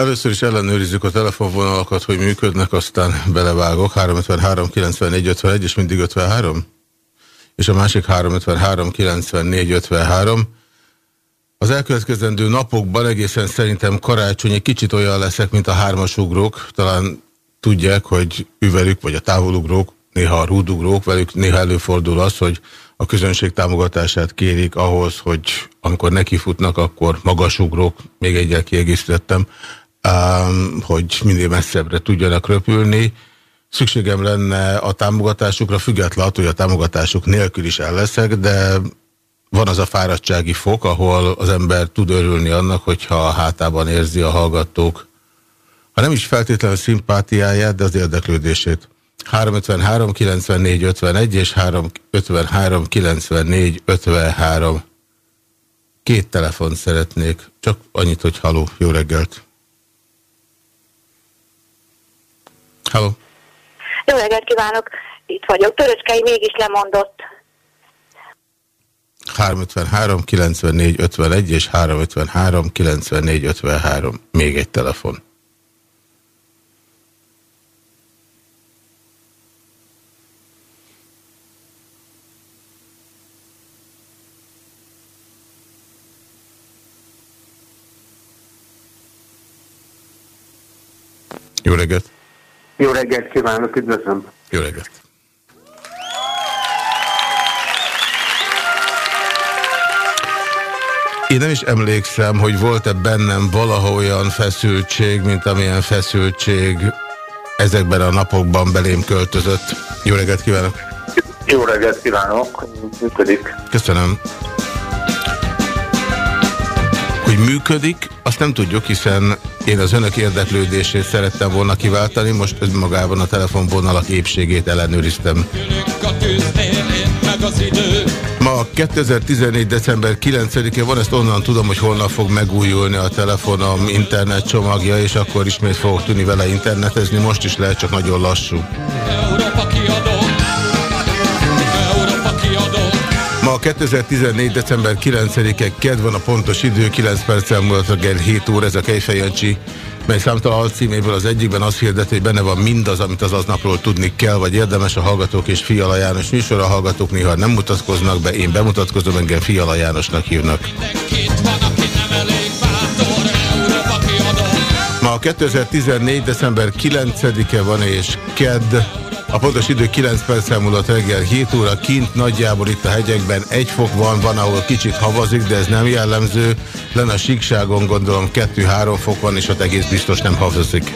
Először is ellenőrizzük a telefonvonalakat, hogy működnek, aztán belevágok. 353 94 51 és mindig 53? És a másik 353 94 53. Az elkövetkezendő napokban egészen szerintem karácsony egy kicsit olyan leszek, mint a hármasugrók. Talán tudják, hogy ővelük, vagy a távolugrók, néha a rúdugrók, velük néha előfordul az, hogy a közönség támogatását kérik ahhoz, hogy amikor nekifutnak, akkor magasugrók, még egyel kiegészítettem, hogy minél messzebbre tudjanak röpülni. Szükségem lenne a támogatásukra, függetlenül hogy a támogatásuk nélkül is el leszek, de van az a fáradtsági fok, ahol az ember tud örülni annak, hogyha a hátában érzi a hallgatók, ha nem is feltétlenül szimpátiáját, de az érdeklődését. 353 94 51 és 353 94 53. Két telefon szeretnék, csak annyit, hogy haló, jó reggelt. Halló. Jó reggelt kívánok, itt vagyok. Töröcskei mégis lemondott. 353 94 51 és 353 94 53. Még egy telefon. Jó reggelt! Jó reggelt kívánok, üdvözlöm! Jó reggelt! Én nem is emlékszem, hogy volt-e bennem valaha olyan feszültség, mint amilyen feszültség ezekben a napokban belém költözött. Jó reggelt kívánok! Jó reggelt kívánok! Működik. Köszönöm. Hogy működik, azt nem tudjuk, hiszen én az önök érdeklődését szerettem volna kiváltani, most önmagában a telefonvonalak épségét ellenőriztem. Ma 2014. december 9-e van, ezt onnan tudom, hogy holnap fog megújulni a telefonom internet csomagja, és akkor ismét fogok tudni vele internetezni, most is lehet, csak nagyon lassú. Európa kiadó. 2014. december 9-e kedv van a pontos idő, 9 perccel múlott reggel 7 óra, ez a Kejfej Jancsi, mely számtalan alcíméből az egyikben azt hirdet, hogy benne van mindaz, amit az aznapról tudni kell, vagy érdemes a Hallgatók és Fiala János műsor. A hallgatók néha nem mutatkoznak be, én bemutatkozom, engem Fiala Jánosnak hívnak. Ma 2014. december 9-e van és kedd a pontos idő 9 perc múlott reggel 7 óra, kint nagyjából itt a hegyekben egy fok van, van ahol kicsit havazik, de ez nem jellemző. Lenne a síkságon gondolom 2-3 fok van, és ott egész biztos nem havazik.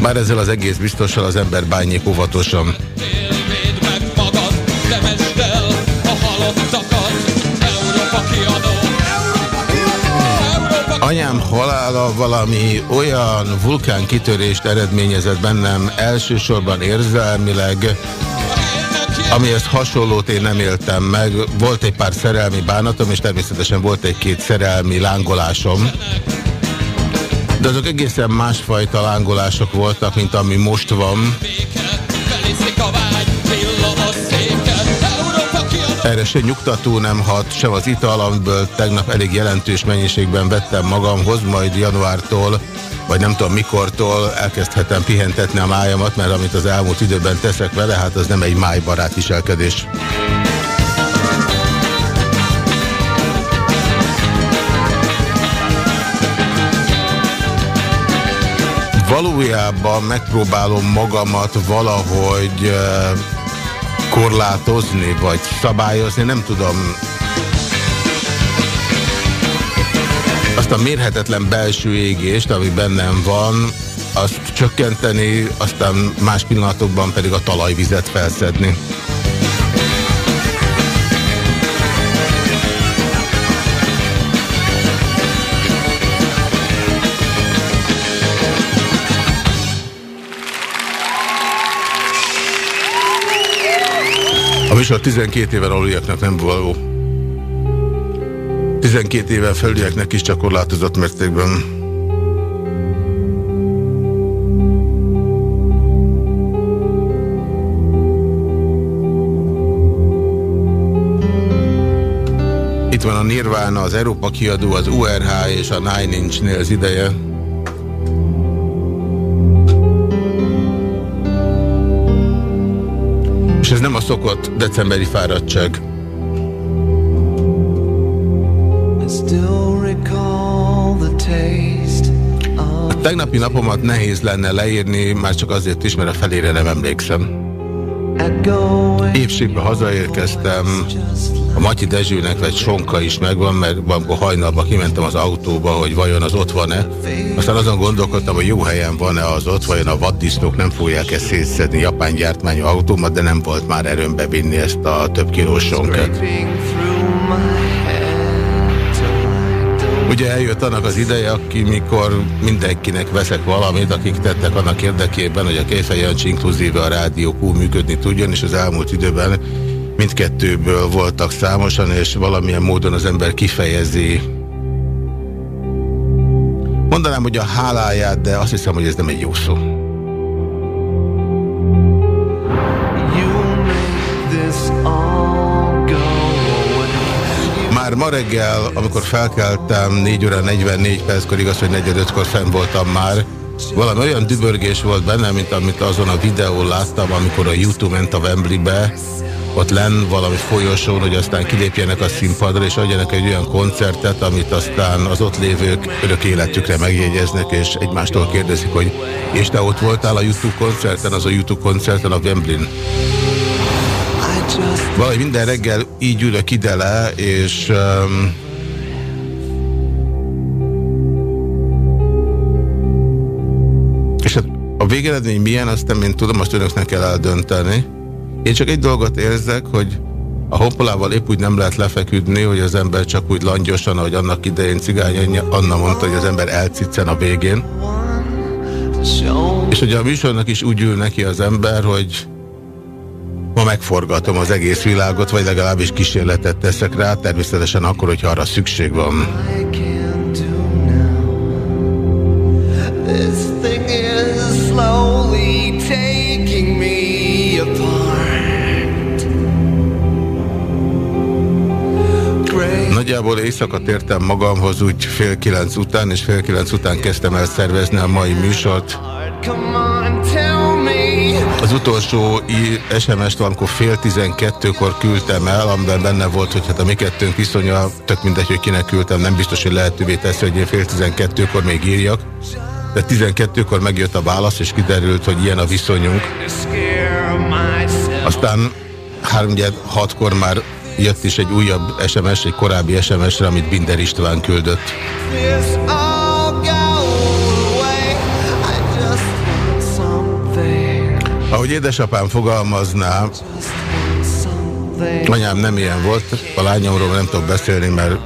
Már ezzel az egész biztossal az ember bányék óvatosan. Anyám halála valami olyan vulkánkitörést eredményezett bennem elsősorban érzelmileg, amihez hasonlót én nem éltem meg. Volt egy pár szerelmi bánatom, és természetesen volt egy-két szerelmi lángolásom. De azok egészen másfajta lángolások voltak, mint ami most van. Erre se nyugtató nem hat, sem az ital, amiből tegnap elég jelentős mennyiségben vettem magamhoz, majd januártól, vagy nem tudom mikortól elkezdhetem pihentetni a májamat, mert amit az elmúlt időben teszek vele, hát az nem egy májbarát viselkedés. Valójában megpróbálom magamat valahogy korlátozni, vagy szabályozni, nem tudom. Azt a mérhetetlen belső égést, ami bennem van, azt csökkenteni, aztán más pillanatokban pedig a talajvizet felszedni. Műsor 12 éven aluliaknak nem való. 12 éven felülieknek is csak korlátozott mértékben. Itt van a Nirvana, az Európa kiadó, az URH és a Nine Inch Nails ideje. Szokott decemberi fáradtság. A tegnapi napomat nehéz lenne leírni, már csak azért is, mert a felére nem emlékszem. Épségbe hazaérkeztem, a Matyi Dezsőnek vagy sonka is megvan, mert amikor hajnalban kimentem az autóba, hogy vajon az ott van-e. Aztán azon gondolkodtam, hogy jó helyen van-e az ott, vajon a vaddisznók nem fogják ezt szétszedni japán gyártmányú autómat, de nem volt már erőmbe vinni ezt a több kilós sonkát. Ugye eljött annak az ideje, aki mikor mindenkinek veszek valamit, akik tettek annak érdekében, hogy a Kéfej Jancsi a rádió Q működni tudjon, és az elmúlt időben mindkettőből voltak számosan, és valamilyen módon az ember kifejezi. Mondanám, hogy a háláját, de azt hiszem, hogy ez nem egy jó szó. Már ma reggel, amikor felkeltem 4 óra 44 perckor, igaz, hogy 45-kor fenn voltam már, valami olyan dübörgés volt benne, mint amit azon a videón láttam, amikor a YouTube ment a Wembley-be, ott lenn valami folyosón, hogy aztán kilépjenek a színpadra, és adjanak egy olyan koncertet, amit aztán az ott lévők örök életükre megjegyeznek, és egymástól kérdezik, hogy és te ott voltál a YouTube koncerten, az a YouTube koncerten a Wembley-n? Valahogy minden reggel így ülök ide le, és... Um, és hát a végeredmény milyen, azt nem én tudom, azt önöknek kell eldönteni. Én csak egy dolgot érzek, hogy a hoppolával épp úgy nem lehet lefeküdni, hogy az ember csak úgy langyosan, ahogy annak idején cigány Anna mondta, hogy az ember elcicen a végén. És hogy a műsornak is úgy ül neki az ember, hogy Ma megforgatom az egész világot, vagy legalábbis kísérletet teszek rá, természetesen akkor, hogyha arra szükség van. Nagyjából éjszaka tértem magamhoz úgy fél kilenc után, és fél kilenc után kezdtem el szervezni a mai műsort. Az utolsó SMS-t valamikor fél tizenkettőkor küldtem el, amiben benne volt, hogy hát a mi kettőnk viszonya, tök mindegy, hogy kinek küldtem, nem biztos, hogy lehetővé teszi, hogy én fél tizenkettőkor még írjak. De 12-kor megjött a válasz, és kiderült, hogy ilyen a viszonyunk. Aztán 3-6-kor már jött is egy újabb SMS, egy korábbi SMS-re, amit Binder István küldött. Ahogy édesapám fogalmazná, anyám nem ilyen volt, a lányomról nem tudok beszélni, mert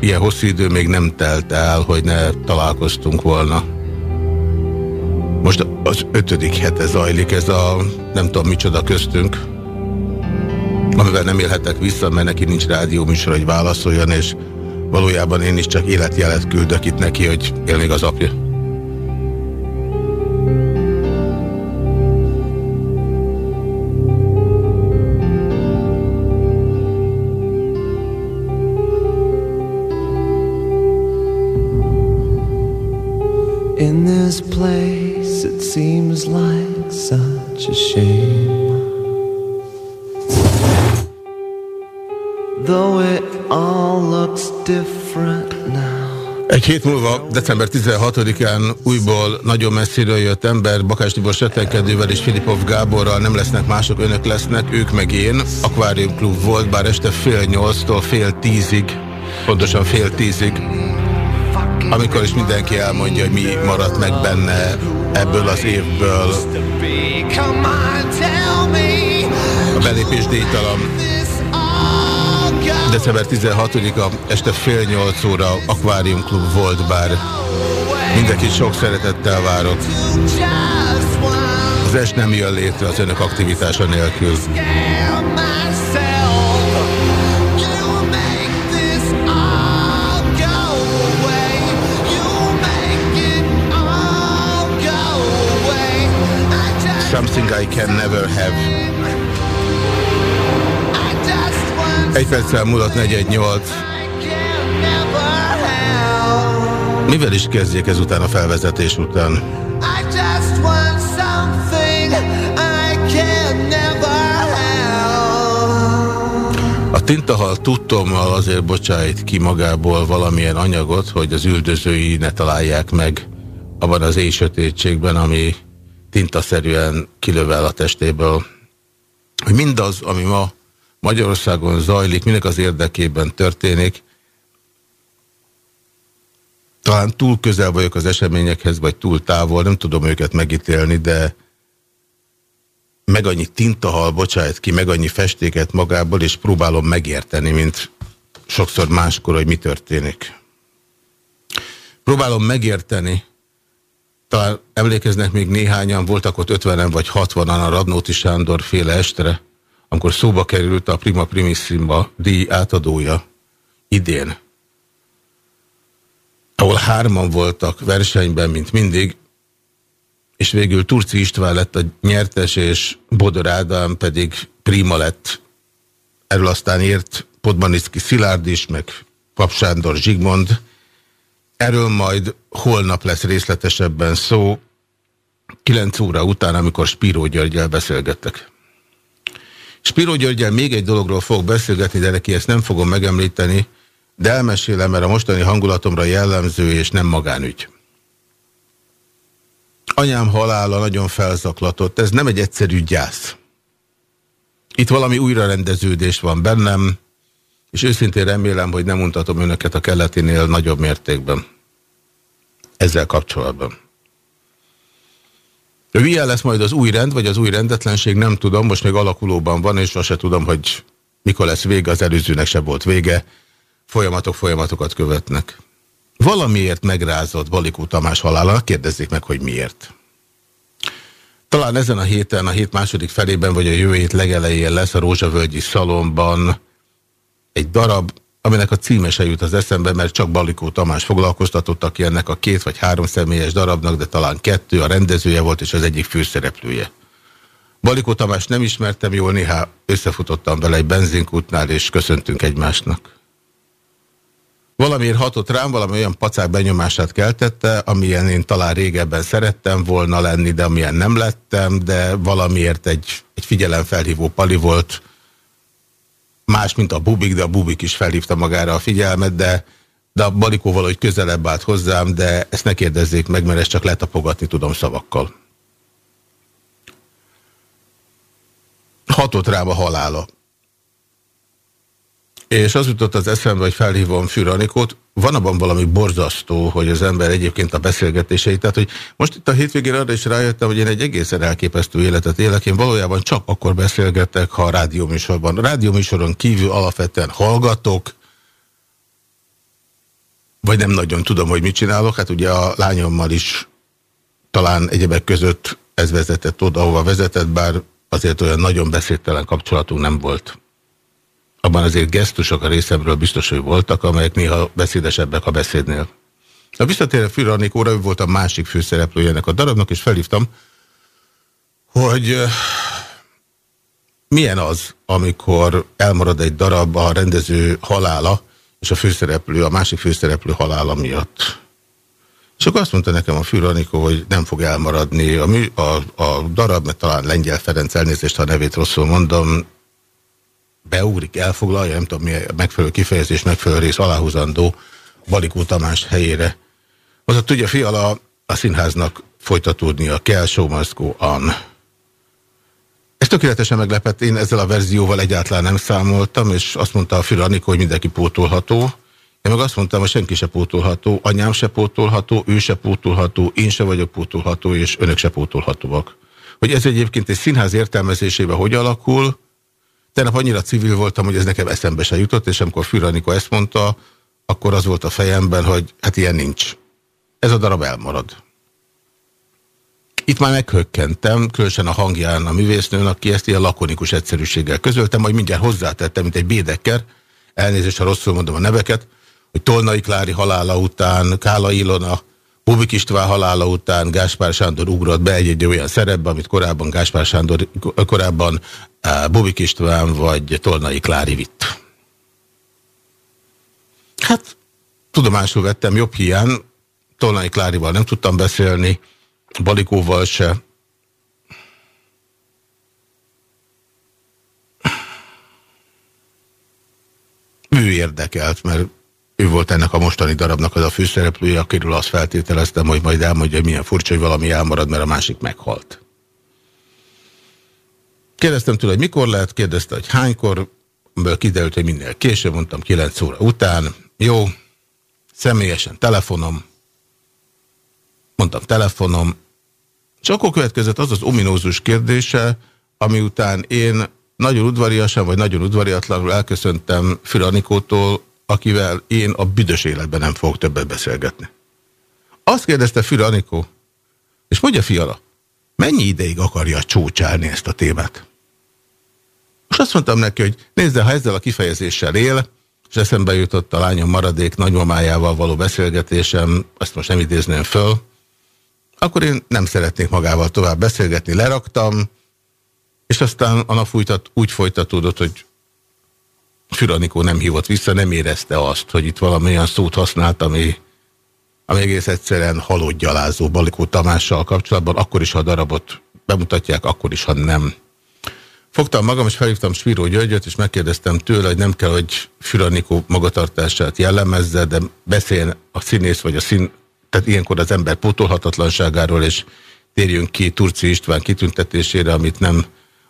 ilyen hosszú idő még nem telt el, hogy ne találkoztunk volna. Most az ötödik hete zajlik ez a nem tudom micsoda köztünk, amivel nem élhetek vissza, mert neki nincs rádió műsor, hogy válaszoljon, és valójában én is csak életjelet küldök itt neki, hogy él még az apja. December 16-án újból nagyon messziről jött ember, Bakás Tibor Setenkedővel és Filipov Gáborral nem lesznek mások, önök lesznek, ők meg én. Aquarium Club volt, bár este fél nyolctól fél tízig, pontosan fél tízig amikor is mindenki elmondja, hogy mi maradt meg benne ebből az évből. A belépés díjtalan. December 16-a este fél nyolc óra Aquarium Club volt bár. Mindenkit sok szeretettel várok. Az est nem jön létre az önök aktivitása nélkül. Something I Can Never Have. Egy perccel múlott 418. Mivel is kezdjék ezután a felvezetés után? A tintahal tudtommal azért bocsájt ki magából valamilyen anyagot, hogy az üldözői ne találják meg abban az éjsötétségben, ami tintaszerűen kilövel a testéből. Hogy mindaz, ami ma Magyarországon zajlik, minek az érdekében történik, talán túl közel vagyok az eseményekhez, vagy túl távol, nem tudom őket megítélni, de meg annyi tintahal bocsájt ki, meg annyi festéket magából, és próbálom megérteni, mint sokszor máskor, hogy mi történik. Próbálom megérteni, talán emlékeznek még néhányan, voltak ott 50 vagy 60-an a Radnóti Sándor féle estre, amikor szóba került a Prima Primissima díj átadója idén ahol hárman voltak versenyben, mint mindig, és végül Turci István lett a nyertes, és Bodor Ádám pedig prima lett. Erről aztán írt Podmanicki Szilárd is, meg Pap Sándor Zsigmond. Erről majd holnap lesz részletesebben szó, 9 óra után, amikor Spíró Györgyel beszélgettek. Spíró Györgyel még egy dologról fog beszélgetni, de neki ezt nem fogom megemlíteni, de elmesélem, mert a mostani hangulatomra jellemző és nem magánügy. Anyám halála nagyon felzaklatott, ez nem egy egyszerű gyász. Itt valami újrarendeződés van bennem, és őszintén remélem, hogy nem mutatom önöket a keletinél nagyobb mértékben. Ezzel kapcsolatban. Milyen lesz majd az új rend, vagy az új rendetlenség, nem tudom, most még alakulóban van, és azt se tudom, hogy mikor lesz vége, az előzőnek se volt vége folyamatok folyamatokat követnek. Valamiért megrázott Balikó Tamás halála, kérdezzék meg, hogy miért. Talán ezen a héten, a hét második felében, vagy a jövő hét legelején lesz a Rózsavölgyi Szalomban egy darab, aminek a címe se jut az eszembe, mert csak Balikó Tamás foglalkoztatott, aki ennek a két vagy három személyes darabnak, de talán kettő, a rendezője volt, és az egyik főszereplője. Balikó Tamás nem ismertem jól, néha összefutottam vele egy benzinkútnál, és köszöntünk egymásnak. Valamiért hatott rám, valami olyan pacák benyomását keltette, amilyen én talán régebben szerettem volna lenni, de amilyen nem lettem, de valamiért egy, egy figyelemfelhívó pali volt, más, mint a bubik, de a bubik is felhívta magára a figyelmet, de, de a Balikó valahogy közelebb állt hozzám, de ezt ne kérdezzék meg, mert ezt csak letapogatni tudom szavakkal. Hatott rám a halála. És az jutott az eszembe, hogy felhívom Füranikót. Van abban valami borzasztó, hogy az ember egyébként a beszélgetéseit, tehát hogy most itt a hétvégén arra is rájöttem, hogy én egy egészen elképesztő életet élek. Én valójában csak akkor beszélgetek, ha a rádióműsorban. A rádióműsoron kívül alapvetően hallgatok, vagy nem nagyon tudom, hogy mit csinálok. Hát ugye a lányommal is talán egyebek között ez vezetett oda, ahova vezetett, bár azért olyan nagyon beszédtelen kapcsolatunk nem volt abban azért gesztusok a részemről biztos, hogy voltak, amelyek néha beszédesebbek a beszédnél. A visszatérő Führer Anikóra, ő volt a másik főszereplője ennek a darabnak, és felhívtam, hogy milyen az, amikor elmarad egy darab a rendező halála, és a főszereplő, a másik főszereplő halála miatt. És akkor azt mondta nekem a Führer Anikó, hogy nem fog elmaradni a, mű, a, a darab, mert talán Lengyel Ferenc elnézést, ha a nevét rosszul mondom, beugrik, elfoglalja, nem tudom mi a megfelelő kifejezés, megfelelő rész aláhúzandó Balikó Tamás helyére. Az a tudja, fiala a színháznak folytatódnia kell, show must. Ez tökéletesen meglepett, én ezzel a verzióval egyáltalán nem számoltam, és azt mondta a Firanikó, hogy mindenki pótolható. Én meg azt mondtam, hogy senki se pótolható, anyám se pótolható, ő se pótolható, én se vagyok pótolható, és önök se pótolhatóak. Hogy ez egyébként egy színház értelmezésében hogy alakul, Tegnap annyira civil voltam, hogy ez nekem eszembe se jutott, és amikor Füranikó ezt mondta, akkor az volt a fejemben, hogy hát ilyen nincs. Ez a darab elmarad. Itt már meghökkentem, különösen a hangján a művésznőn, aki ezt ilyen lakonikus egyszerűséggel közöltem, majd mindjárt hozzátettem, mint egy bédekker, elnézést, ha rosszul mondom a neveket, hogy Tolnai Klári halála után Kála Ilona Bubik István halála után Gáspár Sándor ugrott be egy-egy olyan szerepbe, amit korábban Gáspár Sándor, korábban uh, Bubik István vagy Tolnai Klári vitt. Hát, tudomásul vettem jobb hiány, Tolnai Klárival nem tudtam beszélni, Balikóval se. Ő érdekelt, mert ő volt ennek a mostani darabnak az a főszereplője, akiről azt feltételeztem, hogy majd elmondja, hogy milyen furcsa, hogy valami elmarad, mert a másik meghalt. Kérdeztem tőle, hogy mikor lehet, kérdezte, hogy hánykor, amiből kiderült, hogy minél később, mondtam 9 óra után. Jó, személyesen telefonom, mondtam telefonom, és akkor következett az az ominózus kérdése, ami után én nagyon udvariasan, vagy nagyon udvariatlanul elköszöntem Firanikótól, akivel én a büdös életben nem fogok többet beszélgetni. Azt kérdezte Firanikó, és mondja fiala, mennyi ideig akarja csócsálni ezt a témát? És azt mondtam neki, hogy nézd, ha ezzel a kifejezéssel él, és eszembe jutott a lányom maradék nagymamájával való beszélgetésem, azt most nem idézném föl, akkor én nem szeretnék magával tovább beszélgetni, leraktam, és aztán a nap fújtat, úgy folytatódott, hogy Füranikó nem hívott vissza, nem érezte azt, hogy itt valami olyan szót használt, ami, ami egész egyszerűen halódgyalázó Balikó Tamással kapcsolatban, akkor is, ha a darabot bemutatják, akkor is, ha nem. Fogtam magam, és felhívtam Spiró Györgyöt, és megkérdeztem tőle, hogy nem kell, hogy Füranikó magatartását jellemezze, de beszéljen a színész vagy a szín, tehát ilyenkor az ember pótolhatatlanságáról, és térjünk ki Turci István kitüntetésére, amit nem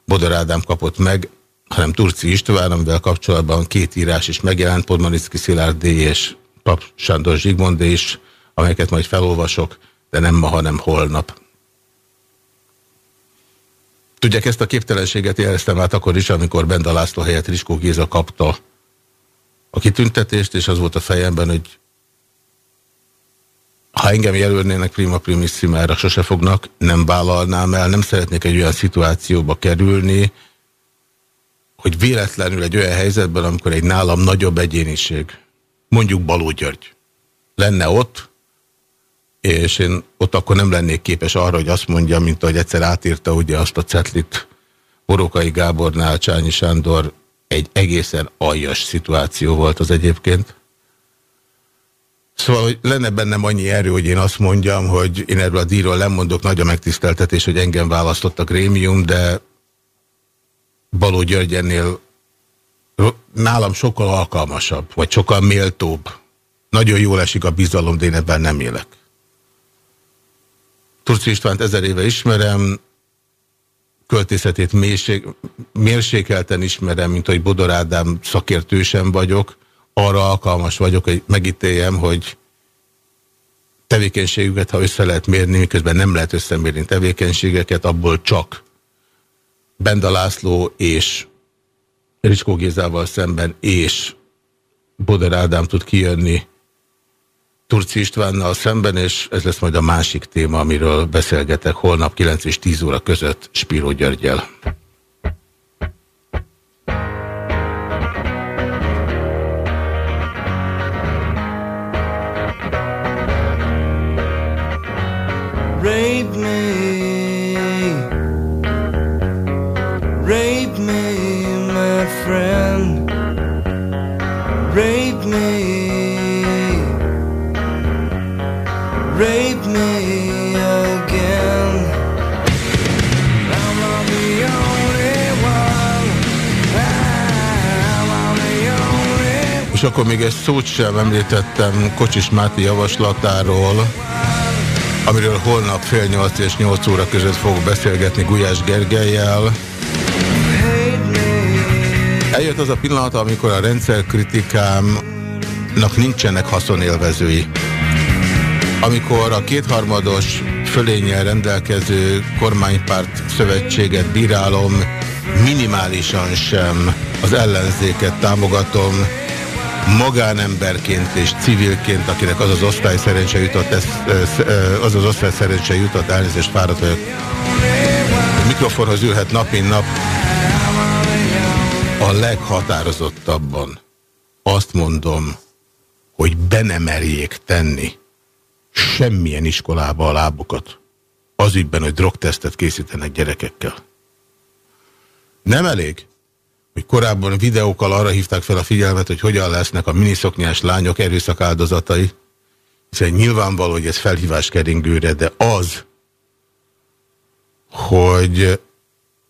Bodor Ádám kapott meg, hanem Turci István, amivel kapcsolatban két írás is megjelent, Podmanicki Szilárd D. és Pap Sándor Zsigmond is, amelyeket majd felolvasok, de nem ma, hanem holnap. Tudják, ezt a képtelenséget jeleztem át akkor is, amikor Benda László helyett Riskó Géza kapta a kitüntetést, és az volt a fejemben, hogy ha engem jelölnének prima primissimera, sose fognak, nem vállalnám el, nem szeretnék egy olyan szituációba kerülni, hogy véletlenül egy olyan helyzetben, amikor egy nálam nagyobb egyéniség, mondjuk Baló György, lenne ott, és én ott akkor nem lennék képes arra, hogy azt mondja, mint ahogy egyszer átírta ugye azt a cetlit Borokai Gábornál Csányi Sándor, egy egészen aljas szituáció volt az egyébként. Szóval, hogy lenne bennem annyi erő, hogy én azt mondjam, hogy én erről a díjról nem mondok nagy a megtiszteltetés, hogy engem választott a grémium, de Baló György ennél nálam sokkal alkalmasabb, vagy sokkal méltóbb. Nagyon jól esik a bizalom, de én ebben nem élek. Turci Istvánt ezer éve ismerem, költészetét mélység, mérsékelten ismerem, mint hogy Bodor Ádám szakértő vagyok, arra alkalmas vagyok, hogy megítéljem, hogy tevékenységüket, ha össze lehet mérni, miközben nem lehet összemérni tevékenységeket, abból csak Benda László és Ricskó Gézával szemben és Boder Ádám tud kijönni Turci Istvánnal szemben, és ez lesz majd a másik téma, amiről beszélgetek holnap 9 és 10 óra között Spíró Györgyel. Rape me Rape me rape me again. I'm not the only one. I'm the only És akkor még egy szót sem említettem Kocsis Máté javaslatáról, amiről holnap fél nyolc és nyolc óra között fogok beszélgetni Gulyás Gergelyel. Eljött az a pillanat, amikor a rendszerkritikámnak nincsenek haszonélvezői amikor a kétharmados fölénnyel rendelkező kormánypárt szövetséget bírálom, minimálisan sem az ellenzéket támogatom, magánemberként és civilként, akinek az az osztály szerencse jutott, ez, az az osztály szerencse jutott, elnézést fáradt vagyok. A mikrofonhoz ülhet nap, mint nap. A leghatározottabban azt mondom, hogy be nem tenni semmilyen iskolába a lábukat. Az ügyben, hogy drogtesztet készítenek gyerekekkel. Nem elég, hogy korábban videókkal arra hívták fel a figyelmet, hogy hogyan lesznek a miniszoknyás lányok erőszak áldozatai. hiszen nyilvánvaló, hogy ez felhívás keringőre, de az, hogy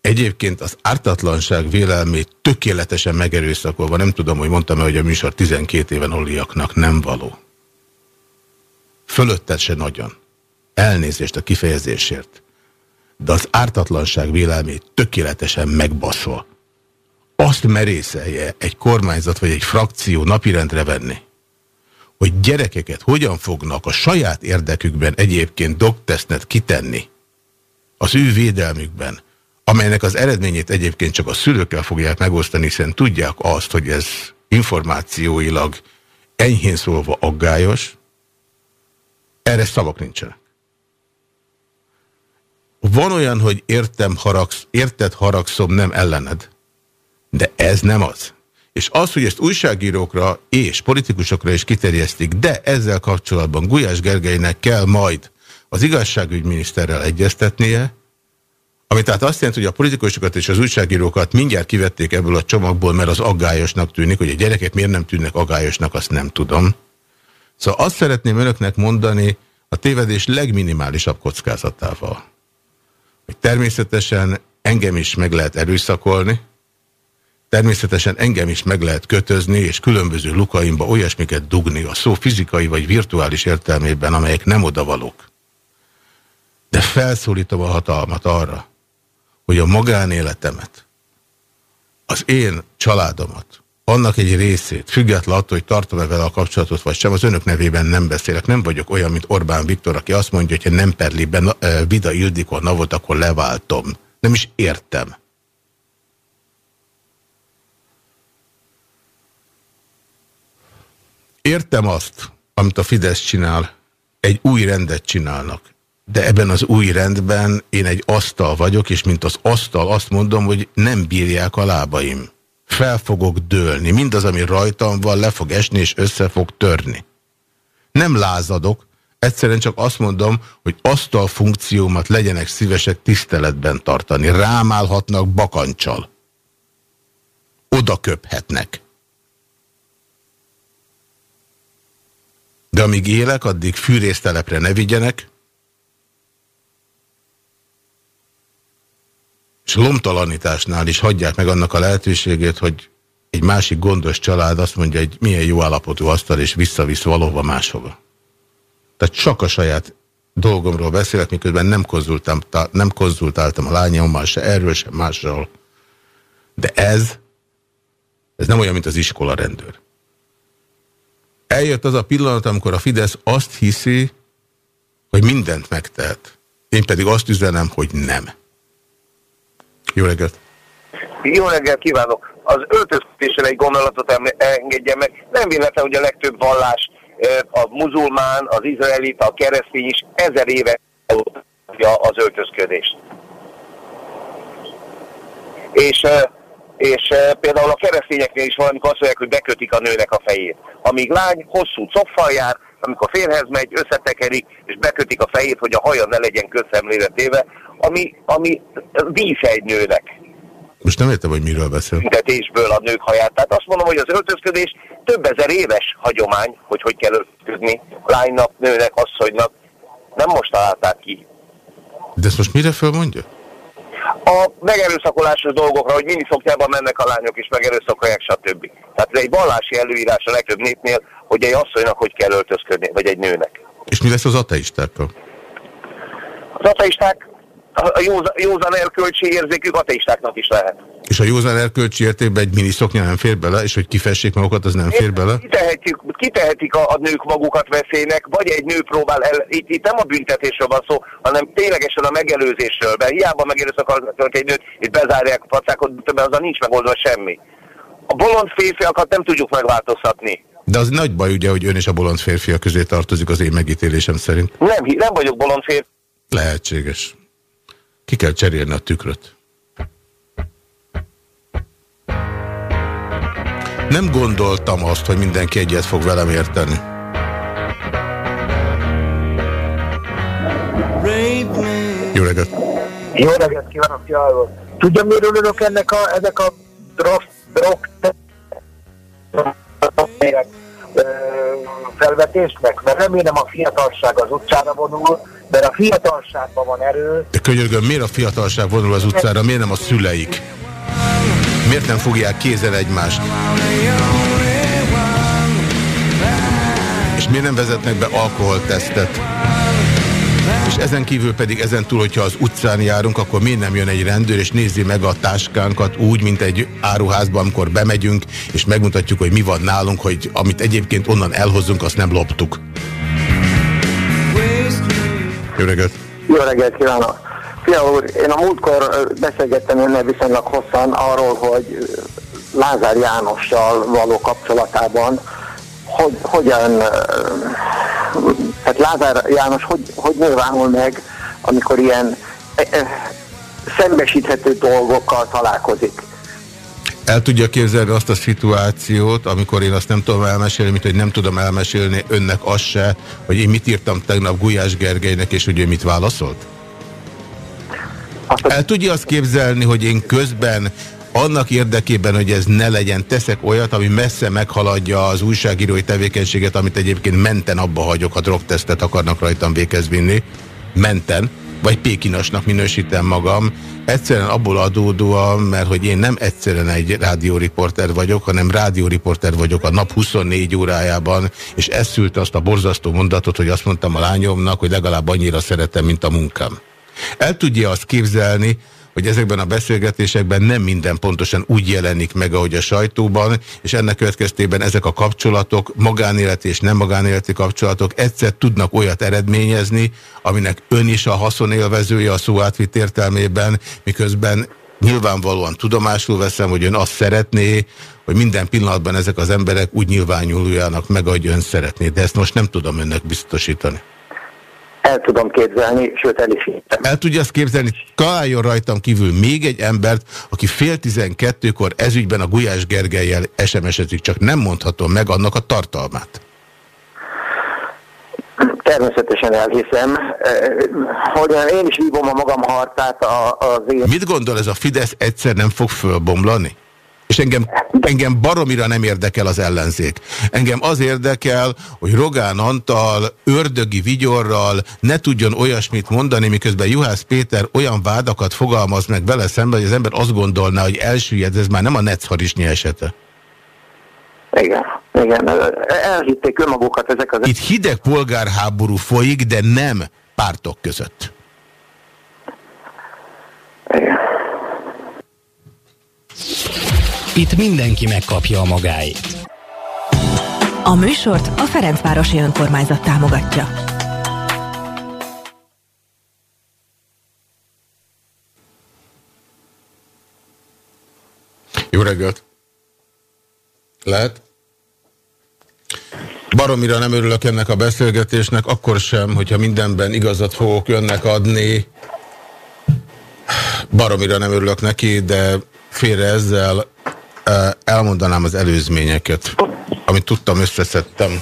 egyébként az ártatlanság vélelmét tökéletesen megerőszakolva, nem tudom, hogy mondtam-e, hogy a műsor 12 éven oliaknak nem való. Fölötted se nagyon. Elnézést a kifejezésért. De az ártatlanság vélelmét tökéletesen megbaszol. Azt merészelje egy kormányzat vagy egy frakció napirendre venni, hogy gyerekeket hogyan fognak a saját érdekükben egyébként dogtesznet kitenni, az ő védelmükben, amelynek az eredményét egyébként csak a szülőkkel fogják megosztani, hiszen tudják azt, hogy ez információilag enyhén szólva aggályos, erre szavak nincsenek. Van olyan, hogy értem haragsz, érted haragszom, nem ellened, de ez nem az. És az, hogy ezt újságírókra és politikusokra is kiterjesztik, de ezzel kapcsolatban Gulyás Gergelynek kell majd az igazságügyminiszterrel egyeztetnie, ami tehát azt jelenti, hogy a politikusokat és az újságírókat mindjárt kivették ebből a csomagból, mert az aggályosnak tűnik, hogy a gyerekek miért nem tűnnek aggályosnak, azt nem tudom. Szóval azt szeretném önöknek mondani a tévedés legminimálisabb kockázatával. Hogy természetesen engem is meg lehet erőszakolni, természetesen engem is meg lehet kötözni, és különböző lukaimba olyasmiket dugni a szó fizikai vagy virtuális értelmében, amelyek nem odavalók. De felszólítom a hatalmat arra, hogy a magánéletemet, az én családomat, annak egy részét, független attól, hogy tartom-e vele a kapcsolatot, vagy sem, az önök nevében nem beszélek. Nem vagyok olyan, mint Orbán Viktor, aki azt mondja, hogy ha nem perli be Vida Ildikó navot, akkor leváltom. Nem is értem. Értem azt, amit a Fidesz csinál, egy új rendet csinálnak. De ebben az új rendben én egy asztal vagyok, és mint az asztal azt mondom, hogy nem bírják a lábaim. Fel fogok dőlni. Mindaz, ami rajtam van, le fog esni, és össze fog törni. Nem lázadok, egyszerűen csak azt mondom, hogy asztal funkciómat legyenek szívesek tiszteletben tartani. Rámálhatnak bakancsal. Oda köphetnek. De amíg élek, addig fűrésztelepre ne vigyenek, és lomtalanításnál is hagyják meg annak a lehetőségét, hogy egy másik gondos család azt mondja, hogy milyen jó állapotú asztal, és visszavisz valóban máshova. Tehát csak a saját dolgomról beszélek, miközben nem konzultáltam, nem konzultáltam a lányommal se erről, se másról. De ez, ez nem olyan, mint az iskola rendőr. Eljött az a pillanat, amikor a Fidesz azt hiszi, hogy mindent megtehet. Én pedig azt üzenem, hogy nem. Jó reggelt! Jó reggelt kívánok! Az öltözködéssel egy gondolatot engedjen meg. Nem véletlen, hogy a legtöbb vallás, a muzulmán, az izraelita, a keresztény is ezer éve az öltözködést. És, és például a keresztényeknél is valamikor azt mondják, hogy bekötik a nőnek a fejét. Amíg lány hosszú coffal jár, amikor férhez megy, összetekerik, és bekötik a fejét, hogy a haja ne legyen közszemléletéve, ami, ami dísz egy nőnek. Most nem értem, hogy miről beszél. Tüntetésből a nők haját. Tehát azt mondom, hogy az öltözködés több ezer éves hagyomány, hogy hogy kell öltözködni lánynak, nőnek, asszonynak. Nem most találták ki. De ezt most mire fölmondja? A megerőszakolásos dolgokra, hogy miniszokjában mennek a lányok és megerőszakolják, stb. Tehát ez egy vallási előírás a legtöbb népnél, hogy egy asszonynak hogy kell öltözködni, vagy egy nőnek. És mi lesz az ateistákkal? Az ateisták a józan, józan erkölcsi érzékük ateistáknak is lehet. És a józan erkölcsi értékben egy miniszoknya nem fér bele, és hogy kifessék magukat, az nem fér bele? Kitehetik, kitehetik a, a nők magukat veszélynek, vagy egy nő próbál el, itt, itt nem a büntetésről van szó, hanem ténylegesen a megelőzésről, mert hiába megerőszakolnak egy nőt, és bezárják a pacákot, többen azzal nincs megoldva semmi. A bolond férfiakat nem tudjuk megváltoztatni. De az nagy baj ugye, hogy ön és a bolond férfiak közé tartozik az én megítélésem szerint. Nem, nem vagyok bolond férfi. Lehetséges. Ki kell cserélni a tükröt. Nem gondoltam azt, hogy mindenki egyet fog velem érteni. Jó reggelt! Jó reggelt kívánok, Jajló! Tudja, miről örülök ennek a, ezek a drog, drog felvetésnek, mert remélem a fiatalság az utcára vonul, mert a fiatalságban van erő. De könyörgöm, miért a fiatalság vonul az utcára, miért nem a szüleik? Miért nem fogják kézen egymást? És miért nem vezetnek be alkoholtesztet? És ezen kívül pedig ezen túl, hogyha az utcán járunk, akkor miért nem jön egy rendőr, és nézi meg a táskánkat úgy, mint egy áruházban, amikor bemegyünk, és megmutatjuk, hogy mi van nálunk, hogy amit egyébként onnan elhozunk, azt nem loptuk. Jó reggelt! Jó reggelt kívánok! Fia úr, én a múltkor beszélgettem önnel viszonylag hosszan arról, hogy Lázár Jánossal való kapcsolatában hogy, hogyan, tehát Lázár János hogy, hogy nyilvánul meg, amikor ilyen e, e, szembesíthető dolgokkal találkozik. El tudja képzelni azt a szituációt, amikor én azt nem tudom elmesélni, mint hogy nem tudom elmesélni önnek azt se, hogy én mit írtam tegnap Gulyás Gergelynek, és hogy ő mit válaszolt? El tudja azt képzelni, hogy én közben annak érdekében, hogy ez ne legyen, teszek olyat, ami messze meghaladja az újságírói tevékenységet, amit egyébként menten abba hagyok, ha drogtesztet akarnak rajtam vinni. Menten. Vagy pékinasnak minősítem magam. Egyszerűen abból adódóan, mert hogy én nem egyszerűen egy rádióriporter vagyok, hanem rádióriporter vagyok a nap 24 órájában, és ez szült azt a borzasztó mondatot, hogy azt mondtam a lányomnak, hogy legalább annyira szeretem, mint a munkám. El tudja azt képzelni, hogy ezekben a beszélgetésekben nem minden pontosan úgy jelenik meg, ahogy a sajtóban, és ennek következtében ezek a kapcsolatok, magánéleti és nem magánéleti kapcsolatok egyszer tudnak olyat eredményezni, aminek ön is a haszonélvezője a szó átvitt értelmében, miközben nyilvánvalóan tudomásul veszem, hogy ön azt szeretné, hogy minden pillanatban ezek az emberek úgy nyilvánuljanak meg, ahogy ön szeretné, de ezt most nem tudom önnek biztosítani. El tudom képzelni, sőt el is hittem. El tudja azt képzelni, találjon rajtam kívül még egy embert, aki fél tizenkettőkor ezügyben a Gulyás Gergelyel SMS-ezik, csak nem mondhatom meg annak a tartalmát. Természetesen elhiszem. Hogy én is vívom a magam harcát az én... Mit gondol ez a Fidesz egyszer nem fog fölbomlani? És engem, engem baromira nem érdekel az ellenzék. Engem az érdekel, hogy Rogán Antal ördögi vigyorral ne tudjon olyasmit mondani, miközben Juhász Péter olyan vádakat fogalmaz meg vele szemben, hogy az ember azt gondolná, hogy elsüllyed, ez már nem a Netszharisnyi esete. Igen, igen. Elhitték önmagukat ezek az... Itt hideg polgárháború folyik, de nem pártok között. Itt mindenki megkapja a magáét. A műsort a Ferencvárosi Önkormányzat támogatja. Jó reggelt! Lehet? Baromira nem örülök ennek a beszélgetésnek, akkor sem, hogyha mindenben igazat fogok önnek adni. Baromira nem örülök neki, de félre ezzel elmondanám az előzményeket, amit tudtam, összeszedtem.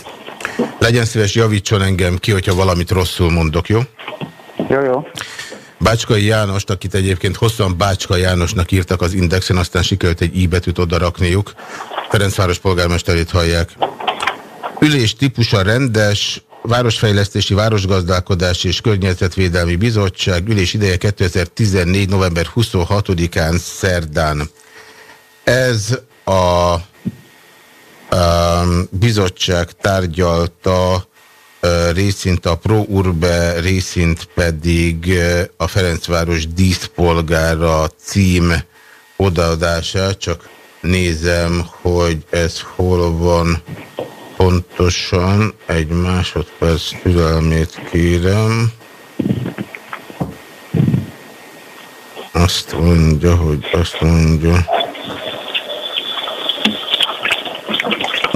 Legyen szíves, javítson engem ki, hogyha valamit rosszul mondok, jó? Jó, jó. Bácskai Jánost, akit egyébként hosszan Bácska Jánosnak írtak az Indexen, aztán sikerült egy i-betűt odarakniuk. Ferencváros polgármesterét hallják. Ülés típusa rendes, Városfejlesztési, Városgazdálkodási és Környezetvédelmi Bizottság ülés ideje 2014. november 26-án szerdán. Ez a, a bizottság tárgyalta részint a Pro Urbe, részint pedig a Ferencváros díszpolgára cím odaadását, csak nézem, hogy ez hol van pontosan. Egy másodperc türelmét kérem. Azt mondja, hogy azt mondja...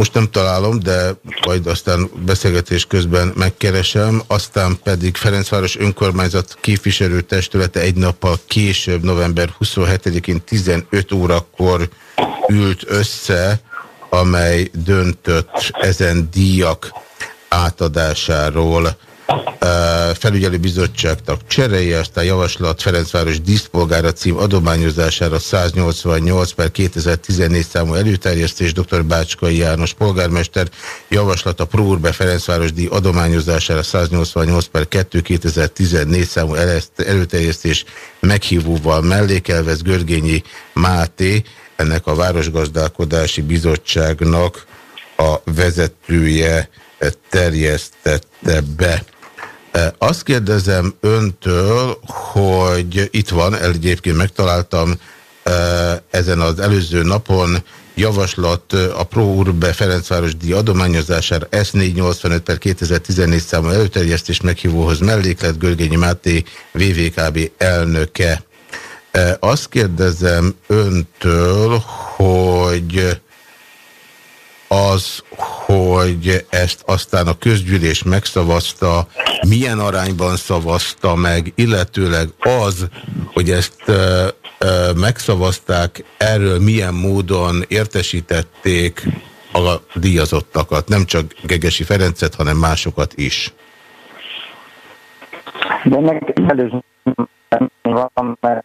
Most nem találom, de majd aztán beszélgetés közben megkeresem, aztán pedig Ferencváros önkormányzat képviselőtestülete egy nappal később, november 27-én 15 órakor ült össze, amely döntött ezen díjak átadásáról. Felügyelő bizottságnak cseréje, aztán javaslat Ferencváros díszpolgára cím adományozására 188 per 2014 számú előterjesztés, dr. Bácskai János polgármester javaslata Próurbe Ferencváros díj adományozására 188 per 2 2014 számú előterjesztés meghívóval mellékelvez Görgényi Máté, ennek a Városgazdálkodási Bizottságnak a vezetője terjesztette be. Azt kérdezem öntől, hogy itt van, egyébként megtaláltam ezen az előző napon javaslat a Pro Urbe Ferencváros díj adományozására S485 per 2014 számú előterjesztés meghívóhoz melléklet Görgényi Máté VVKB elnöke. Azt kérdezem öntől, hogy az, hogy ezt aztán a közgyűlés megszavazta, milyen arányban szavazta meg, illetőleg az, hogy ezt ö, ö, megszavazták, erről milyen módon értesítették a díjazottakat, nem csak Gegesi Ferencet, hanem másokat is. De ennek előző van, mert...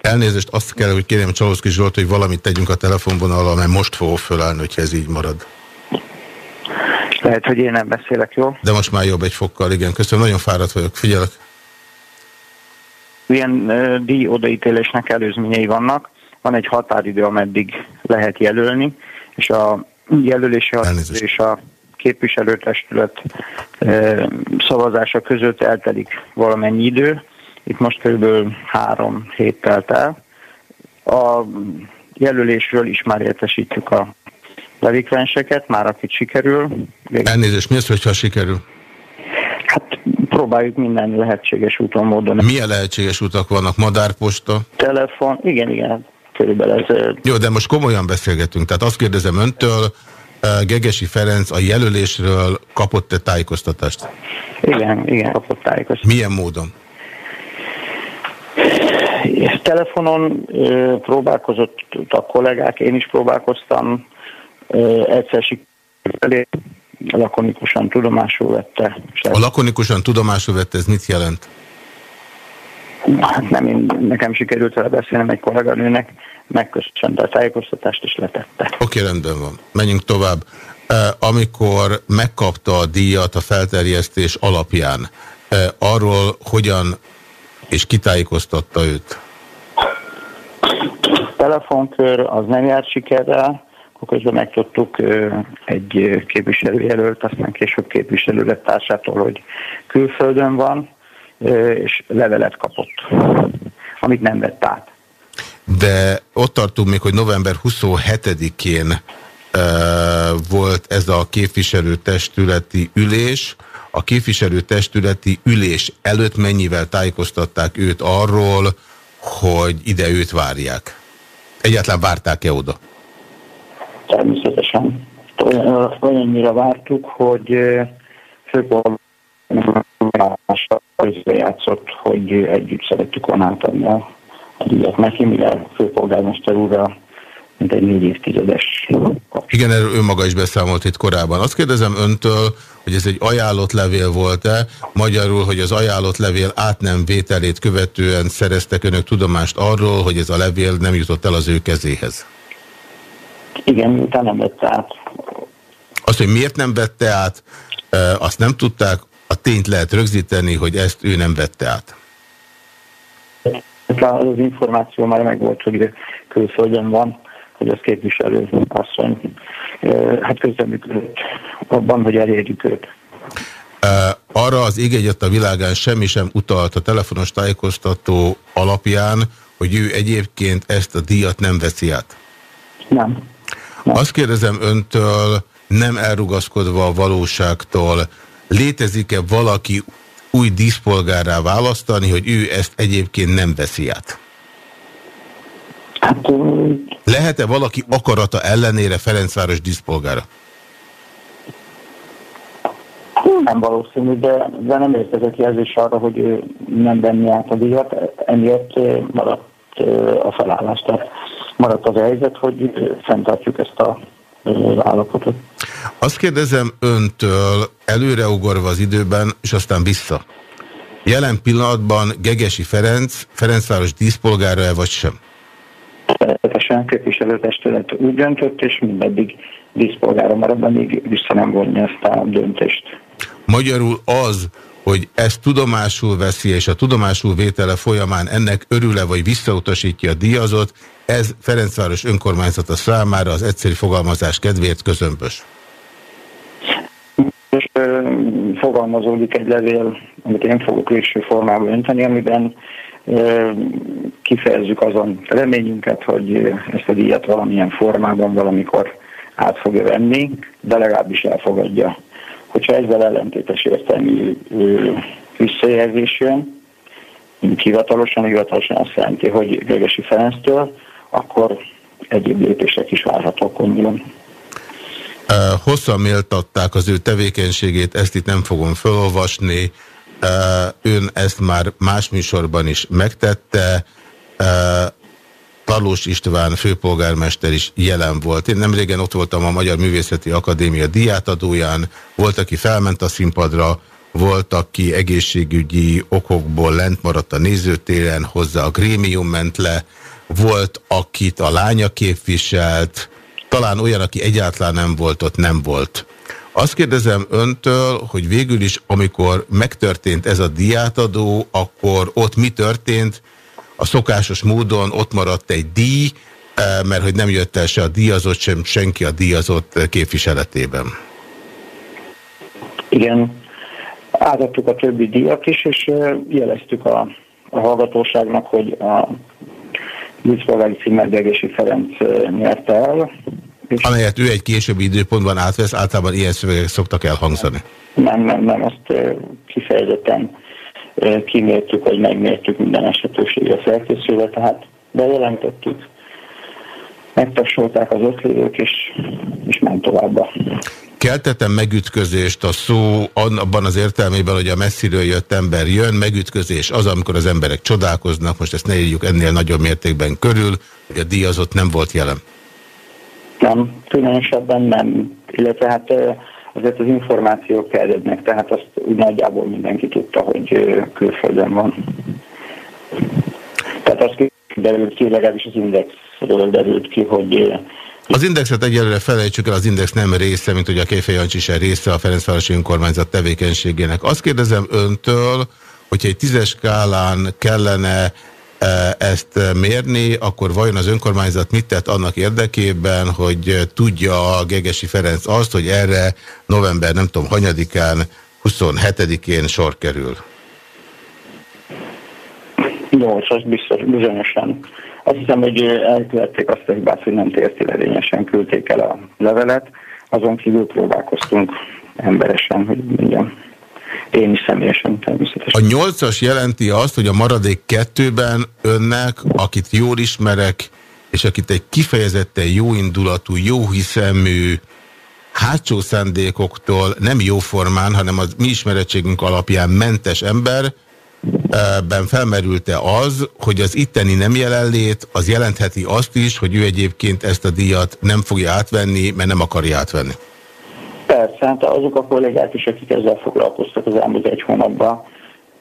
Elnézést, azt kell, hogy kérjem Csaloszki Zsolt, hogy valamit tegyünk a telefonvonalra, mert most fogok fölállni, hogyha ez így marad. Lehet, hogy én nem beszélek, jó? De most már jobb egy fokkal, igen. Köszönöm, nagyon fáradt vagyok. Figyelek. Ilyen uh, díj odaítélésnek előzményei vannak. Van egy határidő, ameddig lehet jelölni, és a jelölési határidő és a képviselőtestület uh, szavazása között eltelik valamennyi idő. Itt most kb. három hét telt el. A jelölésről is már értesítjük a delikvenseket, már akit sikerül. Elnézést, mi az, hogyha sikerül? Hát próbáljuk minden lehetséges úton, módon. Milyen lehetséges utak vannak? Madárposta? Telefon, igen, igen, körülbelül ez. Jó, de most komolyan beszélgetünk. Tehát azt kérdezem öntől, Gegesi Ferenc a jelölésről kapott-e tájékoztatást? Igen, igen, kapott tájékoztatást. Milyen módon? Telefonon próbálkozott a kollégák, én is próbálkoztam, egyszer sikerült lakonikusan tudomásul vette. A lakonikusan tudomásul vette, ez mit jelent? Hát nem én, nekem sikerült vele beszélnem egy kolléganőnek, megköszönte a tájékoztatást és letette. Oké, okay, rendben van. Menjünk tovább. Amikor megkapta a díjat a felterjesztés alapján, arról hogyan és kitájékoztatta őt? Telefonkör az nem járt sikerrel, akkor közben megtudtuk egy képviselőjelölt, aztán később képviselő lett társától, hogy külföldön van, és levelet kapott, amit nem vett át. De ott tartunk még, hogy november 27-én volt ez a képviselőtestületi ülés. A képviselőtestületi ülés előtt mennyivel tájékoztatták őt arról, hogy ide őt várják? Egyáltalán várták-e oda? természetesen olyannyira vártuk, hogy főpolgármester játszott, hogy együtt szerettük volna átadni a, díjat neki, mivel főpolgármester úrra mint egy négy évtizedes. Igen, erről ő maga is beszámolt itt korábban. Azt kérdezem öntől, hogy ez egy ajánlott levél volt-e, magyarul, hogy az ajánlott levél át nem vételét követően szereztek önök tudomást arról, hogy ez a levél nem jutott el az ő kezéhez. Igen, miután nem vette át. Azt, hogy miért nem vette át, azt nem tudták, a tényt lehet rögzíteni, hogy ezt ő nem vette át. Az információ már megvolt, hogy külföldön van, hogy az képviselő asszony hát közreműködött abban, hogy elérjük őt. Arra az ég a világán semmi sem utalt a telefonos tájékoztató alapján, hogy ő egyébként ezt a díjat nem veszi át? Nem. Azt kérdezem öntől, nem elrugaszkodva a valóságtól, létezik-e valaki új díszpolgárrá választani, hogy ő ezt egyébként nem veszi át? Hát, Lehet-e valaki akarata ellenére Ferencváros díszpolgára? Nem valószínű, de, de nem érkezett jelzés arra, hogy ő nem venni át a díjat, emiatt maradt a felállást. Tehát maradt az a helyzet, hogy fenntartjuk ezt a állapotot. Azt kérdezem öntől előreugorva az időben, és aztán vissza. Jelen pillanatban Gegesi Ferenc, Ferencváros díszpolgára-e vagy sem? Természetesen képviselőtestület úgy döntött, és mindeddig díszpolgára marad, amíg vissza nem vonja ezt a döntést. Magyarul az, hogy ezt tudomásul veszi, és a tudomásul vétele folyamán ennek örüle vagy visszautasítja a díjazot, ez Ferencváros önkormányzata számára az egyszerű fogalmazás kedvéért közömbös. Most fogalmazódik egy levél, amit én fogok végső formában önteni, amiben kifejezzük azon reményünket, hogy ezt a díjat valamilyen formában valamikor át fogja venni, de legalábbis elfogadja. Hogyha ezzel ellentétes értelmű visszajelzés jön, hivatalosan, hivatalosan azt jelenti, hogy Gregesi Ferenctől, akkor egyéb lépések is várhatók, gondolom. Hosszan méltatták az ő tevékenységét, ezt itt nem fogom felolvasni. Ön ezt már más műsorban is megtette. Talós István főpolgármester is jelen volt. Én nem régen ott voltam a Magyar Művészeti Akadémia diátadóján, volt, aki felment a színpadra, volt, aki egészségügyi okokból lent maradt a nézőtéren, hozzá a grémium ment le, volt, akit a lánya képviselt, talán olyan, aki egyáltalán nem volt ott, nem volt. Azt kérdezem öntől, hogy végül is, amikor megtörtént ez a diátadó, akkor ott mi történt? A szokásos módon ott maradt egy díj, eh, mert hogy nem jött el se a díjazott, sem senki a díjazott képviseletében. Igen, átadtuk a többi díjat is, és eh, jeleztük a, a hallgatóságnak, hogy a Vízpolgári címmel Degesi Ferenc nyerte el. Amelyet ő egy későbbi időpontban átvesz, általában ilyen szövegek szoktak elhangzani. Nem, nem, nem, azt kifejezetten kimértük, vagy megmértük minden esetőségre felkészülve, tehát bejelentettük, megtapsolták az ott lévők, és, és ment tovább. Keltetem megütközést a szó abban az értelmében, hogy a messziről jött ember jön, megütközés az, amikor az emberek csodálkoznak, most ezt ne írjuk ennél nagyobb mértékben körül, hogy a díjazott nem volt jelen. Nem, különösebben nem, illetve hát azért az információk terjednek, tehát azt úgy nagyjából mindenki tudta, hogy külföldön van. Tehát azt derült ki, legalábbis az indexről derült ki, hogy az indexet egyelőre felejtsük el, az index nem része, mint hogy a Kéfej Jancsi sem része a Ferencvárosi Önkormányzat tevékenységének. Azt kérdezem öntől, hogyha egy tízes skálán kellene ezt mérni, akkor vajon az önkormányzat mit tett annak érdekében, hogy tudja a Gegesi Ferenc azt, hogy erre november nem tudom, hanyadikán, 27-én sor kerül? 8, az biztos, bizonyosan. Azt hiszem, hogy elkövették azt a hibát, hogy nem tértiledényesen küldték el a levelet, azon kívül próbálkoztunk emberesen, hogy mondjam. Én is személyesen természetesen. A nyolcas jelenti azt, hogy a maradék kettőben önnek, akit jól ismerek, és akit egy kifejezetten jóindulatú, jóhiszemű, hátsó szándékoktól nem jóformán, hanem az mi ismerettségünk alapján mentes ember, ben felmerült-e az, hogy az itteni nem jelenlét, az jelentheti azt is, hogy ő egyébként ezt a díjat nem fogja átvenni, mert nem akarja átvenni? Persze, hát azok a kollégák is, akik ezzel foglalkoztak az elmúlt egy hónapban,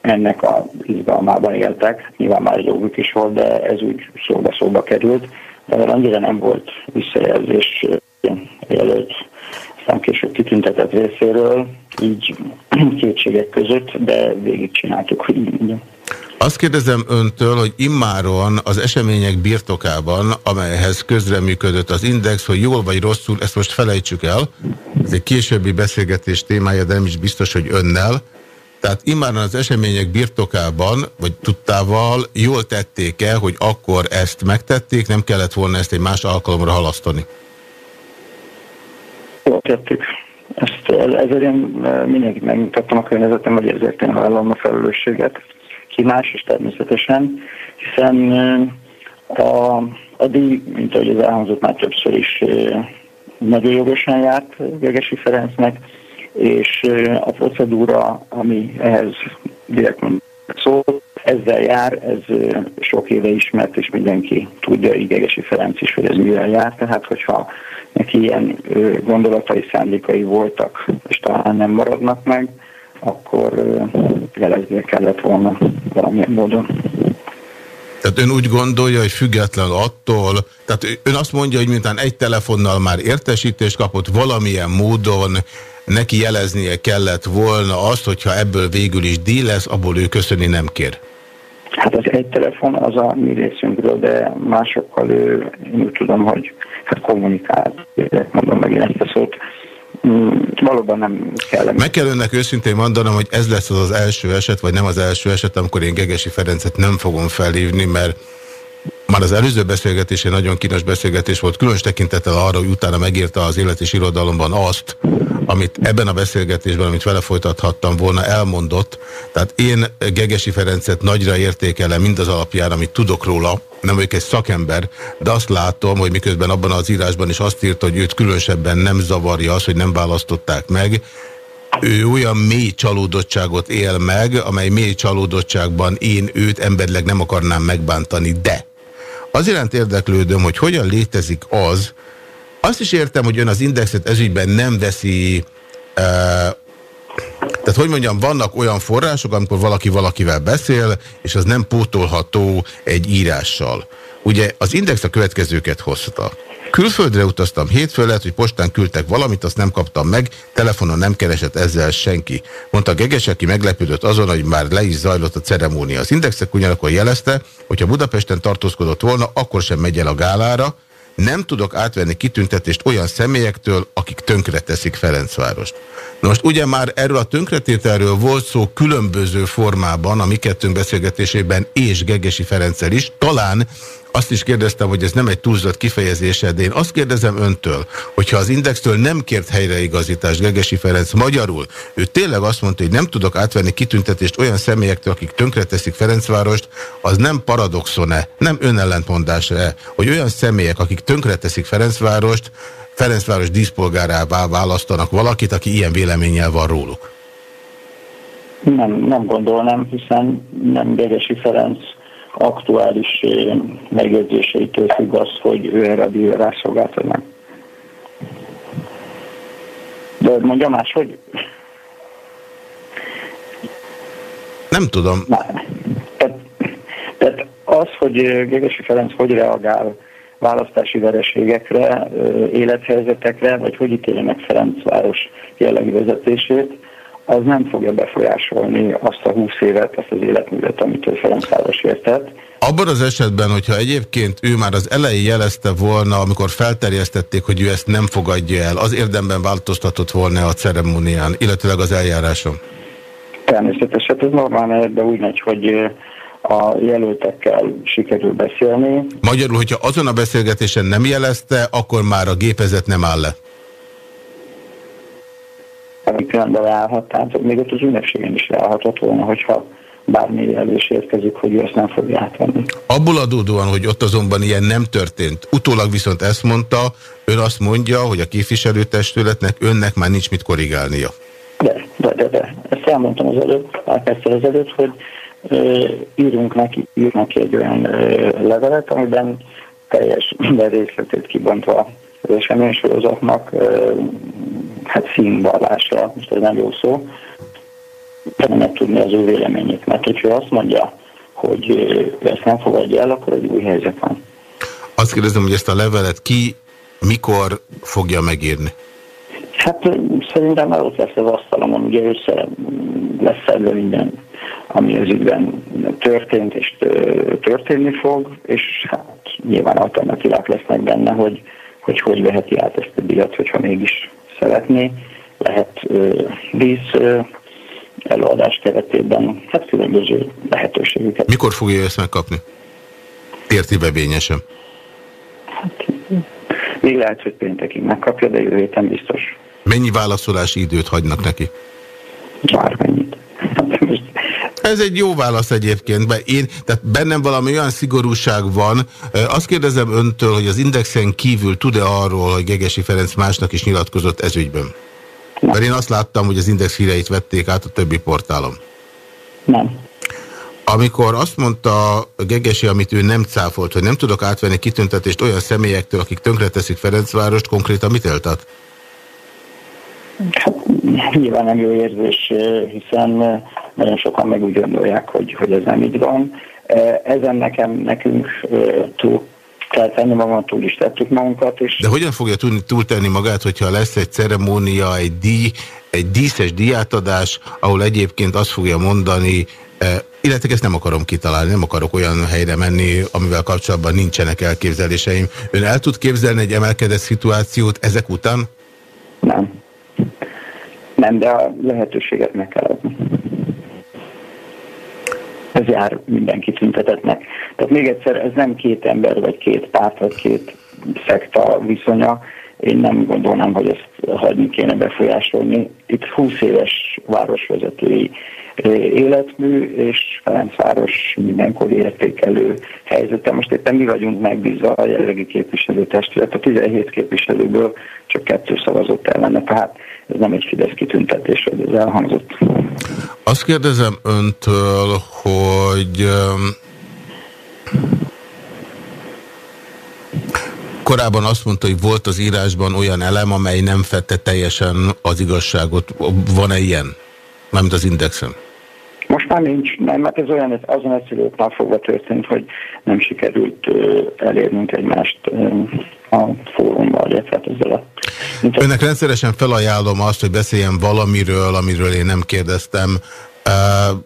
ennek a izgalmában éltek. Nyilván már joguk is volt, de ez úgy szóba-szóba került. De annyira nem volt visszajelzés előtt aztán később kitüntetett részéről, így kétségek között, de végigcsináltuk, hogy így mondjam. Azt kérdezem öntől, hogy immáron az események birtokában, amelyhez közreműködött az Index, hogy jól vagy rosszul, ezt most felejtsük el, ez egy későbbi beszélgetés témája, de nem is biztos, hogy önnel. Tehát immáron az események birtokában, vagy tudtával jól tették el, hogy akkor ezt megtették, nem kellett volna ezt egy más alkalomra halasztani? Jól tettük. Ezt, ezért én e, mindenkit megmutattam a környezetem, hogy ezért én hallom a felelősséget. Ki más is természetesen, hiszen a, a díj, mint ahogy az elhangzott már többször is, nagyon jogosan járt Gegesi Ferencnek, és a procedúra, ami ehhez direkt szó, ezzel jár, ez sok éve ismert, és mindenki tudja, Igegesi Ferenc is, hogy ez mivel jár, tehát hogyha neki ilyen gondolatai, szándékai voltak, és talán nem maradnak meg, akkor jeleznie kellett volna valamilyen módon. Tehát ön úgy gondolja, hogy független attól, tehát ön azt mondja, hogy mintán egy telefonnal már értesítést kapott, valamilyen módon neki jeleznie kellett volna azt, hogyha ebből végül is díj lesz, abból ő köszöni nem kér. Hát az egy telefon az a mi részünkről, de másokkal ő, én úgy tudom, hogy hát kommunikál, mondom meg én ezt a szót, valóban nem kell. Meg kell önnek őszintén mondanom, hogy ez lesz az az első eset, vagy nem az első eset, amikor én Gegesi Ferencet nem fogom felhívni, mert már az előző beszélgetésén nagyon kínos beszélgetés volt, különös tekintettel arra, hogy utána megírta az élet és irodalomban azt, amit ebben a beszélgetésben, amit vele folytathattam volna, elmondott. Tehát én Gegesi Ferencet nagyra értékelem mindaz alapján, amit tudok róla, nem vagyok egy szakember, de azt látom, hogy miközben abban az írásban is azt írta, hogy őt különösebben nem zavarja az, hogy nem választották meg, ő olyan mély csalódottságot él meg, amely mély csalódottságban én őt emberleg nem akarnám megbántani, de az iránt érdeklődöm, hogy hogyan létezik az, azt is értem, hogy ön az indexet ezügyben nem veszi, uh, tehát hogy mondjam, vannak olyan források, amikor valaki valakivel beszél, és az nem pótolható egy írással. Ugye az index a következőket hozta. Külföldre utaztam hétfő, lehet, hogy postán küldtek valamit, azt nem kaptam meg, telefonon nem keresett ezzel senki. Mondta Geges, aki meglepődött azon, hogy már le is zajlott a ceremónia. Az indexek ugyanakkor jelezte, hogyha Budapesten tartózkodott volna, akkor sem megy el a gálára, nem tudok átvenni kitüntetést olyan személyektől, akik tönkreteszik Ferencvárost. Na most ugye már erről a tönkretételről volt szó különböző formában a mi kettőnk beszélgetésében és Gegesi Ferenccel is. Talán azt is kérdeztem, hogy ez nem egy túlzott kifejezése, de én azt kérdezem öntől, hogyha az Indextől nem kért helyreigazítást Gegesi Ferenc magyarul, ő tényleg azt mondta, hogy nem tudok átvenni kitüntetést olyan személyektől, akik tönkreteszik Ferencvárost, az nem paradoxon-e, nem önellentmondás-e, hogy olyan személyek, akik tönkreteszik Ferencvárost, Ferencváros díszpolgárává választanak valakit, aki ilyen véleménnyel van róluk? Nem, nem gondolnám, hiszen nem Gegesi Ferenc aktuális megjegyzéseitől függ az, hogy ő erre a díjra rászolgáltatnak. De mondja máshogy? Nem tudom. tehát, tehát az, hogy Gegesi Ferenc hogy reagál választási vereségekre, élethelyzetekre, vagy hogy ítélje meg Ferencváros jellegű vezetését, az nem fogja befolyásolni azt a húsz évet, azt az életművet, amit ő Ferencváros értett. Abban az esetben, hogyha egyébként ő már az elején jelezte volna, amikor felterjesztették, hogy ő ezt nem fogadja el, az érdemben változtatott volna a ceremónián, illetőleg az eljáráson? Természetesen ez normál, de úgy megy, hogy a jelöltekkel sikerül beszélni. Magyarul, hogyha azon a beszélgetésen nem jelezte, akkor már a gépezet nem áll le pillanatban leállhat, tehát még ott az ünnepségen is leállhatott volna, hogyha bármi jelés érkezik, hogy ő ezt nem fogja átvenni. Abból adódóan, hogy ott azonban ilyen nem történt, utólag viszont ezt mondta, ön azt mondja, hogy a képviselőtestületnek önnek már nincs mit korrigálnia. De, de, de, de. Ezt elmondtam az előbb, pár perccel ezelőtt, hogy ö, írunk neki, írunk neki egy olyan ö, levelet, amiben teljes minden részletét kibontva az eseménysorozatnak hát színvallásra, most ez nem jó szó, meg tudni az ő véleményét, mert hogyha azt mondja, hogy ezt nem fogadja el, akkor egy új helyzet van. Azt kérdezem, hogy ezt a levelet ki, mikor fogja megírni? Hát szerintem már ott lesz az asztalomon, ugye össze lesz ebben minden, ami az ügyben történt és történni fog, és hát nyilván alternatívák lesznek benne, hogy hogy hogy veheti át ezt a díjat, hogyha mégis szeretné. Lehet víz előadás keretében, hát különböző lehetőségeket. Mikor fogja ezt megkapni? Érti bevényesen? Hát, még lehet, hogy péntekig megkapja, de jövő héten biztos. Mennyi válaszolási időt hagynak neki? Bármennyit. Ez egy jó válasz egyébként, mert én, tehát bennem valami olyan szigorúság van. Azt kérdezem öntől, hogy az Indexen kívül tud-e arról, hogy Gegesi Ferenc másnak is nyilatkozott ezügyben? Mert én azt láttam, hogy az Index híreit vették át a többi portálon. Nem. Amikor azt mondta Gegesi, amit ő nem cáfolt, hogy nem tudok átvenni kitüntetést olyan személyektől, akik tönkreteszik Ferencvárost, konkrétan mit éltet? Hát, nyilván nem jó érzés, hiszen nagyon sokan meg úgy gondolják, hogy, hogy ez nem így van. Ezen nekem, nekünk túl kell tenni magam, túl is tettük magunkat. És... De hogyan fogja túltenni magát, hogyha lesz egy ceremónia, egy díj, egy díszes díjátadás, ahol egyébként azt fogja mondani, illetve ezt nem akarom kitalálni, nem akarok olyan helyre menni, amivel kapcsolatban nincsenek elképzeléseim. Ön el tud képzelni egy emelkedett szituációt ezek után? Nem. Nem, de a lehetőséget meg kell adni. Ez jár mindenki tüntetetnek. Tehát még egyszer, ez nem két ember, vagy két párt, vagy két szekta viszonya. Én nem gondolnám, hogy ezt hagyni kéne befolyásolni. Itt 20 éves városvezetői életmű, és Ferencváros mindenkor értékelő helyzete. Most éppen mi vagyunk megbízva a jelenlegi képviselőtestület. A 17 képviselőből csak kettő szavazott ellene, tehát ez nem egy Fidesz kitüntetés, hogy ez elhangzott. Azt kérdezem öntől, hogy korábban azt mondta, hogy volt az írásban olyan elem, amely nem fette teljesen az igazságot. Van-e ilyen? Mármint az indexen. Most már nincs, nem, mert ez olyan, azon egyszerű oknál fogva történt, hogy nem sikerült elérnünk egymást a fórummal, illetve hát ezzel a... Önnek rendszeresen felajánlom azt, hogy beszéljen valamiről, amiről én nem kérdeztem. Uh,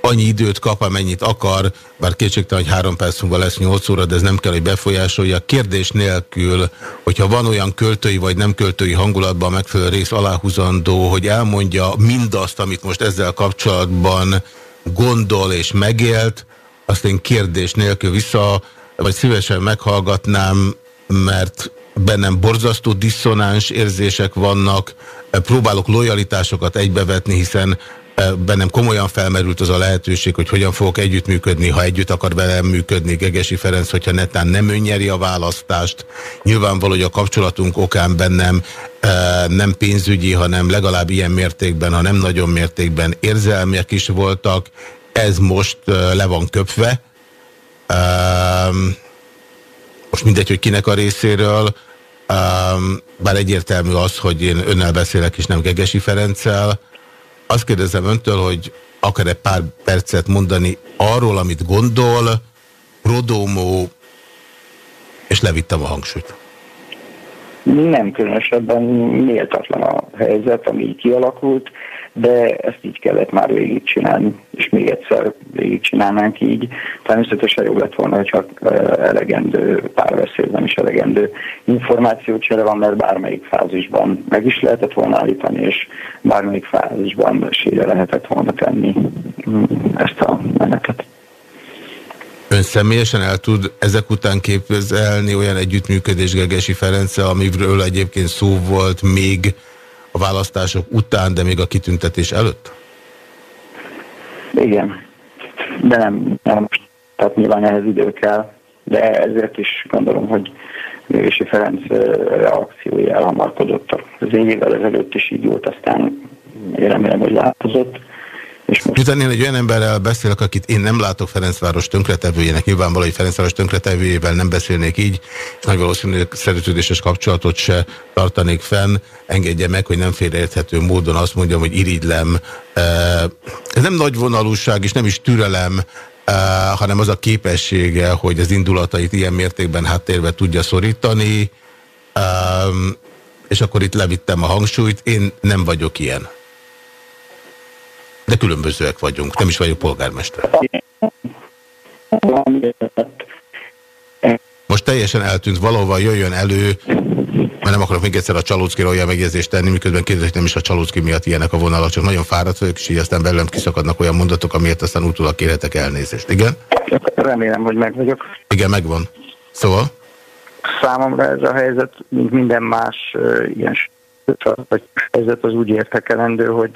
annyi időt kap, amennyit akar, bár kétségtelen, hogy három perc múlva lesz nyolc óra, de ez nem kell, hogy befolyásolja. Kérdés nélkül, hogyha van olyan költői vagy nem költői hangulatban megfelelő rész aláhúzandó, hogy elmondja mindazt, amit most ezzel kapcsolatban gondol és megélt, azt én kérdés nélkül vissza, vagy szívesen meghallgatnám, mert bennem borzasztó diszonáns érzések vannak, próbálok lojalitásokat egybevetni, hiszen bennem komolyan felmerült az a lehetőség, hogy hogyan fogok együttműködni, ha együtt akar velem működni Gegesi Ferenc, hogyha netán nem önnyeri a választást. Nyilvánvaló, hogy a kapcsolatunk okán bennem nem pénzügyi, hanem legalább ilyen mértékben, ha nem nagyon mértékben érzelmek is voltak. Ez most le van köpve. Most mindegy, hogy kinek a részéről. Bár egyértelmű az, hogy én önnel beszélek, és nem Gegesi Ferenccel azt kérdezem öntől, hogy akar-e pár percet mondani arról, amit gondol, Rodomó, és levittem a hangsúlyt. Nem különösebben méltatlan a helyzet, ami kialakult de ezt így kellett már végigcsinálni, és még egyszer végigcsinálnánk így. Természetesen jobb lett volna, hogyha elegendő párbeszéd, nem is elegendő információcsere van, mert bármelyik fázisban meg is lehetett volna állítani, és bármelyik fázisban sírja lehetett volna tenni mm, ezt a menetet. Ön személyesen el tud ezek után képzelni olyan együttműködés Gegesi Ferenccel, amiről egyébként szó volt még választások után, de még a kitüntetés előtt? Igen, de nem, nem tehát nyilván ehhez idő kell, de ezért is gondolom, hogy Művési Ferenc reakciója elhamarkodott az évvel ezelőtt is így volt, aztán én remélem, hogy változott. És most... Miután én egy olyan emberrel beszélek, akit én nem látok Ferencváros tönkretevőjének, nyilvánvaló, hogy Ferencváros tönkretevőjével nem beszélnék így, és nagy valószínűleg szerződéses kapcsolatot se tartanék fenn, engedje meg, hogy nem félreérthető módon azt mondjam, hogy irigylem. Ez nem nagy vonalúság, és nem is türelem, hanem az a képessége, hogy az indulatait ilyen mértékben háttérbe tudja szorítani, és akkor itt levittem a hangsúlyt, én nem vagyok ilyen. De különbözőek vagyunk, nem is vagyok polgármester. Most teljesen eltűnt, valahova jöjjön elő, mert nem akarok még egyszer a Csalóckira olyan megjegyzést tenni, miközben kérdezik, nem is a Csalócki miatt ilyenek a vonalak, csak nagyon fáradt vagyok, és így aztán belőlem kiszakadnak olyan mondatok, amiért aztán utólag kérhetek elnézést. Igen? Remélem, hogy meg vagyok. Igen, megvan. Szóval? Számomra ez a helyzet, mint minden más uh, ilyen vagy helyzet az úgy értekelendő, hogy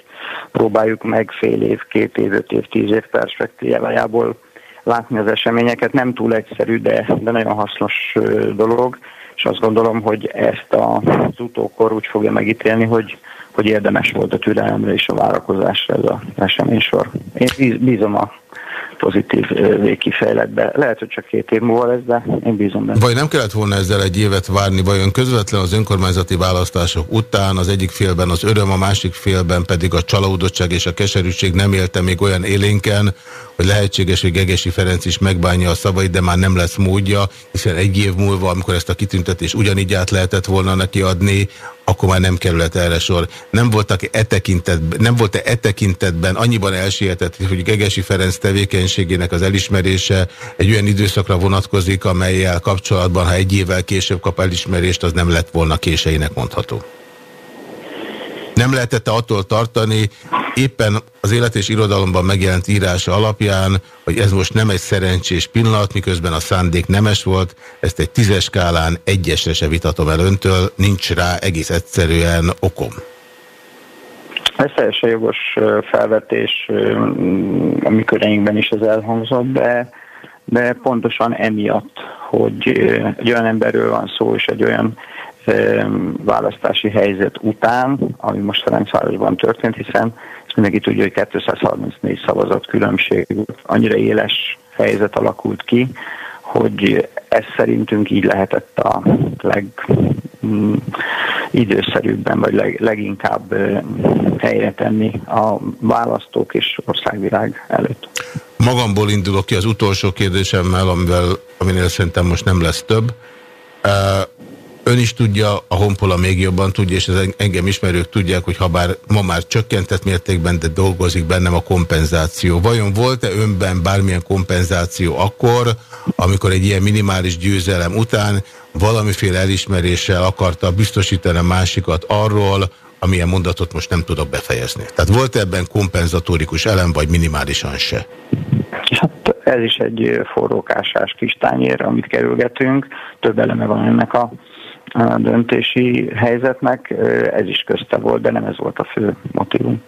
próbáljuk meg fél év, két év, öt év, tíz év perspektívájából látni az eseményeket. Nem túl egyszerű, de, de nagyon hasznos dolog, és azt gondolom, hogy ezt az utókor úgy fogja megítélni, hogy, hogy érdemes volt a türelemre és a várakozásra ez az eseménysor. Én bízom a pozitív végkifejletbe. Lehet, hogy csak két év múlva lesz, de én bízom benne. Vagy nem kellett volna ezzel egy évet várni, vajon közvetlen az önkormányzati választások után az egyik félben az öröm, a másik félben pedig a csalódottság és a keserűség nem élte még olyan élénken, hogy lehetséges, hogy Gegesi Ferenc is megbánja a szavait, de már nem lesz módja, hiszen egy év múlva, amikor ezt a kitüntetést ugyanígy át lehetett volna neki adni, akkor már nem kerülhet erre sor. Nem voltak e tekintetben, nem volt -e, e tekintetben annyiban elsietett, hogy Gegesi Ferenc tevékenységének az elismerése egy olyan időszakra vonatkozik, amelyel kapcsolatban, ha egy évvel később kap elismerést, az nem lett volna késeinek mondható. Nem lehetett attól tartani, éppen az élet és irodalomban megjelent írása alapján, hogy ez most nem egy szerencsés pillanat, miközben a szándék nemes volt, ezt egy tízes skálán egyesre se vitatom el öntől, nincs rá egész egyszerűen okom. Ez teljesen jogos felvetés, a mi köreinkben is ez elhangzott, de, de pontosan emiatt, hogy egy olyan emberről van szó, és egy olyan választási helyzet után, ami most Ferencvárosban történt, hiszen ezt mindenki tudja, hogy 234 szavazat különbség annyira éles helyzet alakult ki, hogy ez szerintünk így lehetett a legidőszerűbben, mm, vagy leg, leginkább helyre tenni a választók és országvilág előtt. Magamból indulok ki az utolsó kérdésemmel, amivel, aminél szerintem most nem lesz több. Ön is tudja, a Honpola még jobban tudja, és ez engem ismerők tudják, hogy ha bár ma már csökkentett mértékben, de dolgozik bennem a kompenzáció. Vajon volt-e önben bármilyen kompenzáció akkor, amikor egy ilyen minimális győzelem után valamiféle elismeréssel akarta biztosítani a másikat arról, amilyen mondatot most nem tudok befejezni. Tehát volt -e ebben kompenzatórikus elem, vagy minimálisan se? Hát ez is egy forrókásás kis tányér, amit kerülgetünk. Több eleme van ennek a döntési helyzetnek, ez is közte volt, de nem ez volt a fő motivum.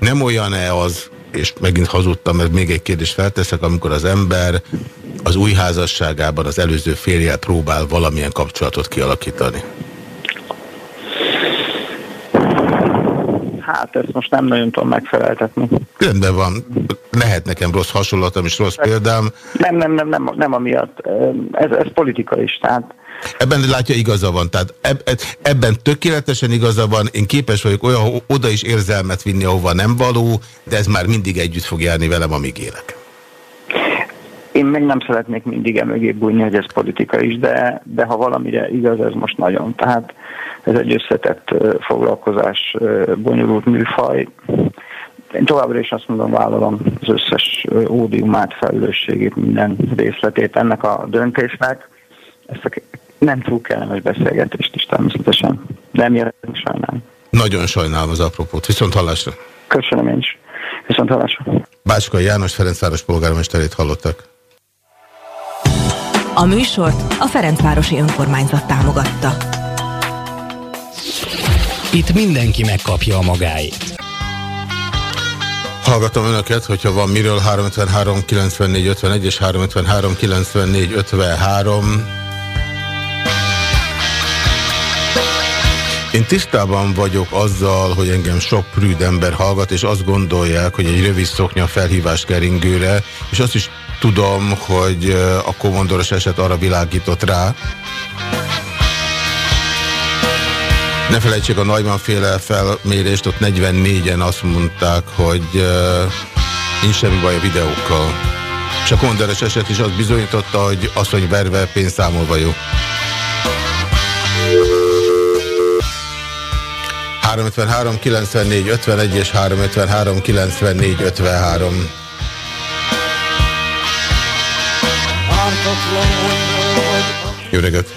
Nem olyan-e az, és megint hazudtam, mert még egy kérdést felteszek, amikor az ember az új házasságában az előző férjel próbál valamilyen kapcsolatot kialakítani? Hát ezt most nem nagyon tudom megfeleltetni. Rendben van. Lehet nekem rossz hasonlatom és rossz példám. Nem, nem, nem, nem, nem amiatt. Ez, ez politika is, tehát Ebben látja igaza van, tehát eb, ebben tökéletesen igaza van, én képes vagyok olyan oda is érzelmet vinni, ahova nem való, de ez már mindig együtt fog járni velem, amíg élek. Én meg nem szeretnék mindig emögé bújni, hogy ez politika is, de, de ha valamire igaz, ez most nagyon. Tehát ez egy összetett foglalkozás, bonyolult műfaj. Én továbbra is azt mondom, vállalom az összes ódiumát, felelősségét, minden részletét ennek a döntésnek. Ezt a nem túl kellemes beszélgetést is természetesen, de emiatt sajnálom. Nagyon sajnálom az apropót. Viszont hallásra. Köszönöm én is. Viszont hallásra. Bácska János Ferencváros polgármesterét hallottak. A műsort a Ferencvárosi Önkormányzat támogatta. Itt mindenki megkapja a magáit. Hallgatom önöket, hogyha van miről 353 94 51 és 353 94 53. Én tisztában vagyok azzal, hogy engem sok prűd ember hallgat, és azt gondolják, hogy egy rövid szoknya felhívás keringőre, és azt is tudom, hogy a komondoros eset arra világított rá, Ne felejtsék a Neumann féle felmérést, ott 44-en azt mondták, hogy uh, nincs semmi baj a videókkal. És a konderes eset is azt bizonyította, hogy asszony verve pénzszámolva jó. 353 94 51 és 353 94 53. Jó reggelt!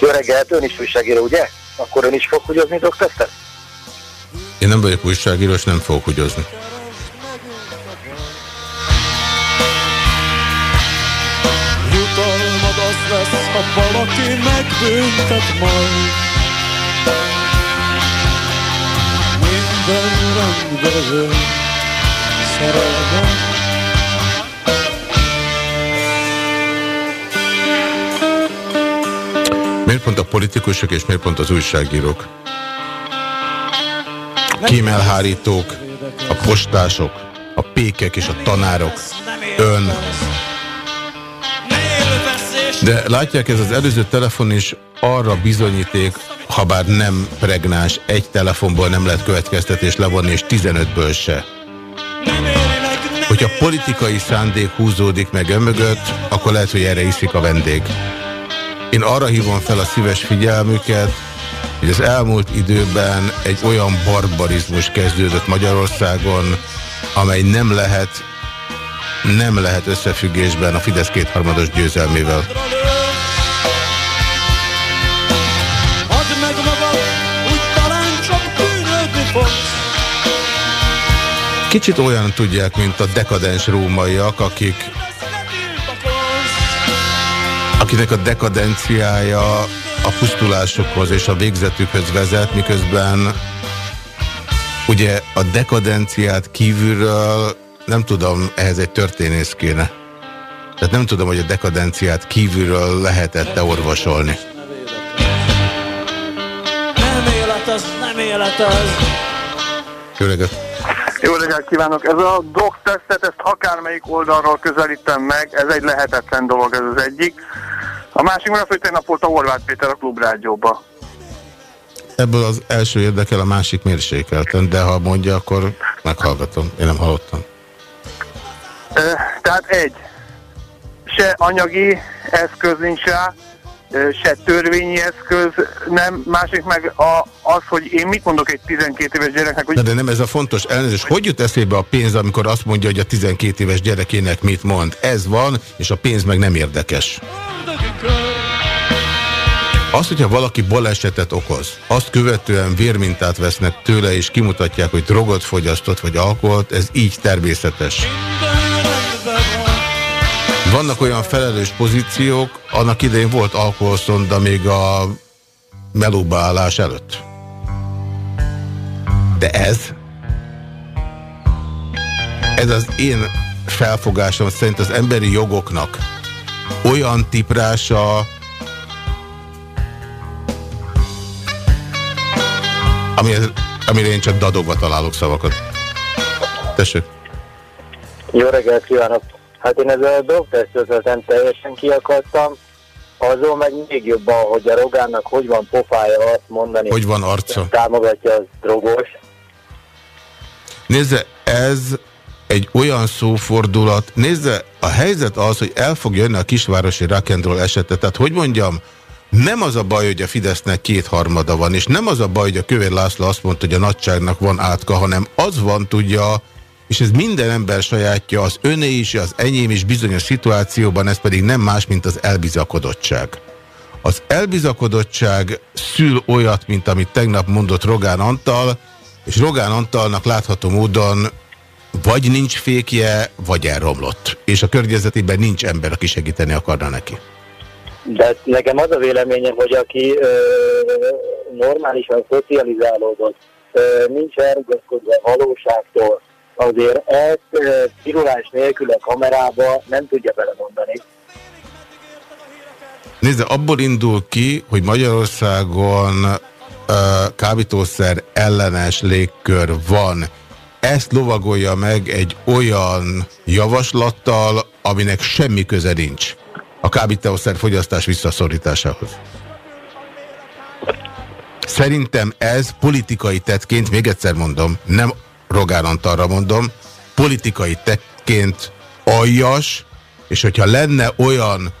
Jó reggelt, ön is újságíró, ugye? Akkor ön is fog húgyozni drogtesztet? Én nem vagyok újságíró, és nem fogok húgyozni. Jutalmad az lesz, ha valaki megbüntet majd. Minden rendben szerelmet Miért pont a politikusok és miért pont az újságírók? Kímelhárítók, a postások, a pékek és a tanárok, ön. De látják, ez az előző telefon is arra bizonyíték, ha bár nem pregnáns, egy telefonból nem lehet következtetés levonni, és 15-ből se. Hogyha politikai szándék húzódik meg mögött, akkor lehet, hogy erre iszik a vendég. Én arra hívom fel a szíves figyelmüket, hogy az elmúlt időben egy olyan barbarizmus kezdődött Magyarországon, amely nem lehet, nem lehet összefüggésben a Fidesz kétharmados győzelmével. Kicsit olyan tudják, mint a dekadens rómaiak, akik akinek a dekadenciája a pusztulásokhoz és a végzetükhöz vezet, miközben ugye a dekadenciát kívülről nem tudom, ehhez egy történész kéne. Tehát nem tudom, hogy a dekadenciát kívülről lehetett-e orvosolni. Nem élet az, nem élet az. Jó reggelt! Jó reggelt kívánok! Ez a drogtesztet, ezt akármelyik oldalról közelítem meg, ez egy lehetetlen dolog, ez az egyik. A másik mert hogy tegnap volt a Horváth Péter a klubrádióba. Ebből az első érdekel, a másik mérsékelten, de ha mondja, akkor meghallgatom. Én nem hallottam. Tehát egy, se anyagi eszköz nincs rá, se törvényi eszköz, nem, másik meg a, az, hogy én mit mondok egy 12 éves gyereknek, hogy... De, de nem ez a fontos elnézés. Hogy jut eszébe a pénz, amikor azt mondja, hogy a 12 éves gyerekének mit mond? Ez van, és a pénz meg nem érdekes. Az, hogyha valaki balesetet okoz, azt követően vérmintát vesznek tőle, és kimutatják, hogy drogot fogyasztott, vagy alkoholt, ez így természetes. Vannak olyan felelős pozíciók, annak idején volt alkoholszonda még a melóba állás előtt. De ez, ez az én felfogásom szerint az emberi jogoknak olyan tiprása, amire, amire én csak dadogva találok szavakat. Tessék. Jó reggelt kívánok! Hát én ezzel a drogtesztőzet nem teljesen kiakadtam, azon meg még jobban, hogy a Rogánnak hogy van pofája azt mondani. Hogy van arca. Támogatja az drogos. Nézze, ez egy olyan szófordulat. Nézze, a helyzet az, hogy el fog jönni a kisvárosi rock'n'roll esete. Tehát, hogy mondjam, nem az a baj, hogy a Fidesznek kétharmada van, és nem az a baj, hogy a Kövér László azt mondta, hogy a nagyságnak van átka, hanem az van, tudja, és ez minden ember sajátja, az öné is, az enyém is bizonyos szituációban, ez pedig nem más, mint az elbizakodottság. Az elbizakodottság szül olyat, mint amit tegnap mondott Rogán Antal, és Rogán Antalnak látható módon vagy nincs fékje, vagy elromlott. És a környezetében nincs ember, aki segíteni akarna neki. De nekem az a véleményem, hogy aki ö, normálisan szocializálódott, ö, nincs elrugaszkodva a valóságtól, azért ezt pirulás nélkül a kamerába nem tudja belemondani. Nézze, abból indul ki, hogy Magyarországon kábítószer ellenes légkör van. Ezt lovagolja meg egy olyan javaslattal, aminek semmi köze nincs a kábítószer fogyasztás visszaszorításához. Szerintem ez politikai tettként, még egyszer mondom, nem Rogán Antalra mondom, politikai tettként aljas, és hogyha lenne olyan,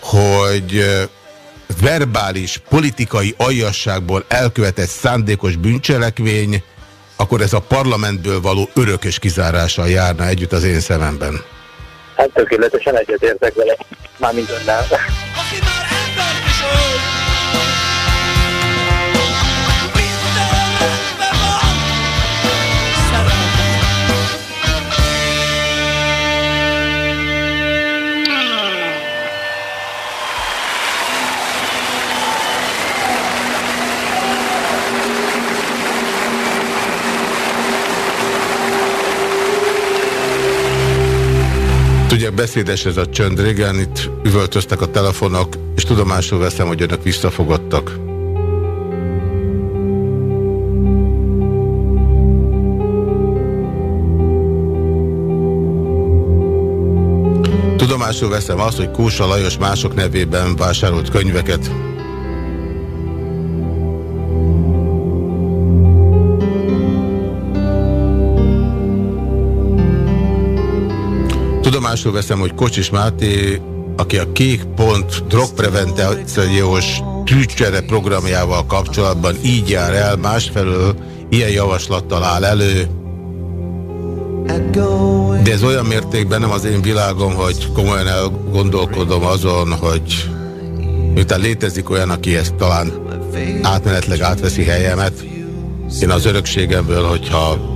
hogy verbális, politikai aljasságból elkövetett szándékos bűncselekvény, akkor ez a parlamentből való örökös kizárással járna együtt az én szememben. Hát tökéletesen egyetértek vele, mármint önnel. Tudják, beszédes ez a csönd. Régen itt üvöltöztek a telefonok, és tudomásul veszem, hogy önök visszafogottak. Tudomásul veszem azt, hogy Kósa Lajos mások nevében vásárolt könyveket. Tudomásul veszem, hogy Kocsis Máté, aki a Kék Pont drogpreventációs tűcsere programjával kapcsolatban így jár el, másfelől ilyen javaslattal áll elő, de ez olyan mértékben nem az én világom, hogy komolyan elgondolkodom azon, hogy miután létezik olyan, aki ezt talán átmenetleg átveszi helyemet, én az örökségemből, hogyha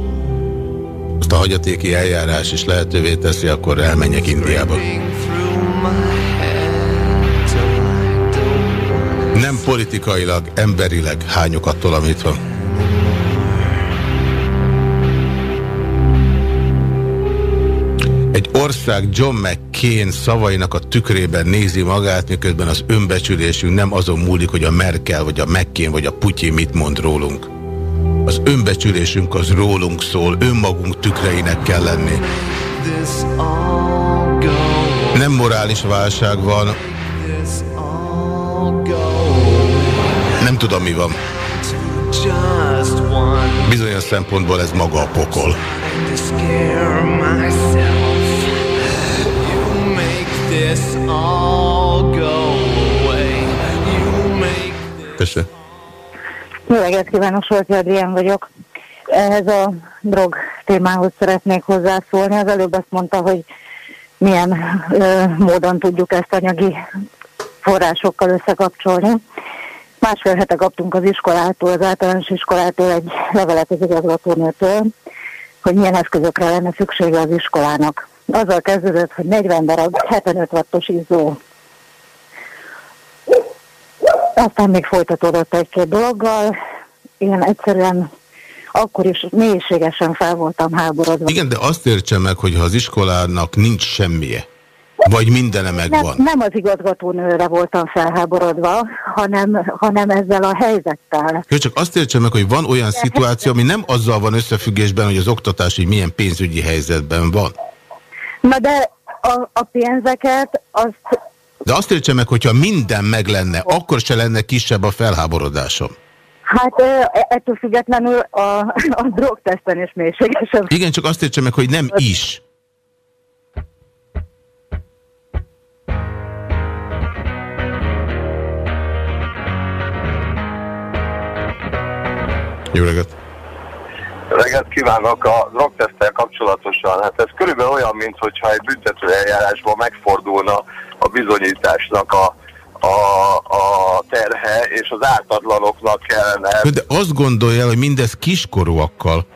azt a hagyatéki eljárás is lehetővé teszi, akkor elmenjek Indiába. Nem politikailag, emberileg hányok attól, amit van. Egy ország John McCain szavainak a tükrében nézi magát, miközben az önbecsülésünk nem azon múlik, hogy a Merkel, vagy a McCain, vagy a Putyin mit mond rólunk. Az önbecsülésünk az rólunk szól, önmagunk tükreinek kell lenni. Nem morális válság van. Nem tudom, mi van. Bizonyos szempontból ez maga a pokol. Köszönöm. Jó reggelt kívánok, Solti Adrián vagyok. Ehhez a drog témához szeretnék hozzászólni. Az előbb azt mondta, hogy milyen ö, módon tudjuk ezt anyagi forrásokkal összekapcsolni. Másfél hete kaptunk az iskolától, az általános iskolától egy levelet az igazgatónőtől, hogy milyen eszközökre lenne szüksége az iskolának. Azzal kezdődött, hogy 40 darab 75 wattos izzó. Aztán még folytatódott egy-két dologgal. Én egyszerűen akkor is mélységesen fel voltam háborodva. Igen, de azt értsen meg, hogy ha az iskolának nincs semmije, vagy mindene megvan. Nem, nem az igazgatónőre voltam felháborodva, hanem, hanem ezzel a helyzettel. Jó, csak azt értsen meg, hogy van olyan szituáció, ami nem azzal van összefüggésben, hogy az oktatás így milyen pénzügyi helyzetben van. Na de a, a pénzeket azt... De azt értsen meg, hogyha minden meg lenne, akkor se lenne kisebb a felháborodásom. Hát ettől függetlenül a, a drogteszten is mélységesen. Igen, csak azt értsen meg, hogy nem is. Jó reggelt! Reggelt kívánok a drogtesztel kapcsolatosan. Hát ez körülbelül olyan, mintha egy büntető eljárásban megfordulna a bizonyításnak a, a, a terhe, és az ártatlanoknak kellene... De azt gondolja, hogy mindez kiskorúakkal.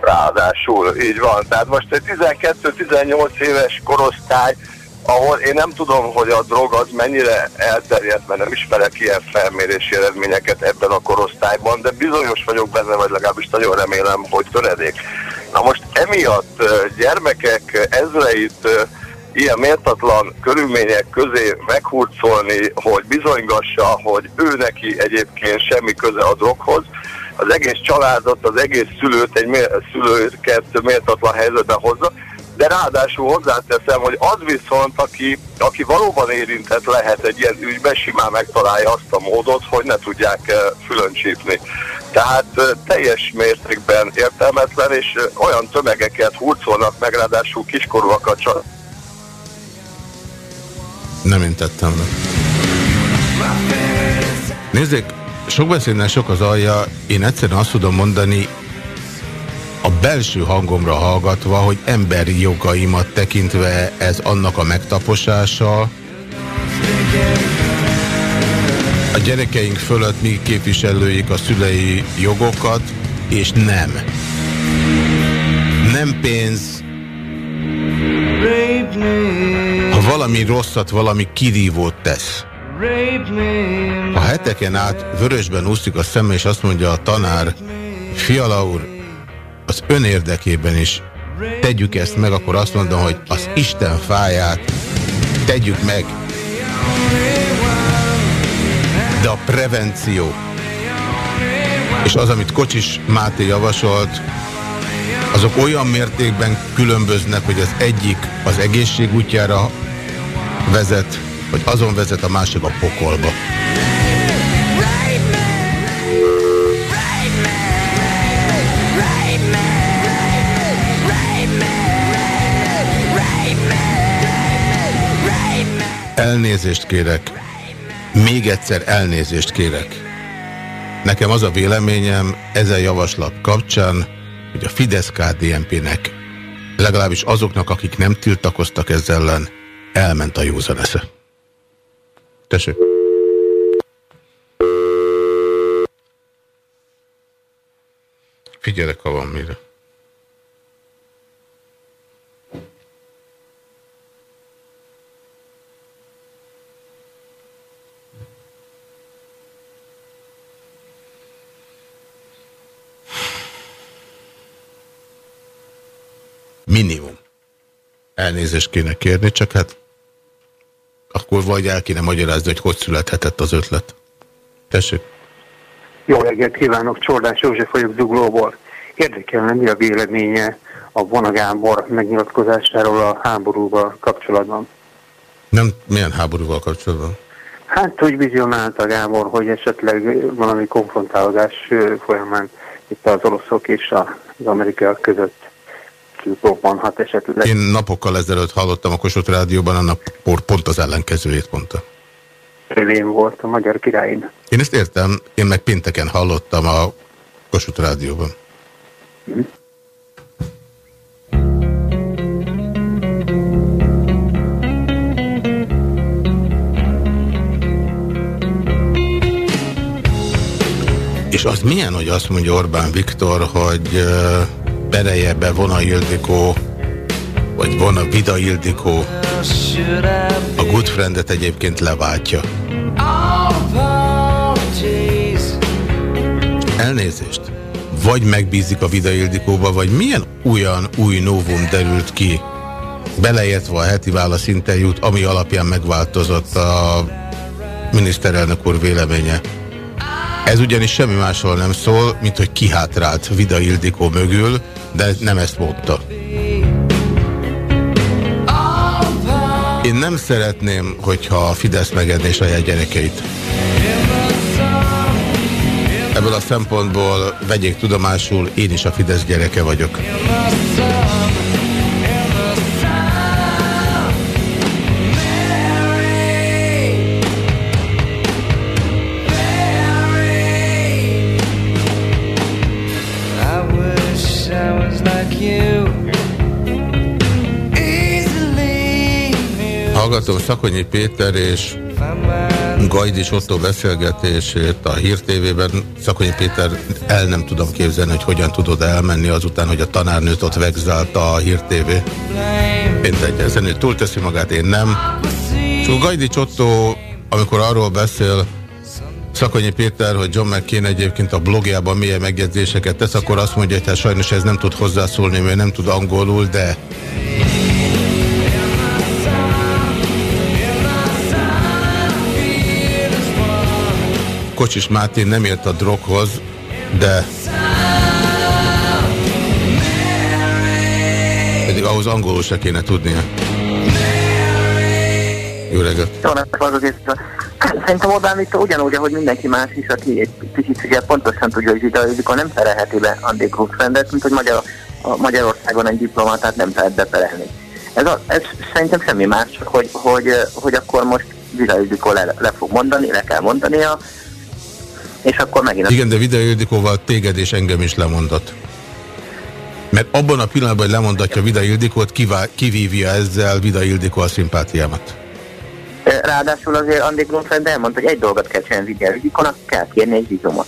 Ráadásul, így van. Tehát most egy 12-18 éves korosztály ahol én nem tudom, hogy a drog az mennyire elterjedt, mert nem ismerek ilyen felmérési eredményeket ebben a korosztályban, de bizonyos vagyok benne, vagy legalábbis nagyon remélem, hogy töredék. Na most emiatt gyermekek ezreit ilyen méltatlan körülmények közé meghurcolni, hogy bizonygassa, hogy ő neki egyébként semmi köze a droghoz, az egész családot, az egész szülőt, egy szülőket méltatlan helyzetbe hozza, de ráadásul hozzáteszem, hogy az viszont, aki, aki valóban érintett lehet egy ilyen ügyben, simán megtalálja azt a módot, hogy ne tudják eh, fülön csípni. Tehát eh, teljes mértékben értelmetlen, és eh, olyan tömegeket hurcolnak meg, ráadásul kiskorúakat csak. Nem én tettem. Nézzék, sok beszédnek sok az alja, én egyszerűen azt tudom mondani, a belső hangomra hallgatva, hogy emberi jogaimat tekintve ez annak a megtaposása, a gyerekeink fölött mi képviselőik a szülei jogokat, és nem. Nem pénz. Ha valami rosszat, valami kirívót tesz. Ha heteken át vörösben úszik a szem, és azt mondja a tanár, Fiala úr, az ön érdekében is tegyük ezt meg, akkor azt mondom, hogy az Isten fáját tegyük meg. De a prevenció és az, amit Kocsis Máté javasolt, az azok olyan mértékben különböznek, hogy az egyik az egészség útjára vezet, vagy azon vezet, a másik a pokolba. Elnézést kérek. Még egyszer elnézést kérek. Nekem az a véleményem ezen javaslat kapcsán, hogy a Fidesz-KDNP-nek, legalábbis azoknak, akik nem tiltakoztak ezzel ellen, elment a józan esze. Tessék. Figyelek, ha van mire. Elnézést kéne kérni, csak hát akkor vagy el kéne magyarázni, hogy hogy születhetett az ötlet. Tessék. Jó reggelt kívánok, Csordás József vagyok Zuglóból. Érdekelne, mi a véleménye a Vona Gábor megnyilatkozásáról a háborúval kapcsolatban? Nem, milyen háborúval kapcsolatban? Hát, hogy vizionálta Gábor, hogy esetleg valami konfrontálódás folyamán itt az oroszok és az amerikaiak között robbanhat esetleg. Én napokkal ezelőtt hallottam a Kossuth Rádióban, annak pont az ellenkezőjét mondta. Rövén volt a magyar királyin. Én ezt értem, én meg pénteken hallottam a Kossuth Rádióban. Hm. És az milyen, hogy azt mondja Orbán Viktor, hogy uh, Bereje be Vona Ildikó, vagy Vona Vida Ildikó a Goodfriendet egyébként leváltja. Elnézést. Vagy megbízik a Vida Ildikóba, vagy milyen olyan új novum derült ki, beleértve a heti válaszinterjút, ami alapján megváltozott a miniszterelnök úr véleménye. Ez ugyanis semmi másról nem szól, mint hogy kihátrált Vida Ildikó mögül, de nem ezt mondta. Én nem szeretném, hogyha a Fidesz megenné saját gyerekeit. Ebből a szempontból vegyék tudomásul, én is a Fidesz gyereke vagyok. Hallgatom Szakonyi Péter és Gajdis Otto beszélgetését a Hír TV-ben. Szakonyi Péter el nem tudom képzelni, hogy hogyan tudod elmenni azután, hogy a tanárnőt ott vegzálta a Hír TV. Mindegy, ezen ő túlteszi magát, én nem. Szóval Gajdis Otto, amikor arról beszél, Szakonyi Péter, hogy John McCain egyébként a blogjában milyen megjegyzéseket tesz, akkor azt mondja, hogy hát sajnos ez nem tud hozzászólni, mert nem tud angolul, de Kocsis Máté nem ért a droghoz, de pedig ahhoz angolul se kéne tudnia. Jó reggelt! Jó reggelt! Szerintem Orbán Viktor ugyanúgy, ahogy mindenki más is, aki egy kicsit ugye pontosan tudja, hogy Zsidai nem perelheti be Andy Krugfrendet, mint hogy Magyar, Magyarországon egy diplomatát nem lehet beperelni. Ez, a, ez szerintem semmi más, hogy, hogy, hogy akkor most Zsidai le, le fog mondani, le kell mondania, és akkor megint... Igen, de Vida Ildikóval téged és engem is lemondott. Mert abban a pillanatban, hogy lemondatja Vida Ildikót, kivívja ezzel Vida Ildikó a szimpátiámat. Ráadásul azért Andi Grunfeld elmondta, hogy egy dolgot kell csinálni Vida Ildikónak, kell kérni egy vizumot.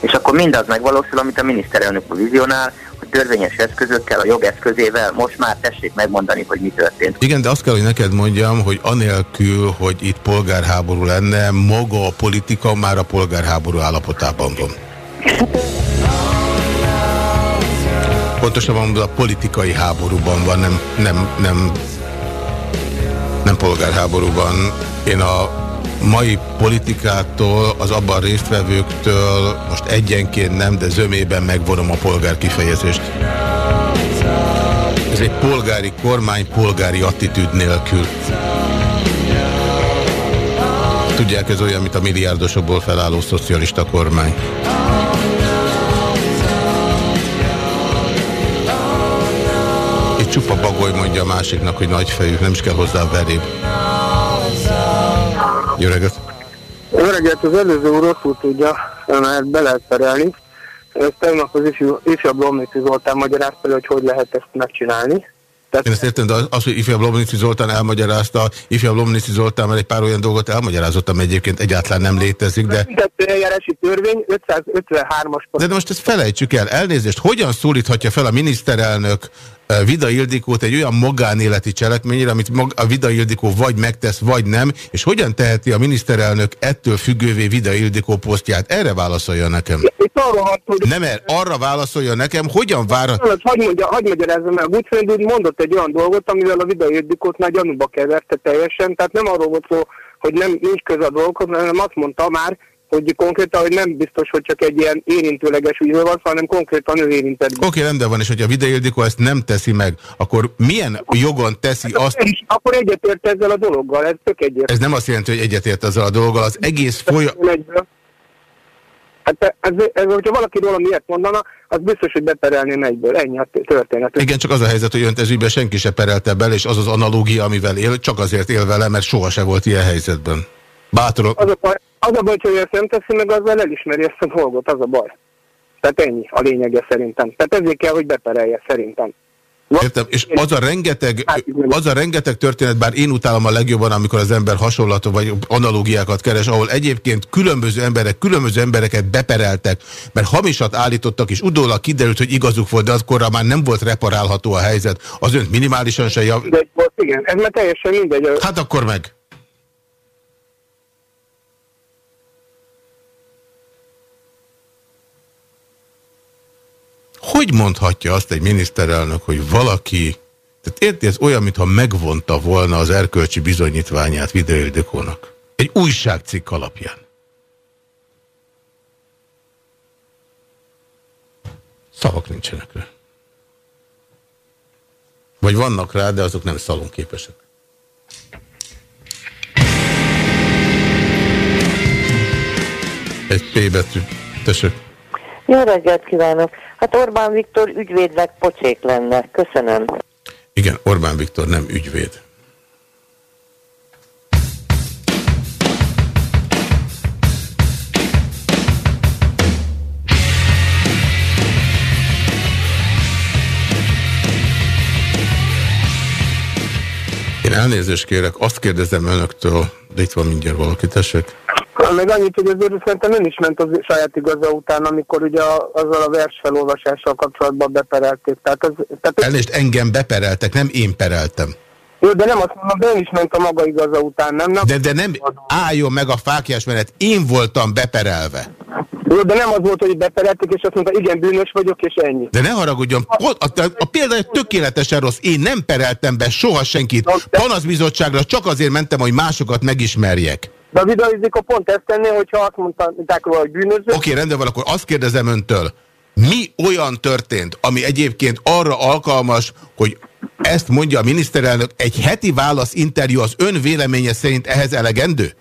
És akkor mindaz megvalósul, amit a miniszterelnök vizionál, törvényes eszközökkel, a jogeszközével most már tessék megmondani, hogy mi történt. Igen, de azt kell, hogy neked mondjam, hogy anélkül, hogy itt polgárháború lenne, maga a politika már a polgárháború állapotában van. Pontosabban a politikai háborúban van, nem, nem, nem, nem polgárháborúban. Én a mai politikától, az abban résztvevőktől most egyenként nem, de zömében megvonom a polgár kifejezést. Ez egy polgári kormány polgári attitűd nélkül. Tudják, ez olyan, mint a milliárdosokból felálló szocialista kormány. Egy csupa bagoly mondja a másiknak, hogy nagyfejű, nem is kell hozzá veréb. Jó reggelt! Jó reggelt, az előző úr rosszul tudja, mert be lehet perelni. Ezt tegnap az ifjabb Lomnici Zoltán magyarázta, hogy hogy lehet ezt megcsinálni. Tehát... Én ezt értem, de az, hogy ifjabb Lomnici Zoltán elmagyarázta, ifjabb Lomnici Zoltán már egy pár olyan dolgot elmagyarázott, ami egyébként egyáltalán nem létezik, de... eljárási törvény 553-as... De, de most ezt felejtsük el. Elnézést, hogyan szólíthatja fel a miniszterelnök Vida Ildikót egy olyan magánéleti cselekményre, amit a Vida Ildikó vagy megtesz, vagy nem, és hogyan teheti a miniszterelnök ettől függővé Vida Ildikó posztját? Erre válaszolja nekem. Nem er, arra válaszolja nekem, hogyan vár... Hagy, mondja, hagy magyarázzam meg, Gutfriend úr mondott egy olyan dolgot, amivel a Vida Ildikót már gyanúba keverte teljesen, tehát nem arról volt szó, hogy nem nincs köze a dolgokhoz, hanem azt mondta már, hogy konkrétan, hogy nem biztos, hogy csak egy ilyen érintőleges ügyről van, hanem konkrétan ő érintett. Oké, okay, rendben van, és hogyha a videóildikó ezt nem teszi meg, akkor milyen jogon teszi hát azt... És akkor egyetért ezzel a dologgal, ez tök egyért. Ez nem azt jelenti, hogy egyetért ezzel a dologgal, az egész folya... Hát ez, ez, hogyha valaki róla miért mondana, az biztos, hogy beperelné egyből. Ennyi a történet. Igen, csak az a helyzet, hogy önt ez senki se perelte bele, és az az analógia, amivel él, csak azért él vele, mert soha se volt ilyen helyzetben. Bátorok. Az a baj, az a baj hogy ezt nem teszi meg, azzal elismeri ezt a dolgot, az a baj. Tehát ennyi a lényege szerintem. Tehát ezért kell, hogy beperelje szerintem. Értem, és az a, rengeteg, hát, az a rengeteg történet, bár én utálom a legjobban, amikor az ember hasonlatot vagy analógiákat keres, ahol egyébként különböző emberek, különböző embereket bepereltek, mert hamisat állítottak, és utólag kiderült, hogy igazuk volt, de akkorra már nem volt reparálható a helyzet. Az önt minimálisan se jav... De, igen, ez már teljesen mindegy. Hát akkor meg. Hogy mondhatja azt egy miniszterelnök, hogy valaki, tehát érti, ez olyan, mintha megvonta volna az erkölcsi bizonyítványát Videildikónak. Egy újságcikk alapján. Szavak nincsenek rá. Vagy vannak rá, de azok nem szalonképesek. Egy P betű. Tessék. Jó reggelt kívánok! Hát Orbán Viktor ügyvédnek pocsék lenne. Köszönöm. Igen, Orbán Viktor nem ügyvéd. Én elnézést kérek, azt kérdezem önöktől, de itt van mindjárt valaki, tessék. Meg annyit, hogy azért szerintem ön is ment az saját igaza után, amikor ugye a, azzal a versfelolvasással kapcsolatban beperelték. Tehát az, tehát Elnézést, engem bepereltek, nem én pereltem. Jó, de nem azt mondom, de ön is ment a maga igaza után, nem? nem de, de nem álljon meg a fákjás menet, én voltam beperelve. Jó, de nem az volt, hogy beperelték, és azt mondta, igen, bűnös vagyok, és ennyi. De ne haragudjon, a, a, a példa tökéletesen rossz. Én nem pereltem be soha senkit. Panaszbizottságra csak azért mentem, hogy másokat megismerjek. De a videóizikó pont ezt tenné, hogyha azt mondták róla, hogy bűnöző. Oké, okay, rendben van, akkor azt kérdezem öntől. Mi olyan történt, ami egyébként arra alkalmas, hogy ezt mondja a miniszterelnök, egy heti válasz interjú az ön véleménye szerint ehhez elegendő?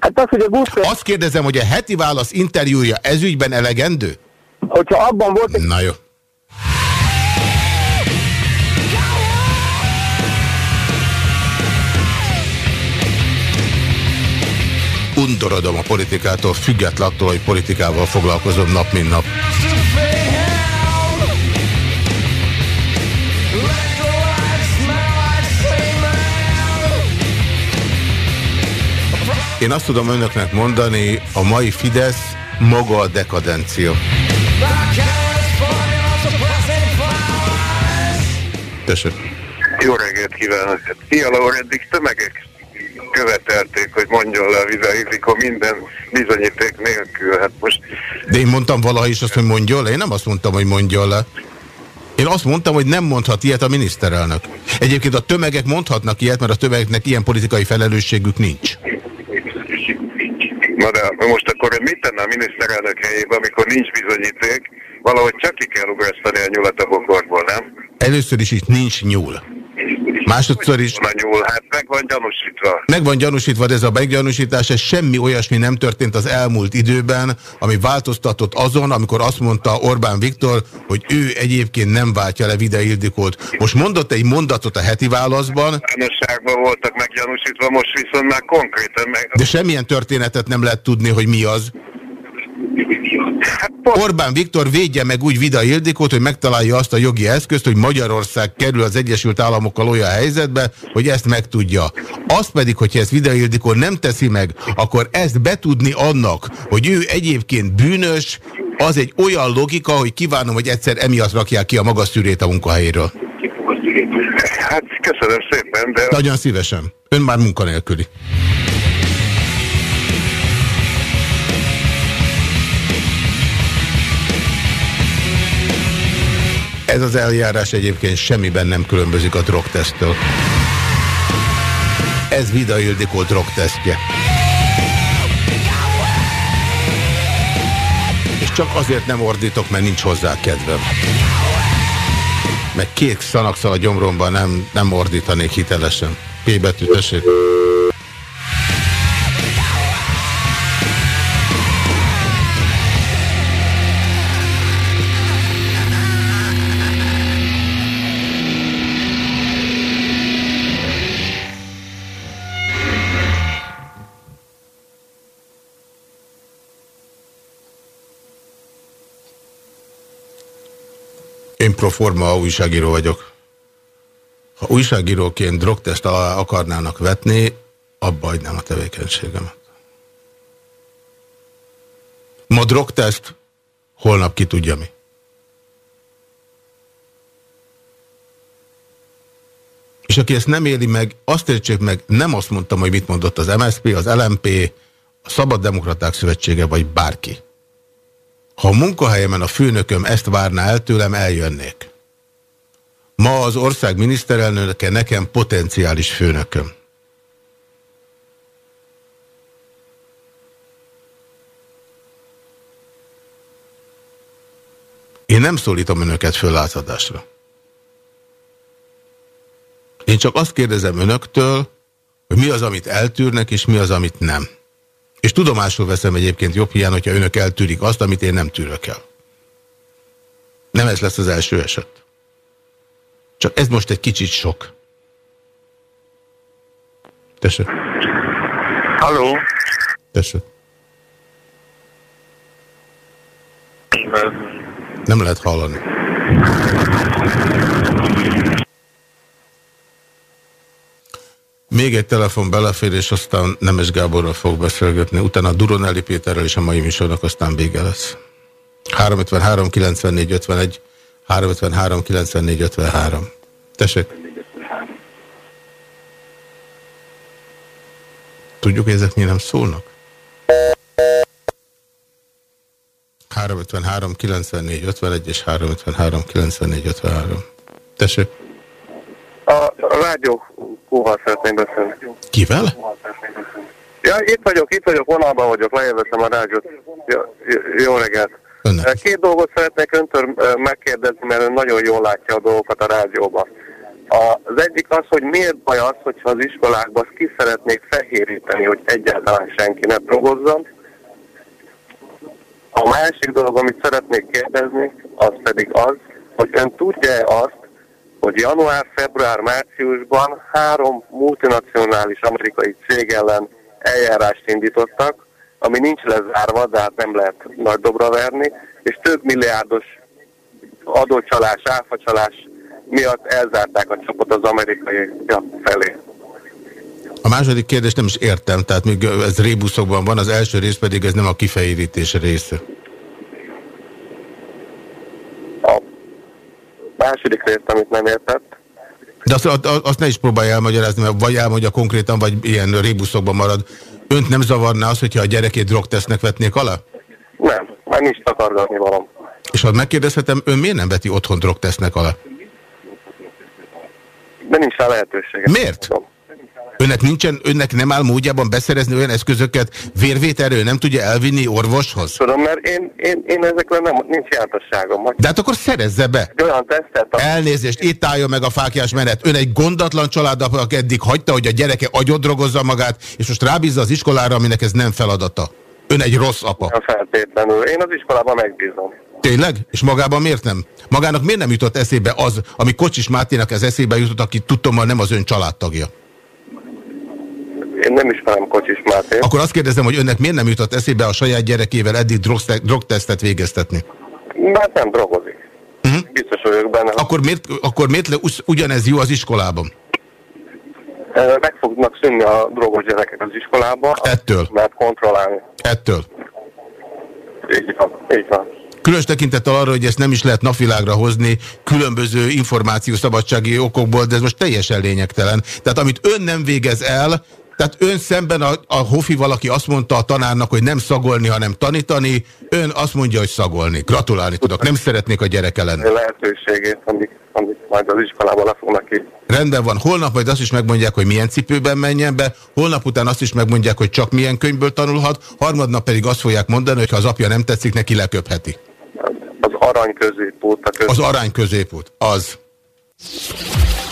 Hát az, hogy a Busz... Azt kérdezem, hogy a heti válasz interjúja ezügyben elegendő? Hogyha abban volt egy... Na jó. Undorodom a politikától, független attól, hogy politikával foglalkozom nap, mint nap. Én azt tudom önöknek mondani, a mai Fidesz maga a dekadencia. Tessék. Jó reggelt kívánok! Fiala eddig tömegek követelték, hogy mondjon le a Viza minden bizonyíték nélkül. Hát most... De én mondtam valaha is azt, hogy mondjon le? Én nem azt mondtam, hogy mondjon le. Én azt mondtam, hogy nem mondhat ilyet a miniszterelnök. Egyébként a tömegek mondhatnak ilyet, mert a tömegeknek ilyen politikai felelősségük nincs. Na de most akkor mit tenne a miniszterelnök helyében, amikor nincs bizonyíték, valahogy csak ki kell ugrasztani a nyulat a bokorból, nem? Először is itt nincs nyúl. Másodszor is... Na nyúl, hát meg van gyanúsítva. Meg van gyanúsítva, de ez a meggyanúsítás, ez semmi olyasmi nem történt az elmúlt időben, ami változtatott azon, amikor azt mondta Orbán Viktor, hogy ő egyébként nem váltja le Vida Ildikót. Most mondott egy mondatot a heti válaszban. Nyilvánosságban voltak meggyanúsítva, most viszont már konkrétan meg... De semmilyen történetet nem lehet tudni, hogy mi az. Orbán Viktor védje meg úgy Vida Ildikót, hogy megtalálja azt a jogi eszközt, hogy Magyarország kerül az Egyesült Államokkal olyan helyzetbe, hogy ezt megtudja. Azt pedig, hogyha ezt Vida Ildikó nem teszi meg, akkor ezt betudni annak, hogy ő egyébként bűnös, az egy olyan logika, hogy kívánom, hogy egyszer emiatt rakják ki a magas szűrét a munkahelyéről. Hát köszönöm szépen, de... Nagyon szívesen. Ön már munkanélküli. Ez az eljárás egyébként semmiben nem különbözik a drogtesztől. Ez Vida Ildikó drogtesztje. És csak azért nem ordítok, mert nincs hozzá kedvem. Meg két szanakszal a gyomromban nem, nem ordítanék hitelesen. P betű, tessék. Proforma újságíró vagyok. Ha újságíróként drogtest alá akarnának vetni, abba hagynám a tevékenységemet. Ma drogtest, holnap ki tudja mi. És aki ezt nem éli meg, azt értsék meg, nem azt mondtam, hogy mit mondott az MSZP, az LMP, a Szabad Demokraták Szövetsége, vagy bárki. Ha a munkahelyemen a főnököm ezt várná el tőlem, eljönnék. Ma az ország miniszterelnöke nekem potenciális főnököm. Én nem szólítom önöket föllátadásra. Én csak azt kérdezem önöktől, hogy mi az, amit eltűrnek, és mi az, amit nem. És tudomásul veszem egyébként jobb hiány, hogyha önök eltűrik azt, amit én nem tűrök el. Nem ez lesz az első eset. Csak ez most egy kicsit sok. Tessék. Halló? Tessék. Nem lehet hallani. Még egy telefon belefér, és aztán Nemes Gáborral fog beszélgetni. Utána Duronelli Péterrel és a mai műsornak aztán vége lesz. 353 94 51 353 94 53. Tessék. Tudjuk, hogy ezek mi nem szólnak? 353 94 51 és 353 94 53. Tessék. A, rádió kóval szeretném beszélni. Kivel? Ja, itt vagyok, itt vagyok, vonalban vagyok, lejöveszem a rádiót. Ja, jó reggelt. Önnek. Két dolgot szeretnék öntől megkérdezni, mert ön nagyon jól látja a dolgokat a rádióban. Az egyik az, hogy miért baj az, hogyha az iskolákban azt ki szeretnék fehéríteni, hogy egyáltalán senki ne drogozzon. A másik dolog, amit szeretnék kérdezni, az pedig az, hogy ön tudja azt, hogy január, február, márciusban három multinacionális amerikai cég ellen eljárást indítottak, ami nincs lezárva, de hát nem lehet nagy dobra verni, és több milliárdos adócsalás, áfacsalás miatt elzárták a csapot az amerikai felé. A második kérdést nem is értem, tehát még ez rébuszokban van, az első rész pedig ez nem a kifejerítés része. Második részt, amit nem értett. De azt, azt ne is próbálja elmagyarázni, mert vagy elmondja konkrétan, vagy ilyen rébuszokban marad. Önt nem zavarná az, hogyha a gyerekét drogtesznek vetnék alá? Nem, már nincs takargatni valam. És ha megkérdezhetem, ön miért nem veti otthon drogtesznek alá? De nincs rá lehetősége. Miért? Önnek nincsen, önnek nem áll módjában beszerezni olyan eszközöket, vérvételről nem tudja elvinni orvoshoz? Tudom, mert én, én, én ezekről nem, nincs jártasságom. De hát akkor szerezze be. Olyan tesztet, a... Elnézést, itt álljon meg a fákjás menet. Ön egy gondatlan család, aki eddig hagyta, hogy a gyereke agyodrogozza magát, és most rábízza az iskolára, aminek ez nem feladata. Ön egy rossz apa. Nem feltétlenül. Én az iskolában megbízom. Tényleg? És magában miért nem? Magának miért nem jutott eszébe az, ami Kocsis Máténak ez eszébe jutott, aki tudtommal nem az ön családtagja? Én nem ismerem Kocsis Máté. Akkor azt kérdezem, hogy önnek miért nem jutott eszébe a saját gyerekével eddig drogte- drogtesztet végeztetni? Mert nem drogozik. Uh -huh. Biztos vagyok benne. Akkor miért, akkor miért le, ugyanez jó az iskolában? Meg fognak szűnni a drogos gyerekek az iskolába. Ettől? Mert kontrollálni. Ettől? Így van. Így van. Különös tekintettel arra, hogy ezt nem is lehet napvilágra hozni különböző információszabadsági okokból, de ez most teljesen lényegtelen. Tehát amit ön nem végez el, tehát ön szemben a, a Hofi valaki azt mondta a tanárnak, hogy nem szagolni, hanem tanítani, ön azt mondja, hogy szagolni. Gratulálni tudok. Nem szeretnék a gyereke lenni. A lehetőségét, amit, amit majd az iskolában le fognak ki. Rendben van. Holnap majd azt is megmondják, hogy milyen cipőben menjen be, holnap után azt is megmondják, hogy csak milyen könyvből tanulhat, harmadnap pedig azt fogják mondani, hogy ha az apja nem tetszik, neki leköpheti. Az arany középút. A Az arany középút. Az.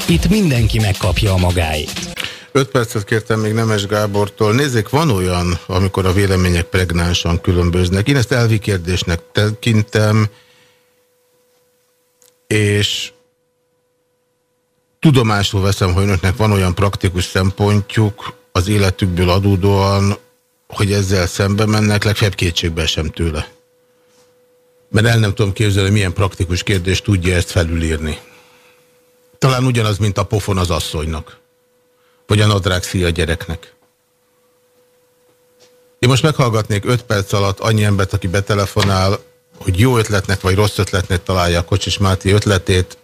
Itt mindenki megkapja a magáit. 5 percet kértem még Nemes Gábortól. Nézzék, van olyan, amikor a vélemények pregnánsan különböznek. Én ezt elvi kérdésnek tekintem, és tudomásul veszem, hogy önöknek van olyan praktikus szempontjuk az életükből adódóan, hogy ezzel szembe mennek, legfeljebb kétségbe sem tőle. Mert el nem tudom képzelni, milyen praktikus kérdést tudja ezt felülírni. Talán ugyanaz, mint a pofon az asszonynak. Vagy a nadrág szia gyereknek. Én most meghallgatnék 5 perc alatt annyi embert, aki betelefonál, hogy jó ötletnek vagy rossz ötletnek találja a Kocsis Máté ötletét,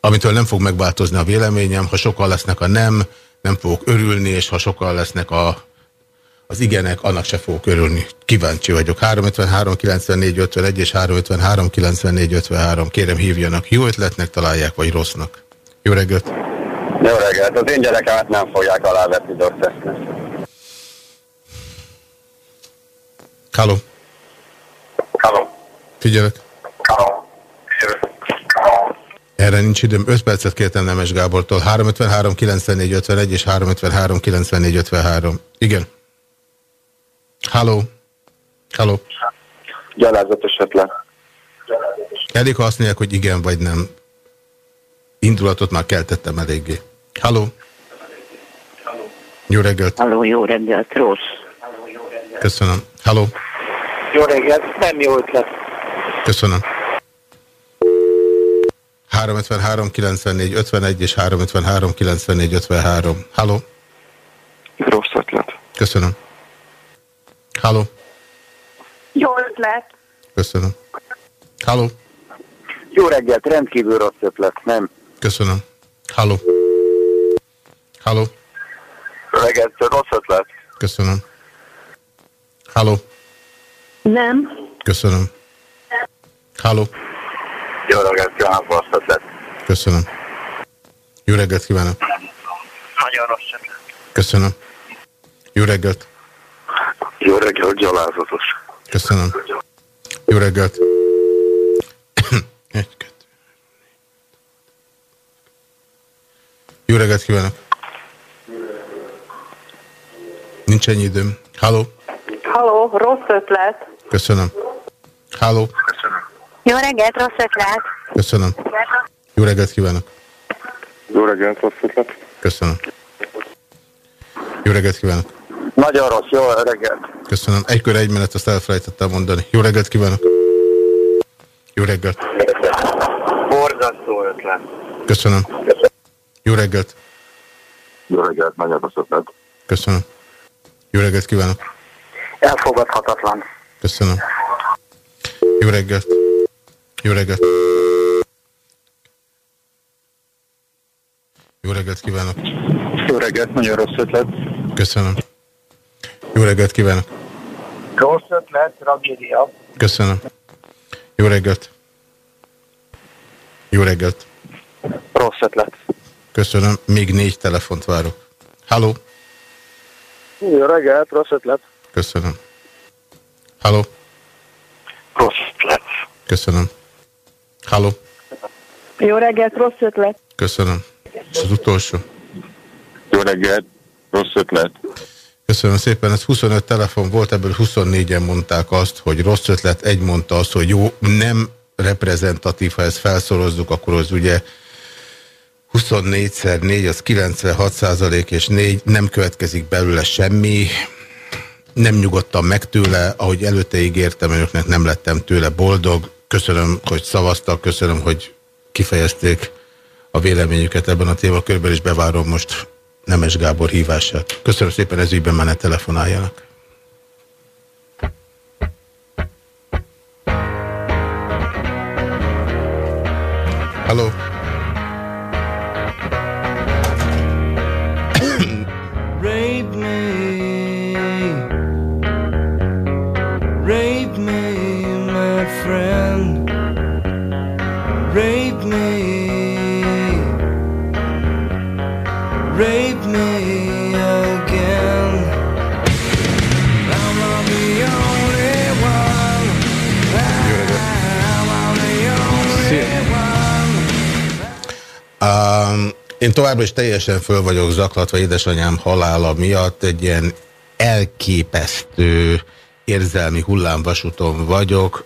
amitől nem fog megváltozni a véleményem. Ha sokan lesznek a nem, nem fogok örülni, és ha sokan lesznek a, az igenek, annak se fogok örülni. Kíváncsi vagyok. 353 94 51 és 353 94 53. Kérem hívjanak. Jó ötletnek találják, vagy rossznak. Jó reggelt! Jó reggelt! Az én gyerekemet nem fogják alávetni drogtesztnek. Halló! Halló! Figyelek! Halló! Erre nincs időm. 5 percet kértem Nemes Gábortól. 353 94 51 és 353 94 53. Igen. Halló! Halló! Gyalázatos ötlet. Elég, ha azt mondják, hogy igen vagy nem. Indulatot már keltettem eléggé. Halló! Jó reggelt! Halló, jó reggelt, rossz. Köszönöm. Halló! Jó reggelt, nem jó ötlet. Köszönöm. 353 94 51 és 353 94 53. Halló! Rossz ötlet. Köszönöm. Halló! Jó ötlet. Köszönöm. Halló! Jó reggelt, rendkívül rossz ötlet, nem? Köszönöm. Halló! Halló! Reggelt, rossz ötlet. Köszönöm. Halló! Nem. Köszönöm. Halló! Jó reggelt, kívánok, rossz ötlet. Köszönöm. Jó reggelt kívánok! Nagyon rossz ötlet. Köszönöm. Jó reggelt! Jó reggelt, gyalázatos. Köszönöm. Jó reggelt! Egy, kettő. Jó reggelt kívánok! Nincs ennyi időm. Halló! Halló, rossz ötlet. Köszönöm. Halló! Jó reggelt, rossz ötlet. Köszönöm. Jó reggelt kívánok! Jó reggelt, rossz ötlet. Köszönöm. Jó reggelt kívánok! Nagyon rossz, jó reggelt. Köszönöm. Egy kör egy menet, azt elfelejtettem mondani. Jó reggelt kívánok! Jó reggelt! Borzasztó ötlet. Köszönöm. Jó reggelt! Jó reggelt, nagyon rossz ötlet. Köszönöm. Jó reggelt kívánok! Elfogadhatatlan. Köszönöm. Jó reggelt! Jó reggelt! Jó reggelt kívánok! Jó reggelt, nagyon rossz ötlet. Köszönöm. Jó reggelt kívánok! Rossz ötlet, tragédia. Köszönöm. Jó reggelt! Jó reggelt! Rossz ötlet. Köszönöm, még négy telefont várok. Halló? Jó reggelt, rossz ötlet. Köszönöm. Halló? Rossz ötlet. Köszönöm. Halló? Jó reggelt, rossz ötlet. Köszönöm. És az utolsó. Jó reggelt, rossz ötlet. Köszönöm szépen, ez 25 telefon volt, ebből 24-en mondták azt, hogy rossz ötlet, egy mondta azt, hogy jó, nem reprezentatív, ha ezt felszorozzuk, akkor az ugye 24-szer 4, az 96 százalék, és 4 nem következik belőle semmi. Nem nyugodtam meg tőle, ahogy előtte ígértem, önöknek nem lettem tőle boldog. Köszönöm, hogy szavaztak, köszönöm, hogy kifejezték a véleményüket ebben a témakörben, és bevárom most Nemes Gábor hívását. Köszönöm szépen, ez ügyben már ne telefonáljanak. Én továbbra is teljesen föl vagyok zaklatva édesanyám halála miatt, egy ilyen elképesztő érzelmi hullámvasúton vagyok.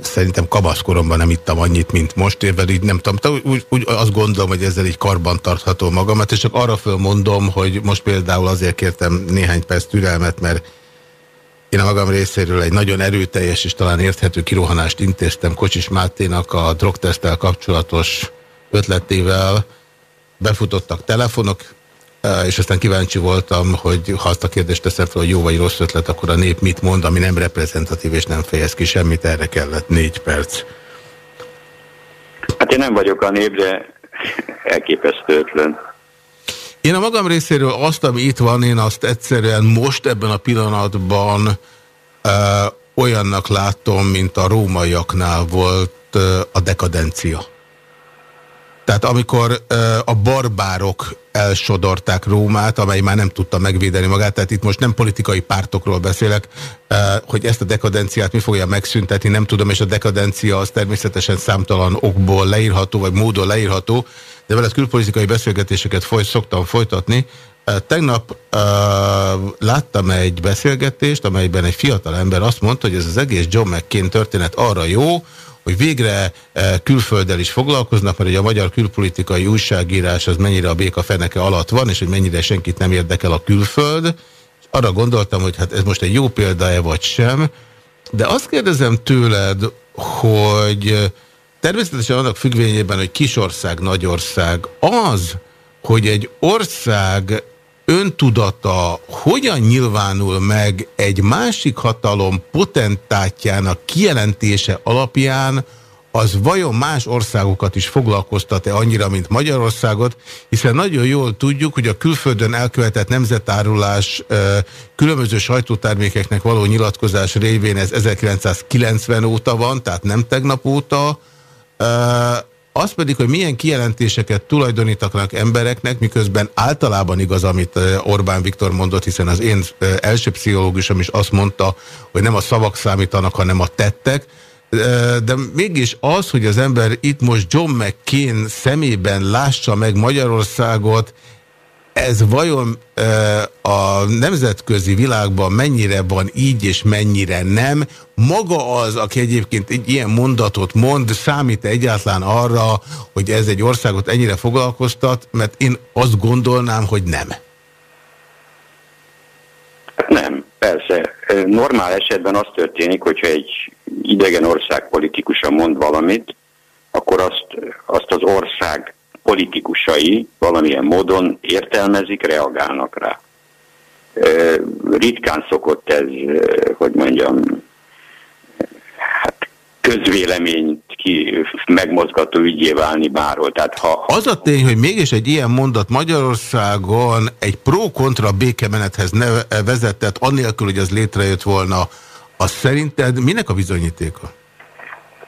Szerintem kamaszkoromban nem ittam annyit, mint most évvel, így nem tudom, úgy, úgy azt gondolom, hogy ezzel így karban tartható magamat, és csak arra fölmondom, hogy most például azért kértem néhány perc türelmet, mert én a magam részéről egy nagyon erőteljes és talán érthető kirohanást intéztem Kocsis Máténak a drogtesztel kapcsolatos ötletével. Befutottak telefonok, és aztán kíváncsi voltam, hogy ha azt a kérdést teszem fel, hogy jó vagy rossz ötlet, akkor a nép mit mond, ami nem reprezentatív és nem fejez ki semmit, erre kellett négy perc. Hát én nem vagyok a nép, de elképesztő ötlen. Én a magam részéről azt, ami itt van, én azt egyszerűen most ebben a pillanatban ö, olyannak látom, mint a rómaiaknál volt ö, a dekadencia. Tehát amikor ö, a barbárok elsodorták Rómát, amely már nem tudta megvédeni magát, tehát itt most nem politikai pártokról beszélek, ö, hogy ezt a dekadenciát mi fogja megszüntetni, nem tudom, és a dekadencia az természetesen számtalan okból leírható, vagy módon leírható, de veled külpolitikai beszélgetéseket foly, szoktam folytatni. Tegnap uh, láttam egy beszélgetést, amelyben egy fiatal ember azt mondta, hogy ez az egész John McCain történet arra jó, hogy végre külfölddel is foglalkoznak, mert ugye a magyar külpolitikai újságírás az mennyire a béka feneke alatt van, és hogy mennyire senkit nem érdekel a külföld. Arra gondoltam, hogy hát ez most egy jó példa-e vagy sem, de azt kérdezem tőled, hogy Természetesen annak függvényében, hogy kisország, nagyország, az, hogy egy ország öntudata hogyan nyilvánul meg egy másik hatalom potentátjának kijelentése alapján, az vajon más országokat is foglalkoztat-e annyira, mint Magyarországot, hiszen nagyon jól tudjuk, hogy a külföldön elkövetett nemzetárulás különböző sajtótermékeknek való nyilatkozás révén ez 1990 óta van, tehát nem tegnap óta, az pedig, hogy milyen kijelentéseket tulajdonítanak embereknek, miközben általában igaz, amit Orbán Viktor mondott, hiszen az én első pszichológusom is azt mondta, hogy nem a szavak számítanak, hanem a tettek, de mégis az, hogy az ember itt most John McCain szemében lássa meg Magyarországot, ez vajon a nemzetközi világban mennyire van így és mennyire nem? Maga az, aki egyébként egy ilyen mondatot mond, számít -e egyáltalán arra, hogy ez egy országot ennyire foglalkoztat? Mert én azt gondolnám, hogy nem. Nem, persze. Normál esetben az történik, hogyha egy idegen ország politikusa mond valamit, akkor azt, azt az ország politikusai valamilyen módon értelmezik, reagálnak rá. Ritkán szokott ez, hogy mondjam, hát közvéleményt ki megmozgató ügyé válni bárhol. Tehát ha, Az a tény, hogy mégis egy ilyen mondat Magyarországon egy pro-kontra békemenethez vezetett, annélkül, hogy ez létrejött volna, az szerinted minek a bizonyítéka?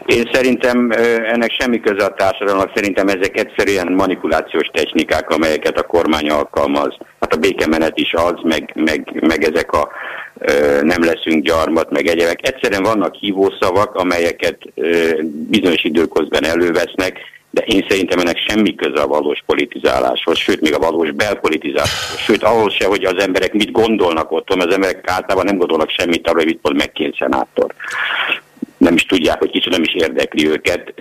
Én szerintem ennek semmi köze a társadalomnak, szerintem ezek egyszerűen manipulációs technikák, amelyeket a kormány alkalmaz. Hát a békemenet is az, meg, meg, meg ezek a nem leszünk gyarmat, meg egyebek. Egyszerűen vannak hívószavak, amelyeket bizonyos időközben elővesznek, de én szerintem ennek semmi köze a valós politizáláshoz, sőt, még a valós belpolitizáláshoz, sőt, ahhoz se, hogy az emberek mit gondolnak otthon, az emberek általában nem gondolnak semmit arról, hogy mit mond McCain szenátor. Nem is tudják, hogy kicsit nem is érdekli őket.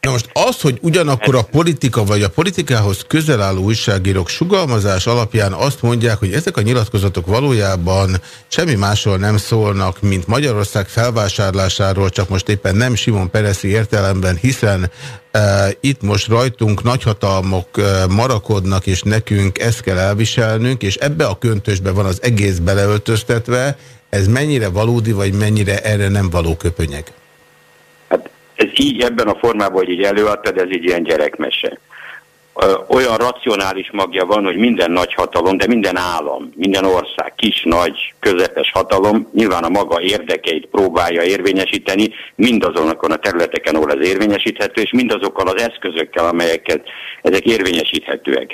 Na most az, hogy ugyanakkor a politika vagy a politikához közel álló újságírók sugalmazás alapján azt mondják, hogy ezek a nyilatkozatok valójában semmi másról nem szólnak, mint Magyarország felvásárlásáról, csak most éppen nem Simon Pereszi értelemben, hiszen e, itt most rajtunk nagyhatalmok e, marakodnak, és nekünk ezt kell elviselnünk, és ebbe a köntösbe van az egész beleöltöztetve, ez mennyire valódi, vagy mennyire erre nem való köpönyeg? ez így ebben a formában, hogy így előadtad, ez egy ilyen gyerekmese. Olyan racionális magja van, hogy minden nagy hatalom, de minden állam, minden ország, kis, nagy, közepes hatalom nyilván a maga érdekeit próbálja érvényesíteni, mindazonokon a területeken, ahol ez érvényesíthető, és mindazokkal az eszközökkel, amelyeket ezek érvényesíthetőek.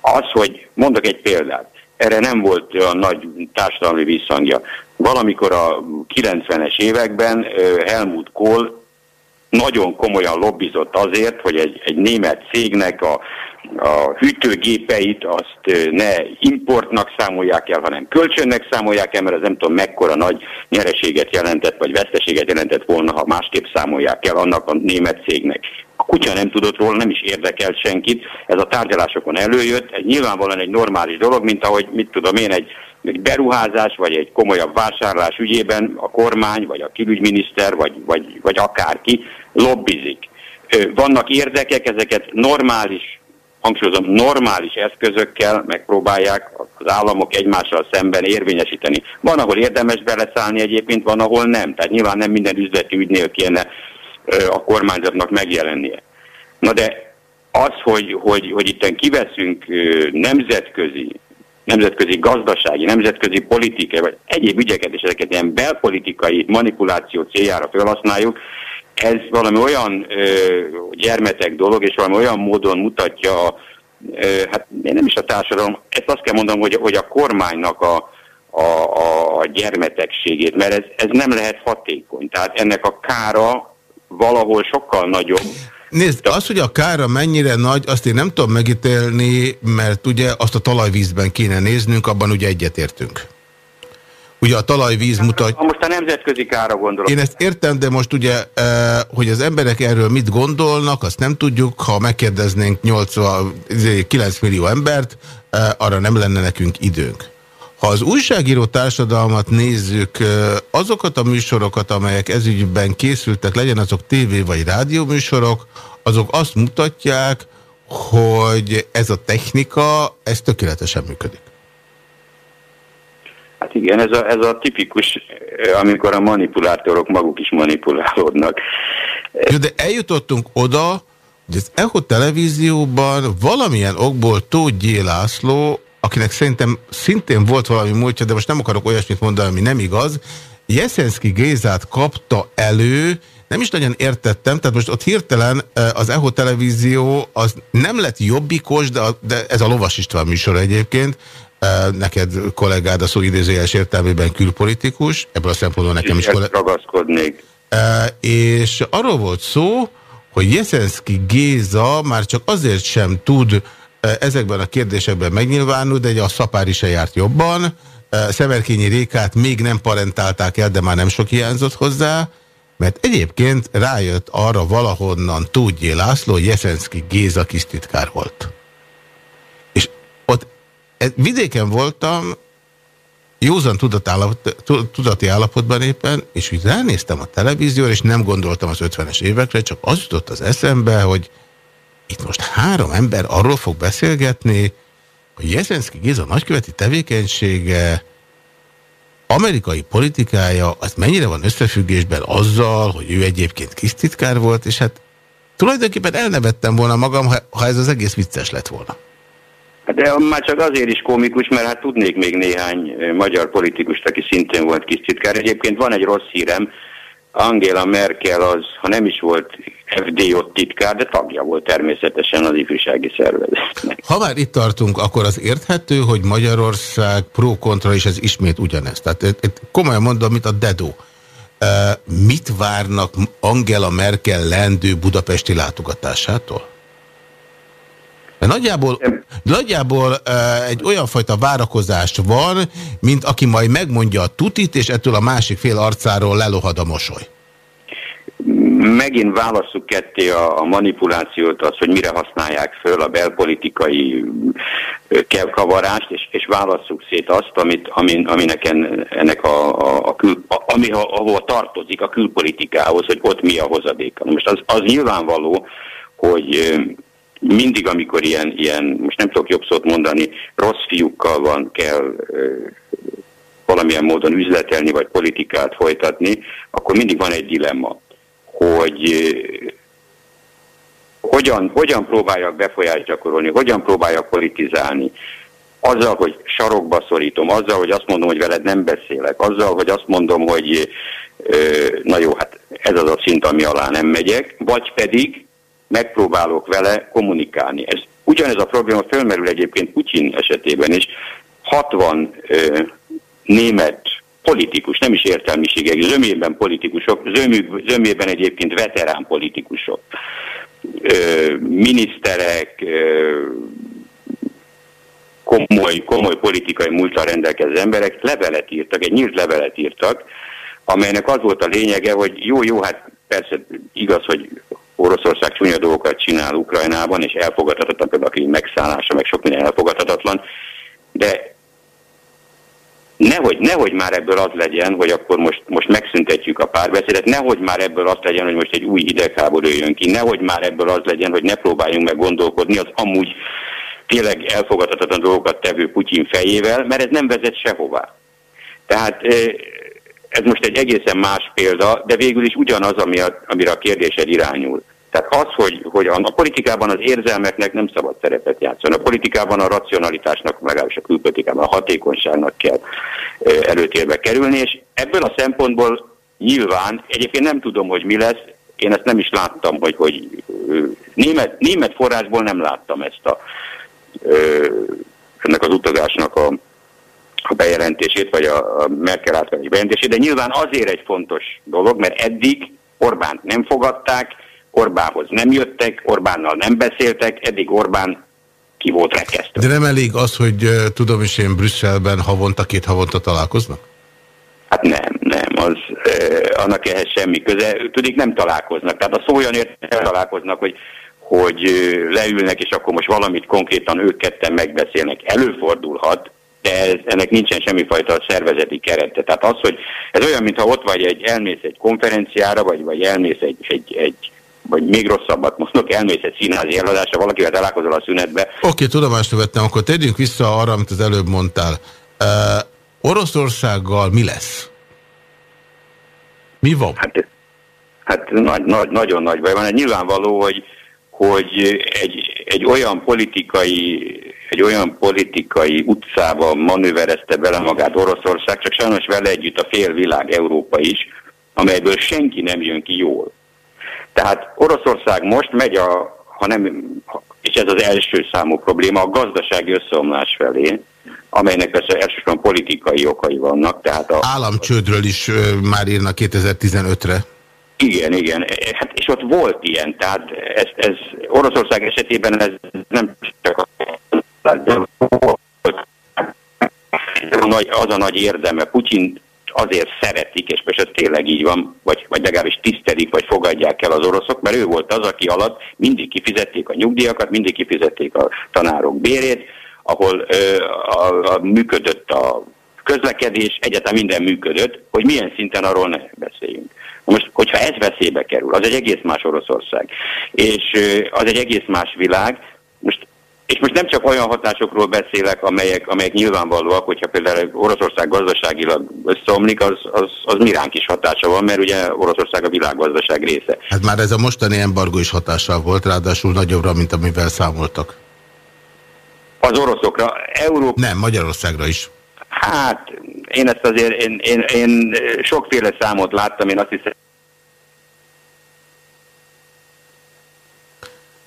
Az, hogy mondok egy példát, erre nem volt olyan nagy társadalmi visszhangja. Valamikor a 90-es években Helmut Kohl nagyon komolyan lobbizott azért, hogy egy, egy német cégnek a, a hűtőgépeit azt ne importnak számolják el, hanem kölcsönnek számolják el, mert ez nem tudom mekkora nagy nyereséget jelentett, vagy veszteséget jelentett volna, ha másképp számolják el annak a német cégnek. A kutya nem tudott róla, nem is érdekelt senkit, ez a tárgyalásokon előjött, egy nyilvánvalóan egy normális dolog, mint ahogy, mit tudom én, egy egy beruházás, vagy egy komolyabb vásárlás ügyében a kormány, vagy a külügyminiszter, vagy, vagy, vagy akárki lobbizik. Vannak érdekek, ezeket normális, hangsúlyozom, normális eszközökkel megpróbálják az államok egymással szemben érvényesíteni. Van, ahol érdemes beleszállni egyébként, van, ahol nem. Tehát nyilván nem minden üzleti ügynél kéne a kormányzatnak megjelennie. Na de az, hogy, hogy, hogy itt kiveszünk nemzetközi nemzetközi gazdasági, nemzetközi politikai, vagy egyéb ügyeket, és ezeket ilyen belpolitikai manipuláció céljára felhasználjuk, ez valami olyan ö, gyermetek dolog, és valami olyan módon mutatja, ö, hát én nem is a társadalom, ezt azt kell mondanom, hogy, hogy a kormánynak a, a, a, a gyermetegségét, mert ez, ez nem lehet hatékony. Tehát ennek a kára valahol sokkal nagyobb, Nézd, az, hogy a kára mennyire nagy, azt én nem tudom megítélni, mert ugye azt a talajvízben kéne néznünk, abban ugye egyetértünk. Ugye a talajvíz mutat... Most a nemzetközi kára gondolok. Én ezt értem, de most ugye, eh, hogy az emberek erről mit gondolnak, azt nem tudjuk. Ha megkérdeznénk 80, 9 millió embert, eh, arra nem lenne nekünk időnk. Ha az újságíró társadalmat nézzük, azokat a műsorokat, amelyek ezügyben készültek, legyen azok tévé vagy rádió műsorok, azok azt mutatják, hogy ez a technika, ez tökéletesen működik. Hát igen, ez a, ez a tipikus, amikor a manipulátorok maguk is manipulálódnak. Jó, de eljutottunk oda, hogy az ECHO televízióban valamilyen okból Tóth G. László, akinek szerintem szintén volt valami múltja, de most nem akarok olyasmit mondani, ami nem igaz, Jeszenszki Gézát kapta elő, nem is nagyon értettem, tehát most ott hirtelen eh, az EHO televízió az nem lett jobbikos, de, a, de ez a Lovas István műsor egyébként, eh, neked kollégád a szó idézőjeles értelmében külpolitikus, ebből a szempontból nekem is kollégám. ragaszkodnék. És arról volt szó, hogy Jeszenszki Géza már csak azért sem tud eh, ezekben a kérdésekben megnyilvánulni, de egy a szapári se járt jobban, Eh, Szemerkényi Rékát még nem parentálták el, de már nem sok hiányzott hozzá, mert egyébként rájött arra valahonnan Tógyé László, hogy Jeszenszki Géza kisztitkár volt. És ott e- vidéken voltam, józan tudati állapotban éppen, és úgy ránéztem a televízióra, és nem gondoltam az 50-es évekre, csak az jutott az eszembe, hogy itt most három ember arról fog beszélgetni, hogy Jeszenszki Géza nagyköveti tevékenysége amerikai politikája az mennyire van összefüggésben azzal, hogy ő egyébként kis titkár volt, és hát tulajdonképpen elnevettem volna magam, ha, ha ez az egész vicces lett volna. Hát De már csak azért is komikus, mert hát tudnék még néhány ö, magyar politikust, aki szintén volt kis titkár. Egyébként van egy rossz hírem, Angela Merkel az, ha nem is volt FDJ titkár, de tagja volt természetesen az ifjúsági szervezetnek. Ha már itt tartunk, akkor az érthető, hogy Magyarország pro-kontra, és ez ismét ugyanez. Tehát itt, itt komolyan mondom, mint a Dedo. Uh, mit várnak Angela Merkel lendő budapesti látogatásától? Nagyjából, nagyjából egy olyan fajta várakozást van, mint aki majd megmondja a tutit, és ettől a másik fél arcáról lelohad a mosoly. Megint válasszuk ketté a, a manipulációt, az, hogy mire használják föl a belpolitikai kavarást, és, és válasszuk szét azt, amit, amin, aminek en, ennek a, a, a, kül, a ami ahova tartozik a külpolitikához, hogy ott mi a hozadéka. Most az, az nyilvánvaló, hogy mindig, amikor ilyen, ilyen, most nem tudok jobb szót mondani, rossz fiúkkal van, kell valamilyen módon üzletelni, vagy politikát folytatni, akkor mindig van egy dilemma, hogy hogyan, hogyan próbáljak befolyást gyakorolni, hogyan próbáljak politizálni, azzal, hogy sarokba szorítom, azzal, hogy azt mondom, hogy veled nem beszélek, azzal, hogy azt mondom, hogy na jó, hát ez az a szint, ami alá nem megyek, vagy pedig megpróbálok vele kommunikálni. Ez, ugyanez a probléma fölmerül egyébként Putyin esetében is. 60 ö, német politikus, nem is értelmiségek, zömében politikusok, zömű, zömében egyébként veterán politikusok, ö, miniszterek, ö, komoly, komoly politikai múltal rendelkező emberek levelet írtak, egy nyílt levelet írtak, amelynek az volt a lényege, hogy jó, jó, hát persze igaz, hogy Oroszország csúnya dolgokat csinál Ukrajnában, és elfogadhatatlan például a megszállása, meg sok minden elfogadhatatlan, de nehogy, nehogy már ebből az legyen, hogy akkor most, most megszüntetjük a párbeszédet, nehogy már ebből az legyen, hogy most egy új hidegháború jön ki, nehogy már ebből az legyen, hogy ne próbáljunk meg gondolkodni az amúgy tényleg elfogadhatatlan dolgokat tevő Putyin fejével, mert ez nem vezet sehová. Tehát ez most egy egészen más példa, de végül is ugyanaz, ami a, amire a kérdésed irányul. Tehát az, hogy, hogy a, a politikában az érzelmeknek nem szabad szerepet játszani. A politikában a racionalitásnak, legalábbis a külpolitikában a hatékonyságnak kell előtérbe kerülni, és ebből a szempontból nyilván, egyébként nem tudom, hogy mi lesz, én ezt nem is láttam, hogy, hogy német, német forrásból nem láttam ezt a, ennek az utazásnak a, a bejelentését, vagy a, a Merkel által bejelentését, de nyilván azért egy fontos dolog, mert eddig Orbánt nem fogadták, Orbánhoz nem jöttek, Orbánnal nem beszéltek, eddig Orbán ki volt rekesztő. De nem elég az, hogy tudom is én Brüsszelben havonta, két havonta találkoznak? Hát nem, nem, az, eh, annak ehhez semmi köze. Tudik, nem találkoznak. Tehát a szó olyan értelme találkoznak, hogy, hogy leülnek, és akkor most valamit konkrétan ők ketten megbeszélnek. Előfordulhat, de ez, ennek nincsen semmifajta szervezeti kerete. Tehát az, hogy ez olyan, mintha ott vagy egy, elmész egy konferenciára, vagy, vagy elmész egy, egy, egy vagy még rosszabbat mondok, elmész egy színházi előadásra, valakivel találkozol a szünetbe. Oké, okay, tudomást vettem, akkor térjünk vissza arra, amit az előbb mondtál. Uh, Oroszországgal mi lesz? Mi van? Hát, hát nagy, nagy, nagyon nagy baj van. Hát nyilvánvaló, hogy, hogy egy, egy olyan politikai egy olyan politikai utcába manőverezte bele magát Oroszország, csak sajnos vele együtt a fél világ, Európa is, amelyből senki nem jön ki jól. Tehát Oroszország most megy a, ha nem, és ez az első számú probléma, a gazdasági összeomlás felé, amelynek persze elsősorban politikai okai vannak. Tehát a, Államcsődről is ö, már írnak 2015-re. Igen, igen. Hát, és ott volt ilyen, tehát ez, ez Oroszország esetében ez nem csak a az a nagy érdeme. Putyin azért szeretik, és most ez tényleg így van, vagy, vagy legalábbis tisztelik, vagy fogadják el az oroszok, mert ő volt az, aki alatt mindig kifizették a nyugdíjakat, mindig kifizették a tanárok bérét, ahol ö, a, a, működött a közlekedés, egyetem minden működött, hogy milyen szinten arról ne beszéljünk. Most, hogyha ez veszélybe kerül, az egy egész más Oroszország, és az egy egész más világ, és most nem csak olyan hatásokról beszélek, amelyek, amelyek nyilvánvalóak, hogyha például Oroszország gazdaságilag összeomlik, az, az, az miránk is hatása van, mert ugye Oroszország a világgazdaság része. Hát már ez a mostani embargó is hatással volt, ráadásul nagyobbra, mint amivel számoltak. Az oroszokra, Európa... Nem, Magyarországra is. Hát, én ezt azért, én, én, én sokféle számot láttam, én azt hiszem...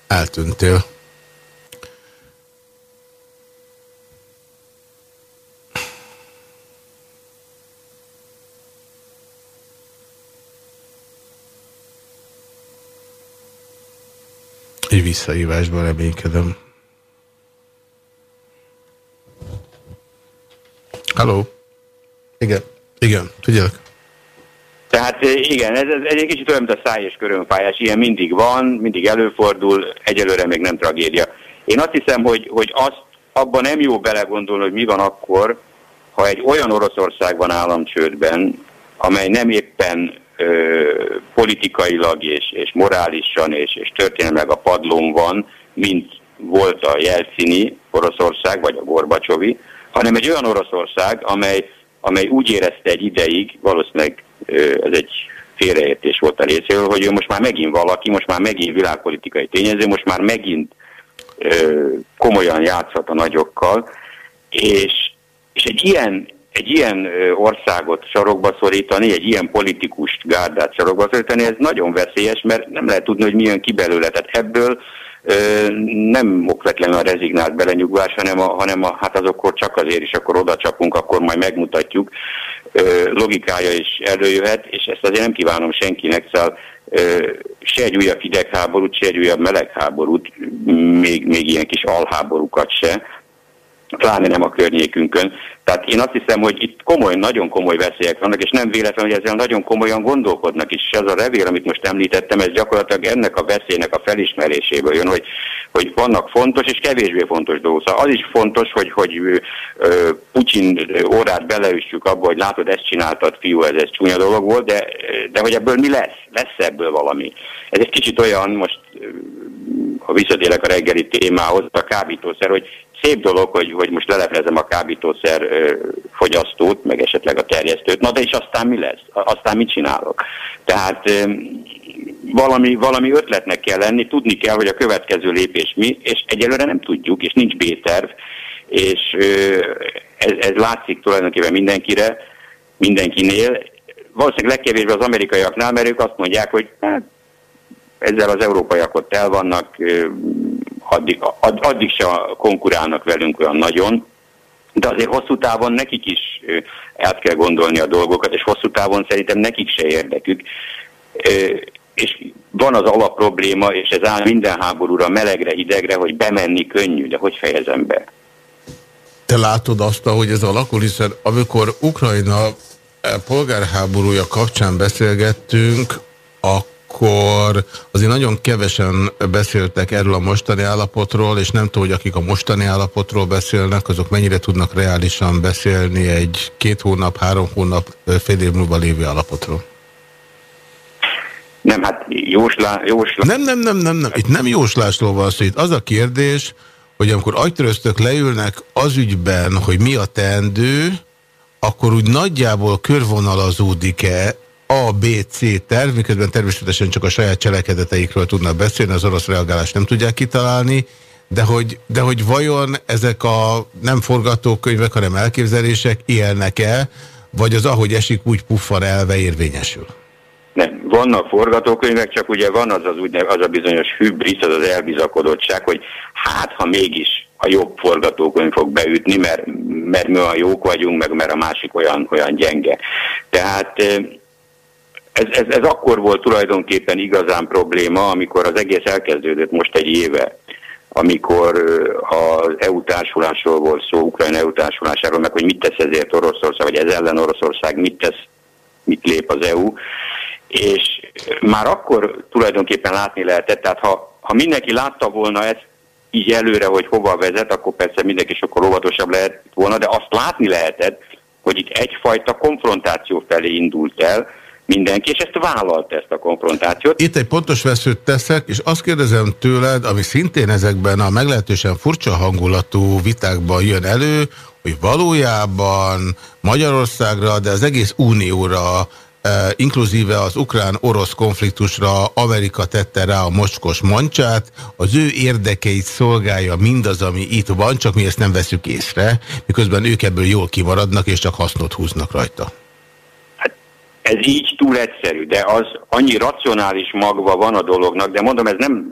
Eltűntél. Visszaívásban reménykedem. Halló? Igen. Igen, figyelek. Tehát eh, igen, ez, ez egy kicsit olyan, mint a száj és körönfájás, ilyen mindig van, mindig előfordul, egyelőre még nem tragédia. Én azt hiszem, hogy, hogy azt abban nem jó belegondolni, hogy mi van akkor, ha egy olyan Oroszország van államcsődben, amely nem éppen politikailag és, és morálisan és, és történelmileg a padlón van, mint volt a Jelszini Oroszország, vagy a Gorbacsovi, hanem egy olyan Oroszország, amely, amely úgy érezte egy ideig, valószínűleg ez egy félreértés volt a részéről, hogy ő most már megint valaki, most már megint világpolitikai tényező, most már megint ö, komolyan játszhat a nagyokkal, és, és egy ilyen egy ilyen országot sarokba szorítani, egy ilyen politikust gárdát sarokba szorítani, ez nagyon veszélyes, mert nem lehet tudni, hogy mi jön ki belőle. Tehát ebből nem okvetlenül a rezignált belenyugvás, hanem, a, hanem a, hát az akkor csak azért is, akkor oda csapunk, akkor majd megmutatjuk. Logikája is előjöhet, és ezt azért nem kívánom senkinek, szóval se egy újabb hidegháborút, se egy újabb melegháborút, még, még ilyen kis alháborúkat se, pláne nem a környékünkön. Tehát én azt hiszem, hogy itt komoly, nagyon komoly veszélyek vannak, és nem véletlen, hogy ezzel nagyon komolyan gondolkodnak is. És ez a revél, amit most említettem, ez gyakorlatilag ennek a veszélynek a felismeréséből jön, hogy, hogy vannak fontos és kevésbé fontos dolgok. Szóval az is fontos, hogy, hogy ö, Putyin órát beleüssük abba, hogy látod, ezt csináltad, fiú, ez egy csúnya dolog volt, de, de hogy ebből mi lesz? Lesz ebből valami? Ez egy kicsit olyan, most ha visszatérek a reggeli témához, a kábítószer, hogy szép dolog, hogy, hogy most leleplezem a kábítószer ö, fogyasztót, meg esetleg a terjesztőt, na de és aztán mi lesz? Aztán mit csinálok? Tehát ö, valami, valami ötletnek kell lenni, tudni kell, hogy a következő lépés mi, és egyelőre nem tudjuk, és nincs B-terv, és ö, ez, ez látszik tulajdonképpen mindenkire, mindenkinél, valószínűleg legkevésbé az amerikaiaknál, mert ők azt mondják, hogy hát, ezzel az európaiak ott el vannak, addig, addig se konkurálnak velünk olyan nagyon, de azért hosszú távon nekik is át kell gondolni a dolgokat, és hosszú távon szerintem nekik se érdekük. És van az alapprobléma, és ez áll minden háborúra, melegre, hidegre, hogy bemenni könnyű, de hogy fejezem be? Te látod azt, hogy ez alakul, hiszen amikor Ukrajna polgárháborúja kapcsán beszélgettünk, akkor akkor azért nagyon kevesen beszéltek erről a mostani állapotról, és nem tudom, hogy akik a mostani állapotról beszélnek, azok mennyire tudnak reálisan beszélni egy két hónap, három hónap, fél év múlva lévő állapotról. Nem, hát jóslá, jóslá... Nem, nem, nem, nem, nem. Itt nem jóslásról van szó. Itt az a kérdés, hogy amikor agytöröztök leülnek az ügyben, hogy mi a teendő, akkor úgy nagyjából körvonalazódik-e a, B, C terv, miközben természetesen csak a saját cselekedeteikről tudnak beszélni, az orosz reagálást nem tudják kitalálni, de hogy, de hogy vajon ezek a nem forgatókönyvek, hanem elképzelések élnek-e, vagy az ahogy esik, úgy puffan elve érvényesül? Nem, vannak forgatókönyvek, csak ugye van az, az, úgy, az a bizonyos hübris, az az elbizakodottság, hogy hát, ha mégis a jobb forgatókönyv fog beütni, mert, mert mi olyan jók vagyunk, meg mert a másik olyan, olyan gyenge. Tehát ez, ez, ez akkor volt tulajdonképpen igazán probléma, amikor az egész elkezdődött most egy éve, amikor az EU társulásról volt szó, Ukrajna EU társulásáról, meg hogy mit tesz ezért Oroszország, vagy ez ellen Oroszország mit tesz, mit lép az EU, és már akkor tulajdonképpen látni lehetett, tehát ha, ha mindenki látta volna ezt így előre, hogy hova vezet, akkor persze mindenki sokkal óvatosabb lehet volna, de azt látni lehetett, hogy itt egyfajta konfrontáció felé indult el, mindenki, és ezt vállalta ezt a konfrontációt. Itt egy pontos veszőt teszek, és azt kérdezem tőled, ami szintén ezekben a meglehetősen furcsa hangulatú vitákban jön elő, hogy valójában Magyarországra, de az egész Unióra, eh, inkluzíve az ukrán-orosz konfliktusra Amerika tette rá a mocskos mancsát, az ő érdekeit szolgálja mindaz, ami itt van, csak mi ezt nem veszük észre, miközben ők ebből jól kimaradnak, és csak hasznot húznak rajta. Ez így túl egyszerű, de az annyi racionális magva van a dolognak, de mondom, ez nem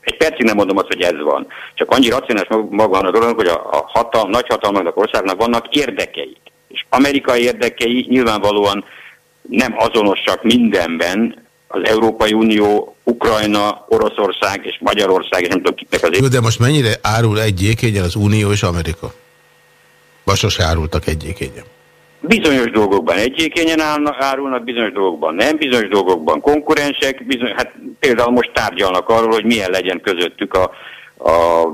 egy percig nem mondom azt, hogy ez van. Csak annyi racionális maga van a dolog, hogy a, a hatal, nagyhatalmaknak, országnak vannak érdekeik. És amerikai érdekei nyilvánvalóan nem azonosak mindenben, az Európai Unió, Ukrajna, Oroszország és Magyarország, és nem tudom kiknek az de most mennyire árul egy jékényen az Unió és Amerika? Vagy sose árultak egy jékényen? Bizonyos dolgokban egyékenyen állnak, árulnak, bizonyos dolgokban nem, bizonyos dolgokban konkurensek, bizony, hát például most tárgyalnak arról, hogy milyen legyen közöttük a, a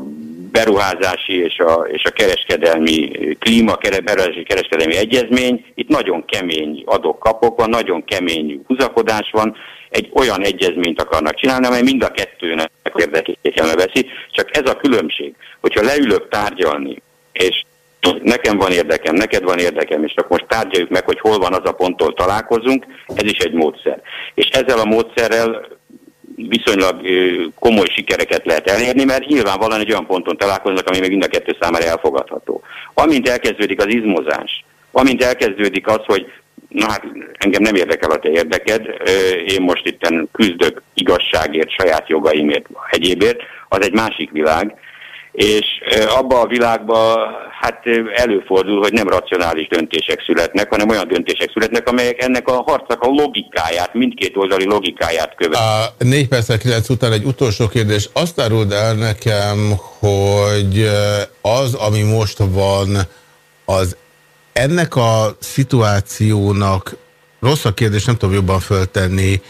beruházási és a, és a kereskedelmi klíma, beruházási kereskedelmi egyezmény. Itt nagyon kemény adok-kapok van, nagyon kemény húzakodás van. Egy olyan egyezményt akarnak csinálni, amely mind a kettőnek érdekét veszi. Csak ez a különbség, hogyha leülök tárgyalni, és nekem van érdekem, neked van érdekem, és akkor most tárgyaljuk meg, hogy hol van az a ponttól találkozunk, ez is egy módszer. És ezzel a módszerrel viszonylag komoly sikereket lehet elérni, mert nyilvánvalóan egy olyan ponton találkoznak, ami még mind a kettő számára elfogadható. Amint elkezdődik az izmozás, amint elkezdődik az, hogy na hát engem nem érdekel a te érdeked, én most itt küzdök igazságért, saját jogaimért, egyébért, az egy másik világ, és abba a világba hát előfordul, hogy nem racionális döntések születnek, hanem olyan döntések születnek, amelyek ennek a harcnak a logikáját, mindkét oldali logikáját követ. A 4 perc 9 után egy utolsó kérdés. Azt áruld el nekem, hogy az, ami most van, az ennek a szituációnak, rossz a kérdés, nem tudom jobban föltenni,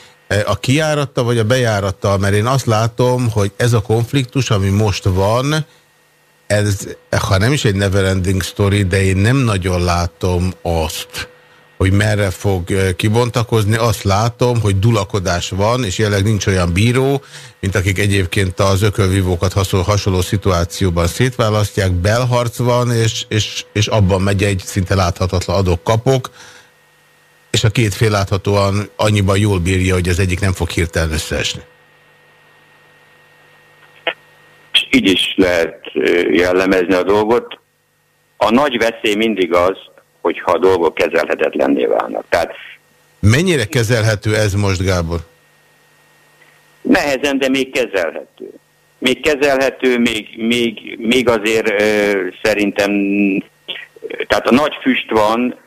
a kiáratta vagy a bejáratta, mert én azt látom, hogy ez a konfliktus, ami most van, ez, ha nem is egy neverending story, de én nem nagyon látom azt, hogy merre fog kibontakozni. Azt látom, hogy dulakodás van, és jelenleg nincs olyan bíró, mint akik egyébként az ökölvívókat hasonló, hasonló szituációban szétválasztják, belharc van, és, és, és abban megy egy szinte láthatatlan adok-kapok, és a két fél láthatóan annyiban jól bírja, hogy az egyik nem fog hirtelen összeesni. Így is lehet jellemezni a dolgot. A nagy veszély mindig az, hogyha a dolgok kezelhetetlenné válnak. Tehát Mennyire kezelhető ez most, Gábor? Nehezen, de még kezelhető. Még kezelhető, még, még, még azért ö, szerintem, tehát a nagy füst van,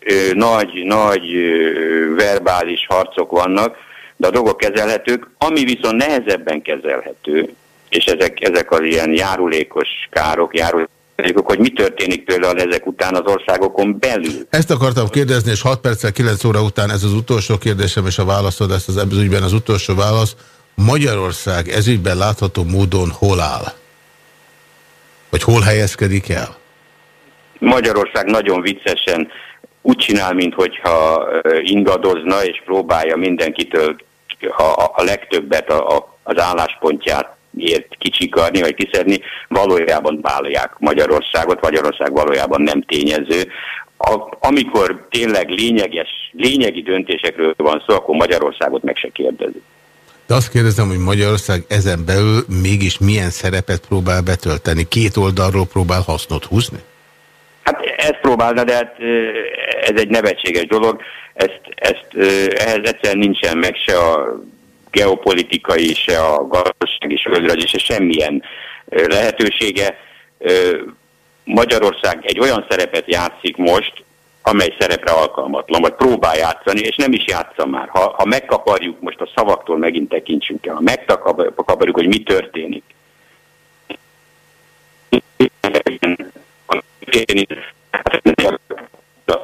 ö, nagy, nagy ö, verbális harcok vannak, de a dolgok kezelhetők. Ami viszont nehezebben kezelhető, és ezek, ezek az ilyen járulékos károk, járulékos hogy mi történik például ezek után az országokon belül. Ezt akartam kérdezni, és 6 perccel 9 óra után ez az utolsó kérdésem, és a válaszod, ezt az ügyben az utolsó válasz. Magyarország ezügyben látható módon hol áll? Vagy hol helyezkedik el? Magyarország nagyon viccesen úgy csinál, mintha ingadozna, és próbálja mindenkitől a, a legtöbbet a, a, az álláspontját ért kicsikarni, vagy kiszedni, valójában vállalják Magyarországot, Magyarország valójában nem tényező. A, amikor tényleg lényeges, lényegi döntésekről van szó, akkor Magyarországot meg se kérdezik. De azt kérdezem, hogy Magyarország ezen belül mégis milyen szerepet próbál betölteni? Két oldalról próbál hasznot húzni? Hát ezt próbálna, de hát ez egy nevetséges dolog. Ezt, ezt, ehhez egyszerűen nincsen meg se a geopolitikai, se a gazdasági, se földrajzi, se semmilyen lehetősége. Magyarország egy olyan szerepet játszik most, amely szerepre alkalmatlan, vagy próbál játszani, és nem is játsza már. Ha, ha megkaparjuk, most a szavaktól megint tekintsünk el, ha megkaparjuk, hogy mi történik,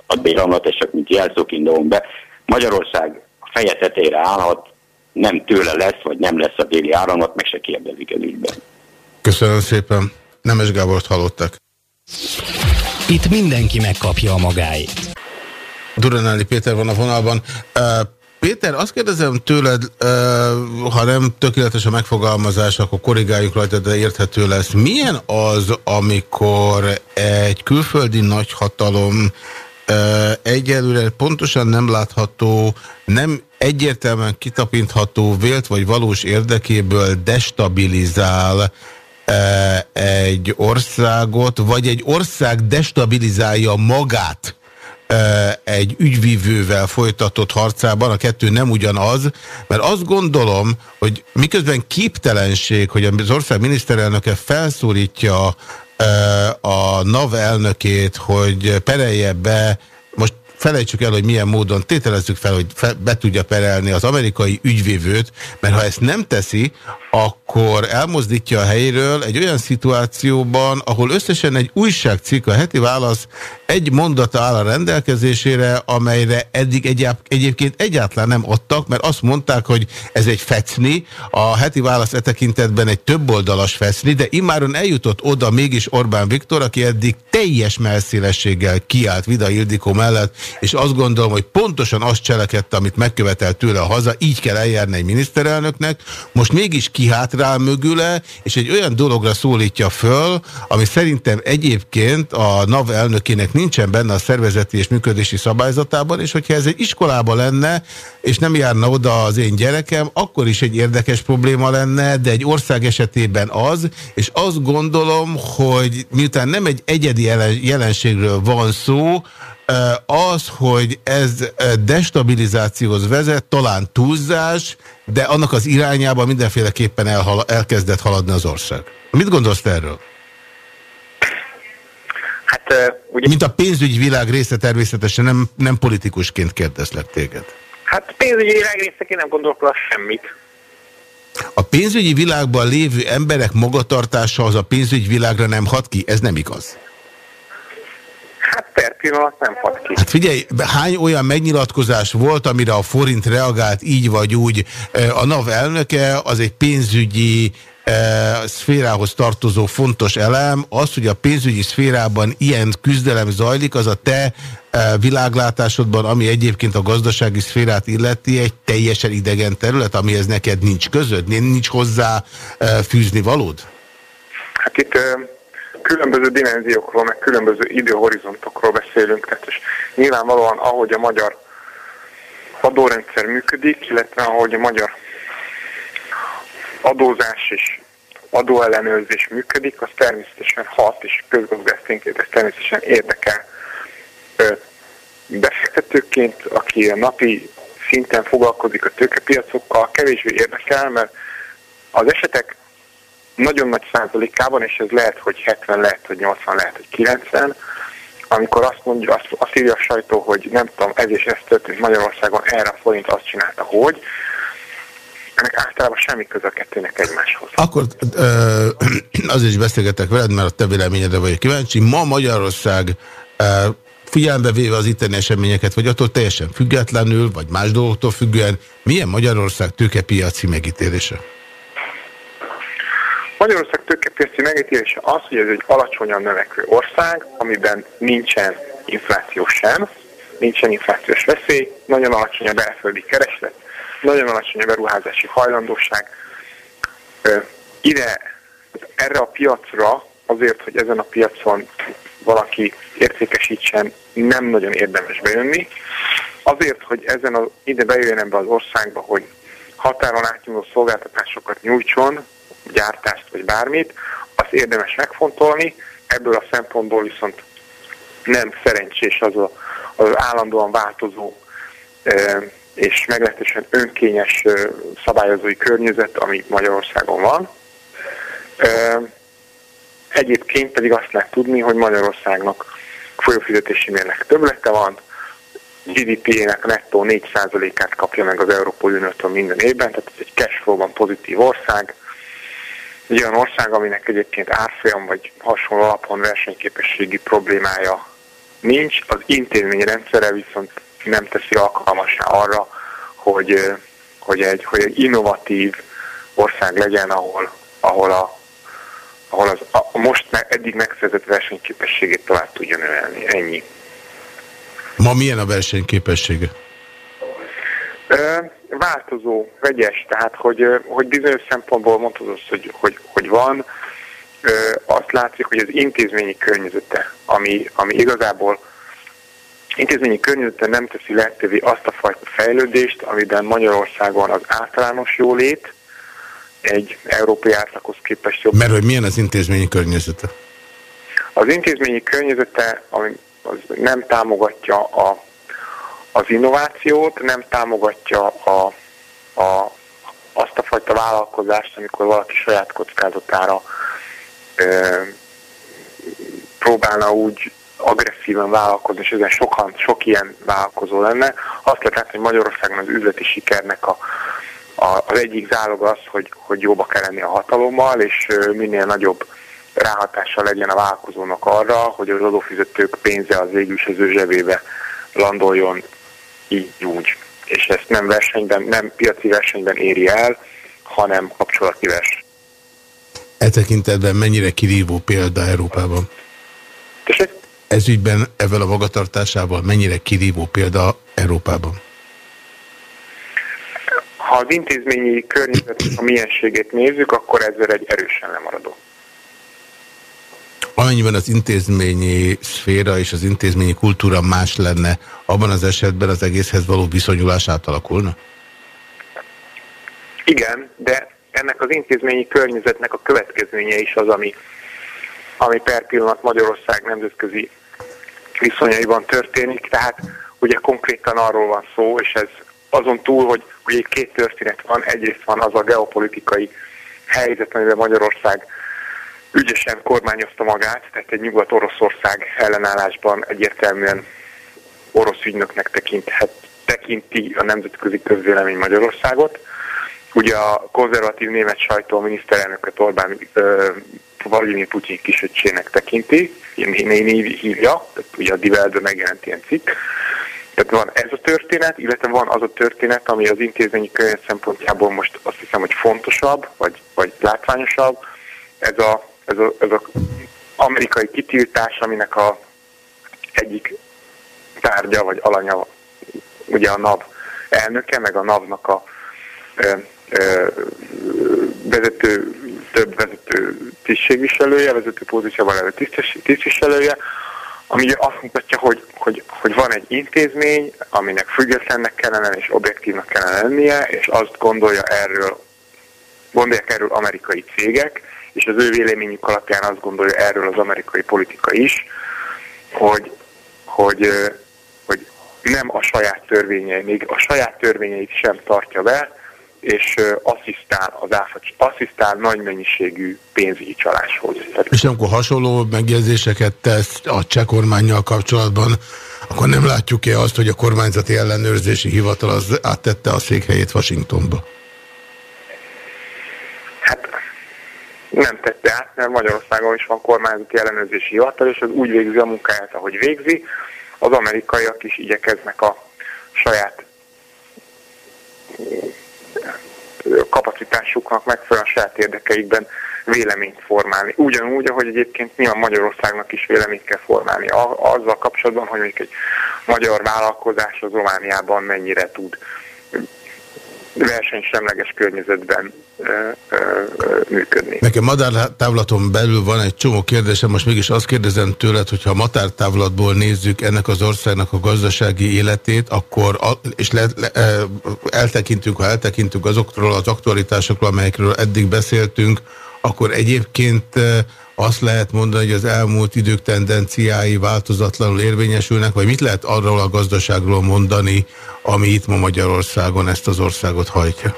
a béramlat, és csak mint jelszók indulunk be, Magyarország a feje tetejére állhat, nem tőle lesz, vagy nem lesz a déli áramlat, meg se kérdezik ez ügyben. Köszönöm szépen. Nemes Gábort hallottak. Itt mindenki megkapja a magáit. Duranelli Péter van a vonalban. Péter, azt kérdezem tőled, ha nem tökéletes a megfogalmazás, akkor korrigáljuk rajta, de érthető lesz. Milyen az, amikor egy külföldi nagyhatalom egyelőre pontosan nem látható, nem egyértelműen kitapintható vélt vagy valós érdekéből destabilizál egy országot, vagy egy ország destabilizálja magát egy ügyvívővel folytatott harcában, a kettő nem ugyanaz, mert azt gondolom, hogy miközben képtelenség, hogy az ország miniszterelnöke felszólítja a NAV elnökét, hogy perelje be felejtsük el, hogy milyen módon tételezzük fel, hogy fe, be tudja perelni az amerikai ügyvévőt, mert ha ezt nem teszi, akkor elmozdítja a helyéről egy olyan szituációban, ahol összesen egy újságcikk, a heti válasz egy mondata áll a rendelkezésére, amelyre eddig egyáb, egyébként egyáltalán nem adtak, mert azt mondták, hogy ez egy fecni, a heti válasz e tekintetben egy többoldalas fecni, de immáron eljutott oda mégis Orbán Viktor, aki eddig teljes melszélességgel kiállt Vida Ildikó mellett, és azt gondolom, hogy pontosan azt cselekedte, amit megkövetelt tőle a haza, így kell eljárni egy miniszterelnöknek, most mégis kihátrál mögüle, és egy olyan dologra szólítja föl, ami szerintem egyébként a NAV elnökének nincsen benne a szervezeti és működési szabályzatában, és hogyha ez egy iskolába lenne, és nem járna oda az én gyerekem, akkor is egy érdekes probléma lenne, de egy ország esetében az, és azt gondolom, hogy miután nem egy egyedi jelenségről van szó, az, hogy ez destabilizációhoz vezet, talán túlzás, de annak az irányába mindenféleképpen elhal elkezdett haladni az ország. Mit gondolsz erről? Hát, ugye... Mint a pénzügyi világ része természetesen nem, nem politikusként kérdezlek téged. Hát pénzügyi világ részeként nem gondolok rá semmit. A pénzügyi világban lévő emberek magatartása az a pénzügyi világra nem hat ki, ez nem igaz. Hát per pillanat nem hat ki. Hát figyelj, hány olyan megnyilatkozás volt, amire a forint reagált így vagy úgy. A NAV elnöke az egy pénzügyi szférához tartozó fontos elem. Az, hogy a pénzügyi szférában ilyen küzdelem zajlik, az a te világlátásodban, ami egyébként a gazdasági szférát illeti, egy teljesen idegen terület, amihez neked nincs közöd, nincs hozzá fűzni valód? Hát itt különböző dimenziókról, meg különböző időhorizontokról beszélünk, tehát és nyilvánvalóan ahogy a magyar adórendszer működik, illetve ahogy a magyar adózás és adóellenőrzés működik, az természetesen hat, és közgazdászténként ez természetesen érdekel befektetőként, aki a napi szinten foglalkozik a tőkepiacokkal, kevésbé érdekel, mert az esetek nagyon nagy százalékában, és ez lehet, hogy 70, lehet, hogy 80, lehet, hogy 90, amikor azt mondja, azt, azt írja a sajtó, hogy nem tudom, ez és ez történt Magyarországon, erre a forint azt csinálta, hogy, ennek általában semmi köze a kettőnek egymáshoz. Akkor ö, azért is beszélgetek veled, mert a te véleményedre vagyok kíváncsi. Ma Magyarország ö, figyelembe véve az itteni eseményeket, vagy attól teljesen függetlenül, vagy más dolgoktól függően, milyen Magyarország tőkepiaci megítélése? Magyarország tőkepiaci megítélése az, hogy ez egy alacsonyan növekvő ország, amiben nincsen infláció sem, nincsen inflációs veszély, nagyon alacsony a belföldi kereslet, nagyon alacsony a beruházási hajlandóság. Ide, erre a piacra, azért, hogy ezen a piacon valaki értékesítsen, nem nagyon érdemes bejönni. Azért, hogy ezen a, ide bejöjjön ebbe az országba, hogy határon átnyúló szolgáltatásokat nyújtson, gyártást vagy bármit, azt érdemes megfontolni, ebből a szempontból viszont nem szerencsés az a, az állandóan változó és meglehetősen önkényes szabályozói környezet, ami Magyarországon van. Egyébként pedig azt lehet tudni, hogy Magyarországnak folyófizetési mérleg többlete van, GDP-ének nettó 4%-át kapja meg az Európai Uniótól minden évben, tehát ez egy cashflow-ban pozitív ország, egy olyan ország, aminek egyébként árfolyam vagy hasonló alapon versenyképességi problémája nincs, az intézményrendszere viszont nem teszi alkalmasá arra, hogy, hogy, egy, hogy egy innovatív ország legyen, ahol, ahol, a, ahol az, a most eddig megszerzett versenyképességét tovább tudja növelni. Ennyi. Ma milyen a versenyképessége? Változó, vegyes, tehát hogy, hogy bizonyos szempontból mondhatod azt, hogy, hogy, hogy van, azt látszik, hogy az intézményi környezete, ami, ami igazából intézményi környezete nem teszi lehetővé azt a fajta fejlődést, amiben Magyarországon az általános jólét egy európai átlaghoz képest jobb. Mert hogy milyen az intézményi környezete? Az intézményi környezete, ami az nem támogatja a, az innovációt, nem támogatja a, a, azt a fajta vállalkozást, amikor valaki saját kockázatára ö, próbálna úgy agresszíven vállalkozni, és ezen sokan, sok ilyen vállalkozó lenne. Azt lehet látni, hogy Magyarországon az üzleti sikernek a, a, az egyik zálog az, hogy, hogy jóba kell lenni a hatalommal, és minél nagyobb ráhatása legyen a vállalkozónak arra, hogy az adófizetők pénze az végül is az ő zsebébe landoljon így úgy. És ezt nem versenyben, nem piaci versenyben éri el, hanem kapcsolati verseny. E tekintetben mennyire kirívó példa Európában? Tessék? Ez ügyben ezzel a magatartásával mennyire kirívó példa Európában? Ha az intézményi környezetnek a mienségét nézzük, akkor ezzel egy erősen lemaradó. Amennyiben az intézményi szféra és az intézményi kultúra más lenne, abban az esetben az egészhez való viszonyulás átalakulna? Igen, de ennek az intézményi környezetnek a következménye is az, ami, ami per pillanat Magyarország nemzetközi viszonyaiban történik. Tehát ugye konkrétan arról van szó, és ez azon túl, hogy ugye két történet van, egyrészt van az a geopolitikai helyzet, amiben Magyarország ügyesen kormányozta magát, tehát egy nyugat-oroszország ellenállásban egyértelműen orosz ügynöknek tekinthet, tekinti a nemzetközi közvélemény Magyarországot. Ugye a konzervatív német sajtó miniszterelnököt Orbán ö, Vladimir Putyin kisöccsének tekinti, ilyen így hívja, tehát ugye a Divelbe megjelent ilyen cikk. Tehát van ez a történet, illetve van az a történet, ami az intézményi környezet szempontjából most azt hiszem, hogy fontosabb, vagy, vagy látványosabb. Ez a, ez a, ez a amerikai kitiltás, aminek a egyik tárgya vagy alanya ugye a NAV elnöke, meg a NAV-nak a ö, ö, vezető, több vezető tisztségviselője, vezető pozícióban levő tisztviselője, ami azt mutatja, hogy, hogy, hogy van egy intézmény, aminek függetlennek kellene és objektívnak kellene lennie, és azt gondolja erről, gondolják erről amerikai cégek, és az ő véleményük alapján azt gondolja erről az amerikai politika is, hogy, hogy, hogy nem a saját törvényei, még a saját törvényeit sem tartja be, és asszisztál, az áfa, asszisztál nagy mennyiségű pénzügyi csaláshoz. És amikor hasonló megjegyzéseket tesz a cseh kormányjal kapcsolatban, akkor nem látjuk-e azt, hogy a kormányzati ellenőrzési hivatal az áttette a székhelyét Washingtonba? Hát nem tette át, mert Magyarországon is van kormányzati ellenőrzési hivatal, és az úgy végzi a munkáját, ahogy végzi. Az amerikaiak is igyekeznek a saját kapacitásuknak megfelelően a saját érdekeikben véleményt formálni. Ugyanúgy, ahogy egyébként nyilván Magyarországnak is véleményt kell formálni. Azzal kapcsolatban, hogy mondjuk egy magyar vállalkozás az Romániában mennyire tud versenysemleges környezetben ö, ö, ö, működni. Nekem madártávlaton belül van egy csomó kérdésem, most mégis azt kérdezem tőled, hogyha a matártávlatból nézzük ennek az országnak a gazdasági életét, akkor, és le, le, eltekintünk, ha eltekintünk azoktól az aktualitásokról, amelyekről eddig beszéltünk, akkor egyébként azt lehet mondani, hogy az elmúlt idők tendenciái változatlanul érvényesülnek, vagy mit lehet arról a gazdaságról mondani, ami itt ma Magyarországon ezt az országot hajtja?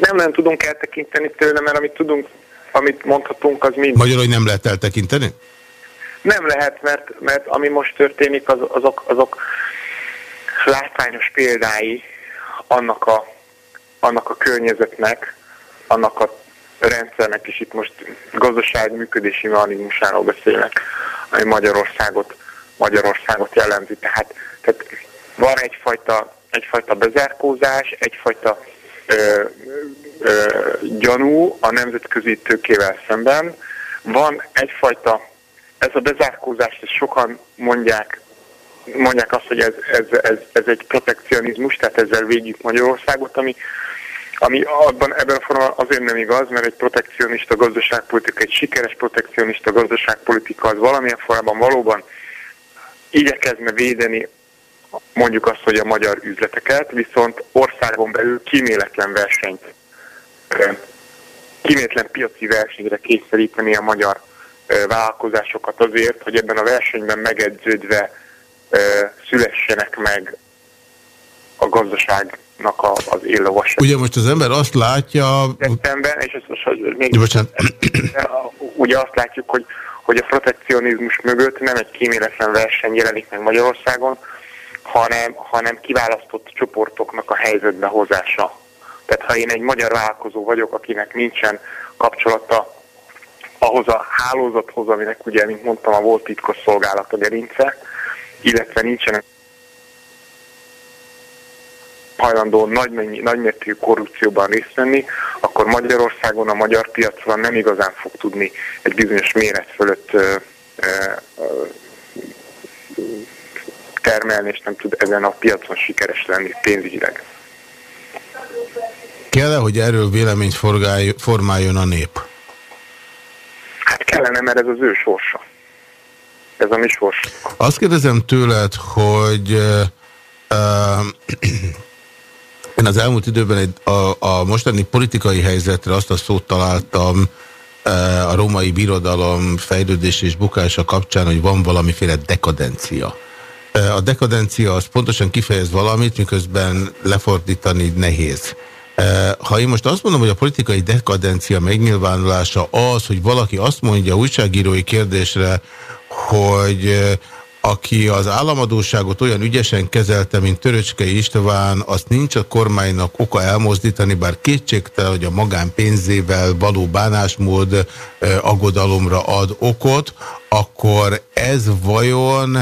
Nem nem tudunk eltekinteni tőle, mert amit tudunk, amit mondhatunk, az mind. Magyarul, hogy nem lehet eltekinteni? Nem lehet, mert, mert ami most történik, az, azok, azok látványos példái annak a, annak a környezetnek, annak a rendszernek, és itt most gazdaság működési mechanizmusáról beszélek, ami Magyarországot, Magyarországot jellemzi. Tehát, tehát van egyfajta, egyfajta bezárkózás, egyfajta ö, ö, gyanú a nemzetközi tőkével szemben. Van egyfajta, ez a bezárkózás, ezt sokan mondják, mondják azt, hogy ez, ez, ez, ez egy protekcionizmus, tehát ezzel védjük Magyarországot, ami ami abban, ebben a formában azért nem igaz, mert egy protekcionista gazdaságpolitika, egy sikeres protekcionista gazdaságpolitika az valamilyen formában valóban igyekezne védeni mondjuk azt, hogy a magyar üzleteket, viszont országon belül kíméletlen versenyt, kíméletlen piaci versenyre kényszeríteni a magyar vállalkozásokat azért, hogy ebben a versenyben megedződve szülessenek meg a gazdaságnak a, az éllovas. Ugye most az ember azt látja... Szeptember, és ez most, hogy még Bocsánat. ugye azt látjuk, hogy, hogy a protekcionizmus mögött nem egy kíméletlen verseny jelenik meg Magyarországon, hanem, hanem kiválasztott csoportoknak a helyzetbe hozása. Tehát ha én egy magyar vállalkozó vagyok, akinek nincsen kapcsolata ahhoz a hálózathoz, aminek ugye, mint mondtam, a volt titkos szolgálat a gerince, illetve nincsenek hajlandó nagy, mennyi, nagymértékű korrupcióban részt venni, akkor Magyarországon a magyar piacon nem igazán fog tudni egy bizonyos méret fölött ö, ö, ö, termelni, és nem tud ezen a piacon sikeres lenni pénzügyileg. Kell-e, hogy erről véleményt formáljon a nép? Hát kellene, mert ez az ő sorsa. Ez a mi sors. Azt kérdezem tőled, hogy uh, én az elmúlt időben egy, a, a mostani politikai helyzetre azt a szót találtam uh, a római birodalom fejlődés és bukása kapcsán, hogy van valamiféle dekadencia. Uh, a dekadencia az pontosan kifejez valamit, miközben lefordítani nehéz. Uh, Ha én most azt mondom, hogy a politikai dekadencia megnyilvánulása az, hogy valaki azt mondja újságírói kérdésre, hogy aki az államadóságot olyan ügyesen kezelte, mint Töröcskei István, azt nincs a kormánynak oka elmozdítani, bár kétségtel, hogy a magánpénzével való bánásmód aggodalomra ad okot, akkor ez vajon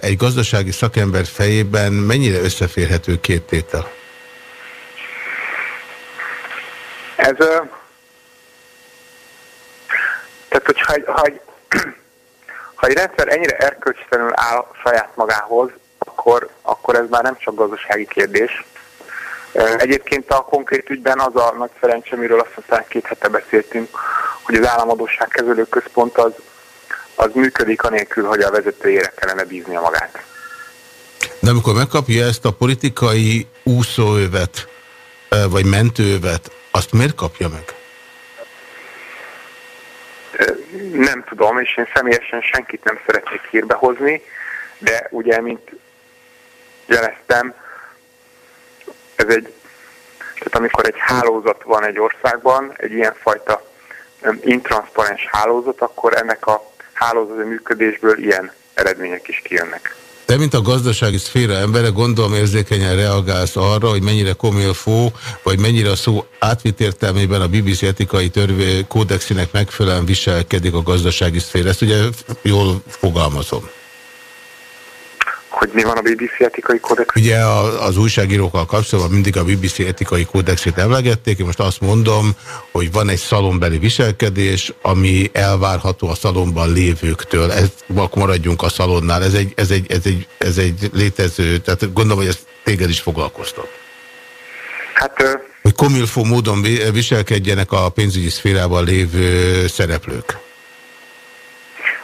egy gazdasági szakember fejében mennyire összeférhető két tétel? Ez, tehát hogyha ha ha egy rendszer ennyire erkölcstelenül áll saját magához, akkor, akkor ez már nem csak gazdasági kérdés. Egyébként a konkrét ügyben az a nagy szerencse, amiről azt hiszem két hete beszéltünk, hogy az államadóság kezelő központ az, az működik anélkül, hogy a vezetőjére kellene bíznia magát. De amikor megkapja ezt a politikai úszóövet, vagy mentőövet, azt miért kapja meg? Nem tudom, és én személyesen senkit nem szeretnék hírbe hozni, de ugye, mint jeleztem, ez egy, tehát amikor egy hálózat van egy országban, egy ilyenfajta intranszparens hálózat, akkor ennek a hálózati működésből ilyen eredmények is kijönnek. Te, mint a gazdasági szféra embere, gondolom érzékenyen reagálsz arra, hogy mennyire komilfó, vagy mennyire a szó átvitt értelmében a BBC etikai törvé kódexének megfelelően viselkedik a gazdasági szféra. Ezt ugye jól fogalmazom. Hogy mi van a BBC etikai kódex? Ugye az újságírókkal kapcsolatban mindig a BBC etikai kódexét emlegették, én most azt mondom, hogy van egy szalonbeli viselkedés, ami elvárható a szalonban lévőktől. Ez, maradjunk a szalonnál. Ez egy, ez, egy, ez, egy, ez egy létező, tehát gondolom, hogy ez téged is foglalkoztat. Hát, Hogy komilfó módon vi- viselkedjenek a pénzügyi szférában lévő szereplők.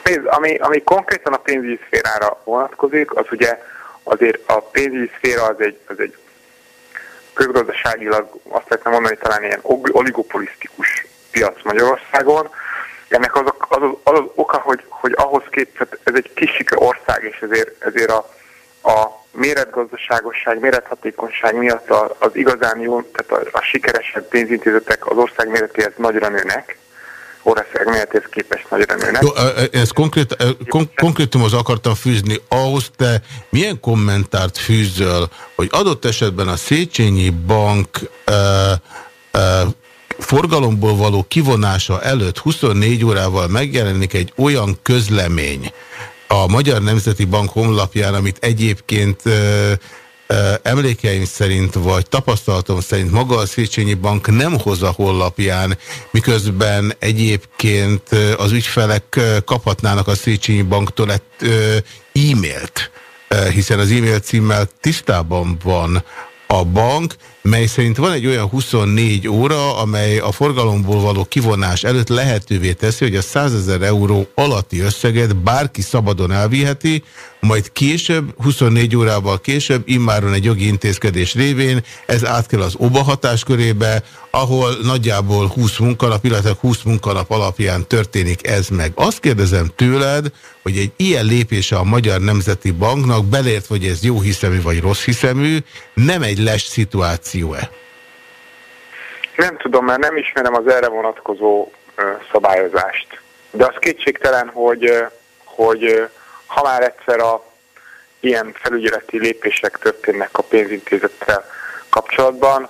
Nézd, ami, ami konkrétan a pénzügyi szférára vonatkozik, az ugye azért a pénzügyi szféra az egy, az egy közgazdaságilag azt lehetne mondani talán ilyen oligopolisztikus piac Magyarországon. Ennek az, az, az, az, az oka, hogy, hogy ahhoz képest ez egy kisike ország, és ezért, ezért a, a méretgazdaságosság, mérethatékonyság miatt az igazán jó, tehát a, a sikeresebb pénzintézetek az ország méretéhez nagyra nőnek, ország méretéhez képest nagyra nőnek. Jó, ez konkrét, kon konkrétumhoz akartam fűzni. Ahhoz te milyen kommentárt fűzöl, hogy adott esetben a Széchenyi Bank ö, ö, forgalomból való kivonása előtt 24 órával megjelenik egy olyan közlemény a Magyar Nemzeti Bank honlapján, amit egyébként emlékeim szerint, vagy tapasztalatom szerint maga a Széchenyi Bank nem hoz a honlapján, miközben egyébként az ügyfelek kaphatnának a Széchenyi Banktól e-mailt, hiszen az e-mail címmel tisztában van a bank, mely szerint van egy olyan 24 óra, amely a forgalomból való kivonás előtt lehetővé teszi, hogy a 100 ezer euró alatti összeget bárki szabadon elviheti, majd később, 24 órával később, immáron egy jogi intézkedés révén ez átkel az OBA hatáskörébe, ahol nagyjából 20 munkanap, illetve 20 munkanap alapján történik ez meg. Azt kérdezem tőled, hogy egy ilyen lépése a Magyar Nemzeti Banknak, belért, hogy ez jó hiszemű vagy rossz hiszemű, nem egy les szituáció-e? Nem tudom, mert nem ismerem az erre vonatkozó szabályozást. De az kétségtelen, hogy, hogy ha már egyszer a ilyen felügyeleti lépések történnek a pénzintézettel kapcsolatban,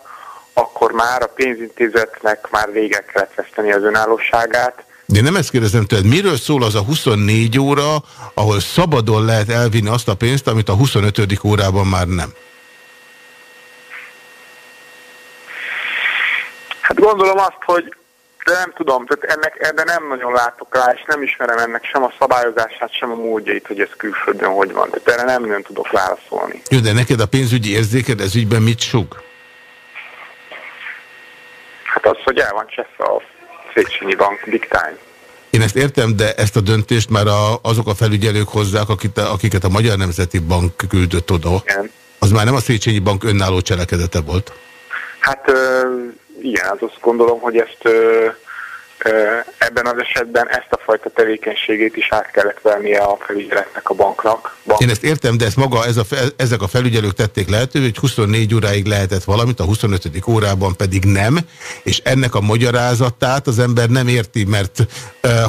akkor már a pénzintézetnek már vége kellett veszteni az önállóságát. De nem ezt kérdezem tőled, miről szól az a 24 óra, ahol szabadon lehet elvinni azt a pénzt, amit a 25. órában már nem? Hát gondolom azt, hogy de nem tudom, tehát ennek ebben nem nagyon látok rá, és nem ismerem ennek sem a szabályozását, sem a módjait, hogy ez külföldön hogy van. Tehát erre nem nagyon tudok válaszolni. Jó, de neked a pénzügyi érzéked ez ügyben mit sug? Hát az, hogy el van cseszve a Széchenyi Bank diktány. Én ezt értem, de ezt a döntést már a, azok a felügyelők hozzák, akit, akiket a Magyar Nemzeti Bank küldött oda. Igen. Az már nem a Széchenyi Bank önálló cselekedete volt. Hát igen, az azt gondolom, hogy ezt ebben az esetben ezt a fajta tevékenységét is át kellett vennie a felügyeletnek a banknak. Bank. Én ezt értem, de ezt maga ez a, ezek a felügyelők tették lehetővé, hogy 24 óráig lehetett valamit, a 25. órában pedig nem, és ennek a magyarázatát az ember nem érti, mert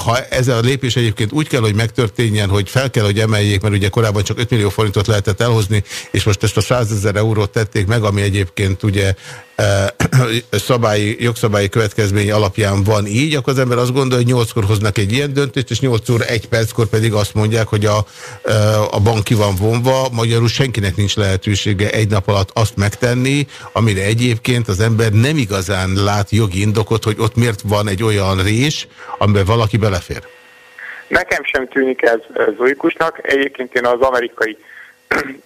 ha ez a lépés egyébként úgy kell, hogy megtörténjen, hogy fel kell, hogy emeljék, mert ugye korábban csak 5 millió forintot lehetett elhozni, és most ezt a 100 ezer eurót tették meg, ami egyébként ugye szabályi, jogszabályi következmény alapján van így, akkor az ember azt gondolja, hogy 8-kor hoznak egy ilyen döntést, és 8 óra 1 perckor pedig azt mondják, hogy a, a bank ki van vonva, magyarul senkinek nincs lehetősége egy nap alatt azt megtenni, amire egyébként az ember nem igazán lát jogi indokot, hogy ott miért van egy olyan rés, amiben valaki belefér. Nekem sem tűnik ez, ez logikusnak. Egyébként én az amerikai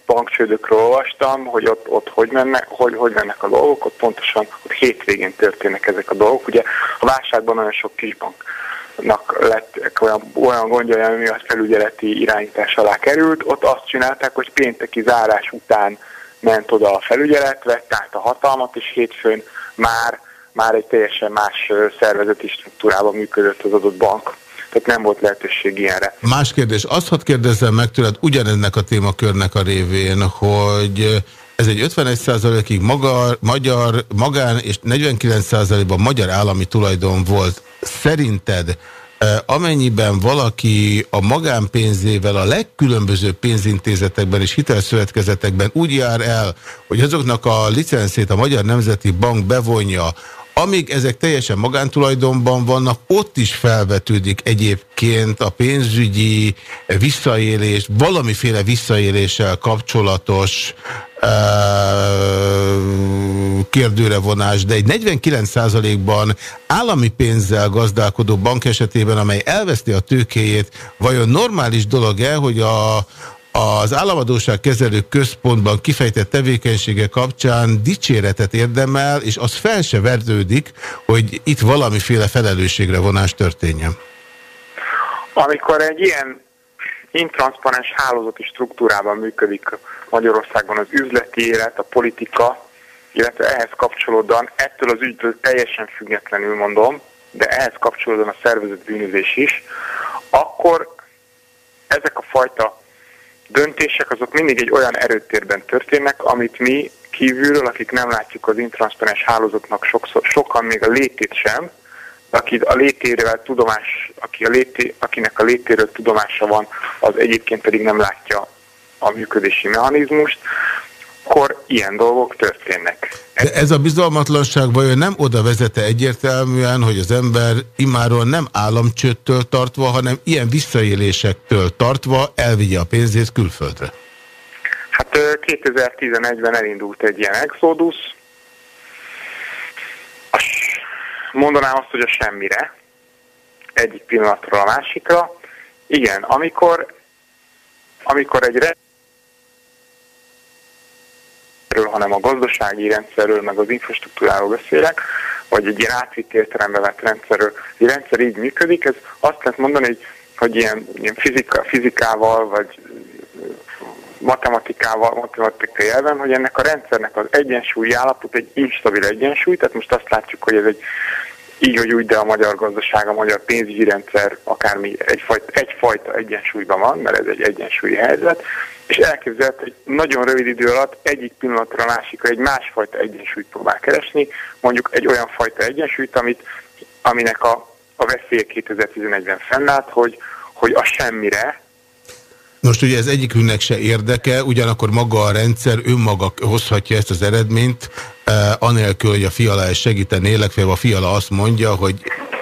bankcsődökről olvastam, hogy ott, ott hogy, mennek, hogy, hogy mennek a dolgok, ott pontosan ott hétvégén történnek ezek a dolgok. Ugye a válságban nagyon sok kisbanknak lett olyan, olyan gondja, ami a felügyeleti irányítás alá került, ott azt csinálták, hogy pénteki zárás után ment oda a felügyelet, vett át a hatalmat, és hétfőn már, már egy teljesen más szervezeti struktúrában működött az adott bank tehát nem volt lehetőség ilyenre. Más kérdés, azt hadd kérdezzem meg tőled ugyanennek a témakörnek a révén, hogy ez egy 51%-ig magyar, magán és 49%-ban magyar állami tulajdon volt. Szerinted amennyiben valaki a magánpénzével a legkülönbözőbb pénzintézetekben és hitelszövetkezetekben úgy jár el, hogy azoknak a licenszét a Magyar Nemzeti Bank bevonja, amíg ezek teljesen magántulajdonban vannak, ott is felvetődik egyébként a pénzügyi visszaélés, valamiféle visszaéléssel kapcsolatos uh, kérdőre vonás, de egy 49%-ban állami pénzzel gazdálkodó bank esetében, amely elveszti a tőkéjét, vajon normális dolog-e, hogy a, az államadóság kezelő központban kifejtett tevékenysége kapcsán dicséretet érdemel, és az fel se verdődik, hogy itt valamiféle felelősségre vonás történjen. Amikor egy ilyen intranszparens hálózati struktúrában működik Magyarországon az üzleti élet, a politika, illetve ehhez kapcsolódóan, ettől az ügytől teljesen függetlenül mondom, de ehhez kapcsolódóan a szervezett bűnözés is, akkor ezek a fajta döntések azok mindig egy olyan erőtérben történnek, amit mi kívülről, akik nem látjuk az intranszparens hálózatnak sokszor, sokan még a létét sem, aki a létérével tudomás, aki a lété, akinek a létéről tudomása van, az egyébként pedig nem látja a működési mechanizmust, akkor ilyen dolgok történnek. De ez a bizalmatlanság vajon nem oda vezete egyértelműen, hogy az ember imáról nem államcsőttől tartva, hanem ilyen visszaélésektől tartva elvigye a pénzét külföldre? Hát 2011-ben elindult egy ilyen exodus. Mondanám azt, hogy a semmire. Egyik pillanatról a másikra. Igen, amikor, amikor egy rendszerről, hanem a gazdasági rendszerről, meg az infrastruktúráról beszélek, vagy egy ilyen átvitt értelembe vett rendszerről. Egy rendszer így működik, ez azt lehet mondani, hogy, hogy ilyen, ilyen fizika, fizikával, vagy matematikával, matematikai elven, hogy ennek a rendszernek az egyensúlyi állapot egy instabil egyensúly, tehát most azt látjuk, hogy ez egy így vagy úgy, de a magyar gazdaság, a magyar pénzügyi rendszer akármi egyfajta, egyfajta egyensúlyban van, mert ez egy egyensúlyi helyzet, és elképzelhető, hogy nagyon rövid idő alatt egyik pillanatra a másikra egy másfajta egyensúlyt próbál keresni, mondjuk egy olyan fajta egyensúlyt, amit, aminek a, a veszélye 2011-ben fennállt, hogy, hogy a semmire, most ugye ez egyikünknek se érdeke, ugyanakkor maga a rendszer önmaga hozhatja ezt az eredményt, eh, anélkül, hogy a fiala segítené, legfeljebb a fiala azt mondja, hogy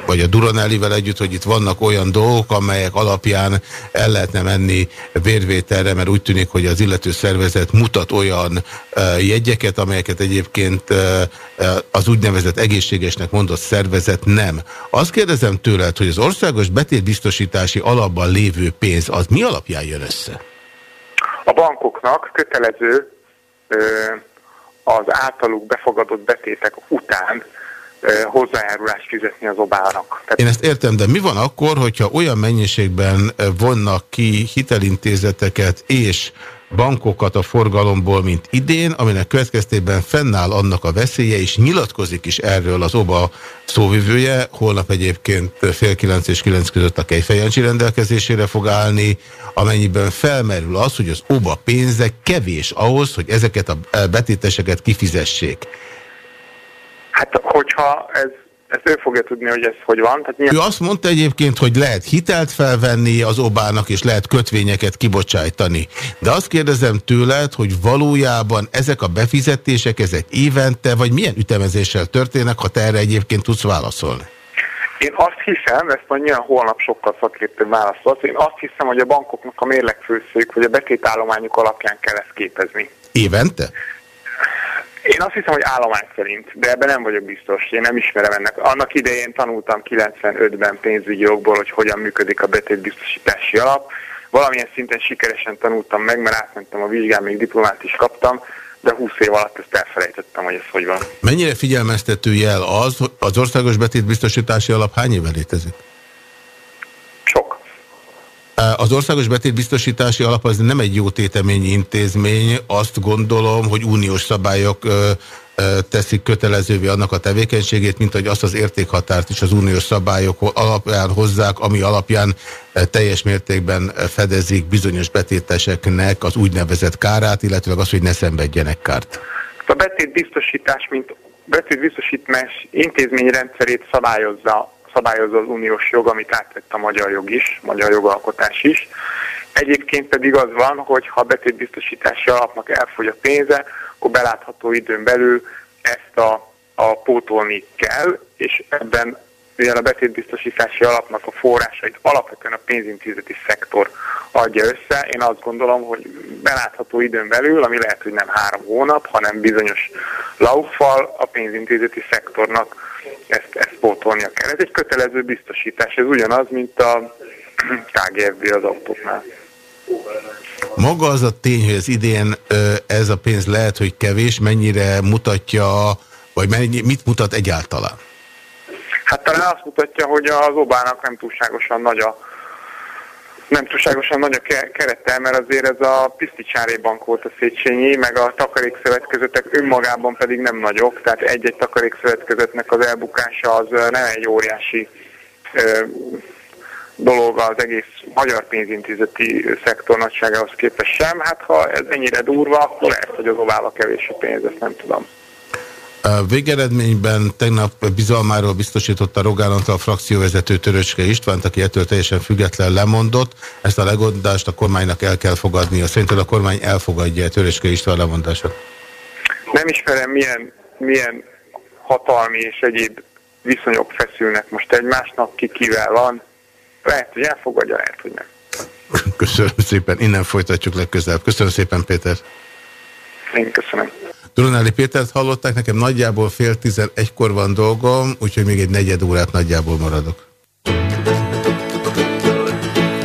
vagy a Duranellivel együtt, hogy itt vannak olyan dolgok, amelyek alapján el lehetne menni vérvételre, mert úgy tűnik, hogy az illető szervezet mutat olyan jegyeket, amelyeket egyébként az úgynevezett egészségesnek mondott szervezet nem. Azt kérdezem tőled, hogy az országos betétbiztosítási alapban lévő pénz, az mi alapján jön össze? A bankoknak kötelező az általuk befogadott betétek után hozzájárulást fizetni az obának. Tehát... Én ezt értem, de mi van akkor, hogyha olyan mennyiségben vonnak ki hitelintézeteket és bankokat a forgalomból, mint idén, aminek következtében fennáll annak a veszélye, és nyilatkozik is erről az OBA szóvivője, holnap egyébként fél kilenc és kilenc között a Kejfejancsi rendelkezésére fog állni, amennyiben felmerül az, hogy az OBA pénze kevés ahhoz, hogy ezeket a betéteseket kifizessék. Hát, hogyha ez ezt ő fogja tudni, hogy ez hogy van. Tehát nyilván... Ő azt mondta egyébként, hogy lehet hitelt felvenni az obának, és lehet kötvényeket kibocsájtani. De azt kérdezem tőled, hogy valójában ezek a befizetések, ezek évente, vagy milyen ütemezéssel történnek, ha te erre egyébként tudsz válaszolni? Én azt hiszem, ezt majd nyilván holnap sokkal szakértőbb válaszolsz, én azt hiszem, hogy a bankoknak a mérlegfőszék, hogy a betétállományuk alapján kell ezt képezni. Évente? Én azt hiszem, hogy állomány szerint, de ebben nem vagyok biztos. Én nem ismerem ennek. Annak idején tanultam 95-ben pénzügyi jogból, hogy hogyan működik a betétbiztosítási alap. Valamilyen szinten sikeresen tanultam meg, mert átmentem a vizsgán, még diplomát is kaptam, de 20 év alatt ezt elfelejtettem, hogy ez hogy van. Mennyire figyelmeztető jel az, az országos betétbiztosítási alap hány éve létezik? Az Országos Betétbiztosítási Alap az nem egy jó téteményi intézmény, azt gondolom, hogy uniós szabályok teszik kötelezővé annak a tevékenységét, mint hogy azt az értékhatárt is az uniós szabályok alapján hozzák, ami alapján teljes mértékben fedezik bizonyos betéteseknek az úgynevezett kárát, illetve az, hogy ne szenvedjenek kárt. A betétbiztosítás, mint betétbiztosítás intézményrendszerét szabályozza szabályozza az uniós jog, amit átvett a magyar jog is, magyar jogalkotás is. Egyébként pedig az van, hogy ha a betétbiztosítási alapnak elfogy a pénze, akkor belátható időn belül ezt a, a pótolni kell, és ebben mivel a betétbiztosítási alapnak a forrásait alapvetően a pénzintézeti szektor adja össze, én azt gondolom, hogy belátható időn belül, ami lehet, hogy nem három hónap, hanem bizonyos lauffal a pénzintézeti szektornak ezt, ezt pótolnia kell. Ez egy kötelező biztosítás, ez ugyanaz, mint a KGFB az autóknál. Maga az a tény, hogy az idén ez a pénz lehet, hogy kevés, mennyire mutatja, vagy mennyi, mit mutat egyáltalán? Hát talán azt mutatja, hogy az Obának nem túlságosan nagy a nem túlságosan nagy a kerete, mert azért ez a Piszticsári bank volt a Széchenyi, meg a takarékszövetkezetek önmagában pedig nem nagyok, tehát egy-egy takarékszövetkezetnek az elbukása az nem egy óriási ö, dolog az egész magyar pénzintézeti szektor nagyságához képest sem. Hát ha ez ennyire durva, akkor lehet, hogy az ovába kevés a pénz, ezt nem tudom. Végeredményben tegnap bizalmáról biztosította Rogán Antal frakcióvezető Töröcske Istvánt, aki ettől teljesen független lemondott. Ezt a legoldást a kormánynak el kell fogadnia. Szerinted a kormány elfogadja a Töröcske István lemondását? Nem ismerem, milyen, milyen hatalmi és egyéb viszonyok feszülnek most egymásnak, ki kivel van. Lehet, hogy elfogadja, lehet, hogy nem. Köszönöm szépen, innen folytatjuk legközelebb. Köszönöm szépen, Péter. Én köszönöm. Duronelli Pétert hallották, nekem nagyjából fél tizenegykor van dolgom, úgyhogy még egy negyed órát nagyjából maradok.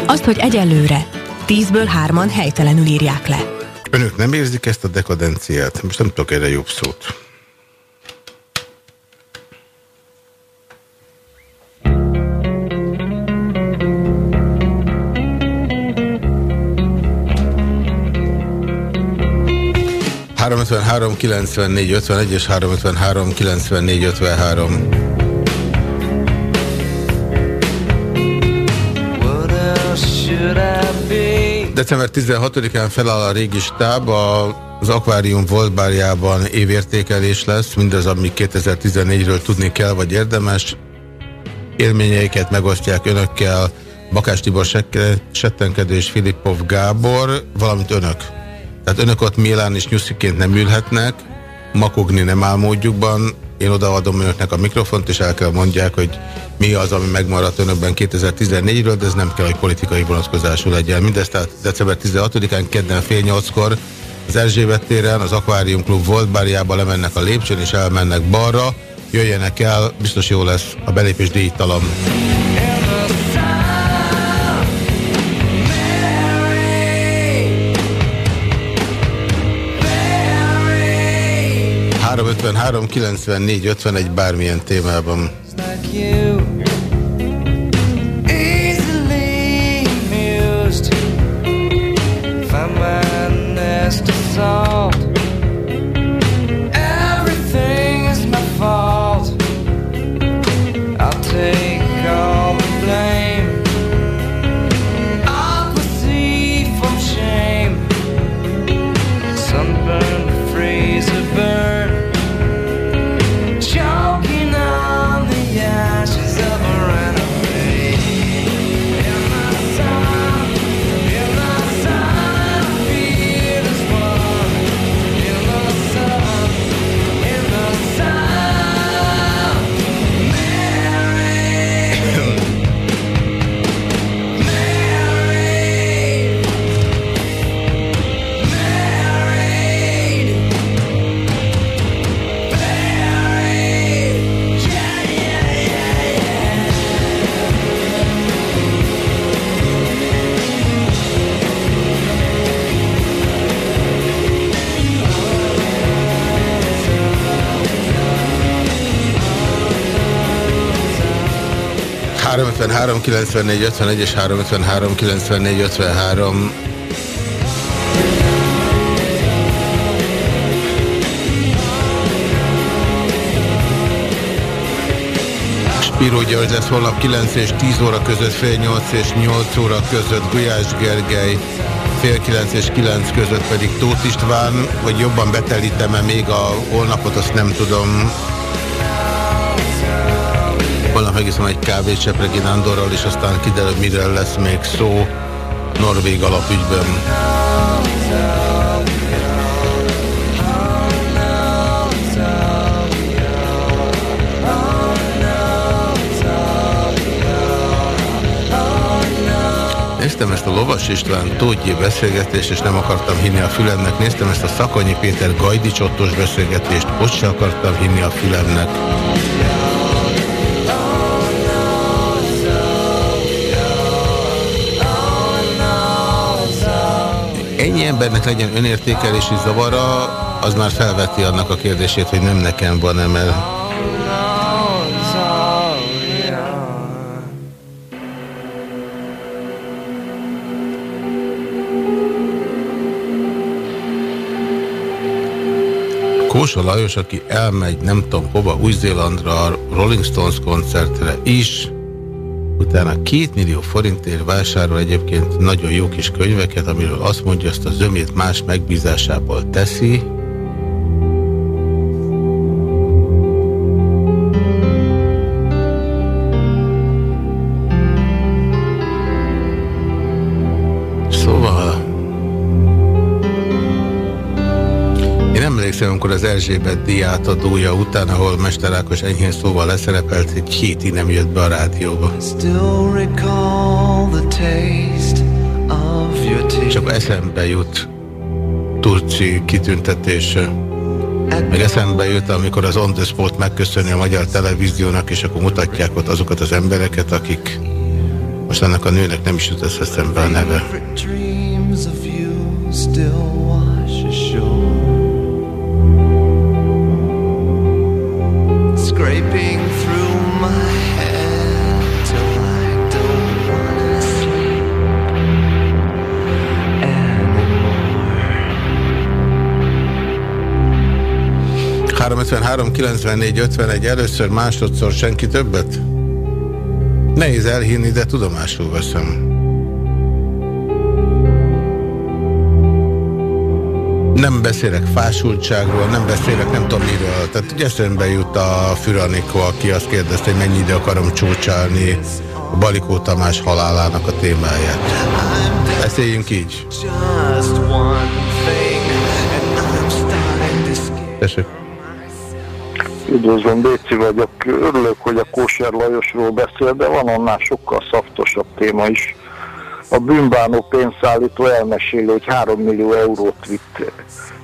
Azt, hogy egyelőre tízből hárman helytelenül írják le. Önök nem érzik ezt a dekadenciát? Most nem tudok erre jobb szót. ...353 94 51 és 353 94 53. What else should I be? December 16-án feláll a régi stáb, az akvárium voltbárjában évértékelés lesz, mindaz, ami 2014-ről tudni kell, vagy érdemes. Élményeiket megosztják önökkel Bakás Tibor Settenkedő és Filippov Gábor, valamint önök. Tehát önök ott Mélán és nyusziként nem ülhetnek, makogni nem áll módjukban, én odaadom önöknek a mikrofont, és el kell mondják, hogy mi az, ami megmaradt önökben 2014-ről, de ez nem kell, hogy politikai vonatkozású legyen. Mindezt tehát december 16-án, kedden fél nyolckor az Erzsébet téren, az Aquarium Club volt bárjába lemennek a lépcsőn, és elmennek balra. Jöjjenek el, biztos jó lesz a belépés díjtalan. Három 53 94 51 bármilyen témában. find my nest of 353, 94, 51 és 353, 94, 53. Spiró György lesz holnap 9 és 10 óra között, fél 8 és 8 óra között Gulyás Gergely, fél 9 és 9 között pedig Tóth István, vagy jobban betelítem-e még a holnapot, azt nem tudom. Holnap megiszom egy kávét Sepregi Nándorral, és aztán kiderül, miről lesz még szó Norvég alapügyben. Néztem ezt a Lovas István Tógyi beszélgetést, és nem akartam hinni a fülemnek. Néztem ezt a Szakonyi Péter Gajdi Csottos beszélgetést, ott se akartam hinni a fülemnek. Ennyi embernek legyen önértékelési zavara, az már felveti annak a kérdését, hogy nem nekem van-e, mert Kósa Lajos, aki elmegy nem tudom hova, Új-Zélandra, Rolling Stones koncertre is, utána két millió forintért vásárol egyébként nagyon jó kis könyveket, amiről azt mondja, azt a zömét más megbízásából teszi. Az Erzsébet diátadója után, ahol Mester Ákos enyhén szóval leszerepelt, egy hétig nem jött be a rádióba. Akkor eszembe jut Turci kitüntetése. Meg eszembe jut, amikor az On The Spot megköszöni a magyar televíziónak, és akkor mutatják ott azokat az embereket, akik most ennek a nőnek nem is jut eszembe a neve. Still wash shore. 93, 94, 51 először, másodszor senki többet? Nehéz elhinni, de tudomásul veszem. Nem beszélek fásultságról, nem beszélek nem tudom miről. Tehát ugye eszembe jut a Füranikó, aki azt kérdezte, hogy mennyi ide akarom csúcsálni a Balikó Tamás halálának a témáját. Beszéljünk így. Tessék. Üdvözlöm, Béci vagyok. Örülök, hogy a Kóser Lajosról beszél, de van annál sokkal szaftosabb téma is. A bűnbánó pénzszállító elmeséli, hogy 3 millió eurót vitt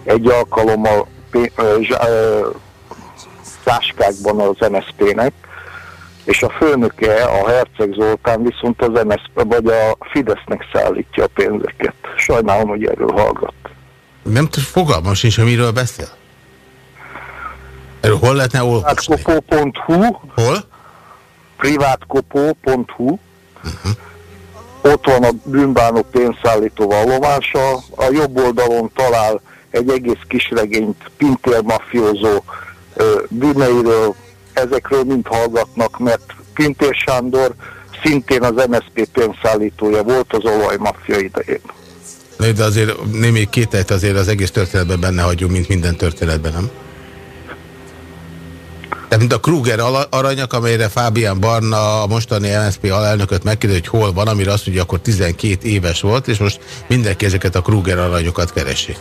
egy alkalommal táskákban az MSZP-nek, és a főnöke, a Herceg Zoltán viszont az MSZP, vagy a Fidesznek szállítja a pénzeket. Sajnálom, hogy erről hallgat. Nem fogalmam sincs, hogy miről beszél. Erről hol lehetne olvasni? Privatkopó.hu Hol? Privatkopó.hu Ott van a bűnbánó pénzszállító vallomása. A jobb oldalon talál egy egész kisregényt Pintér mafiózó bűneiről. Ezekről mind hallgatnak, mert Pintér Sándor szintén az MSZP pénzszállítója volt az olajmafia idején. De azért némi kételyt azért az egész történetben benne hagyunk, mint minden történetben, nem? Tehát mint a Kruger aranyak, amelyre Fábián Barna, a mostani MSZP alelnököt megkérdezi, hogy hol van, amire azt mondja, akkor 12 éves volt, és most mindenki ezeket a Kruger aranyokat keresi.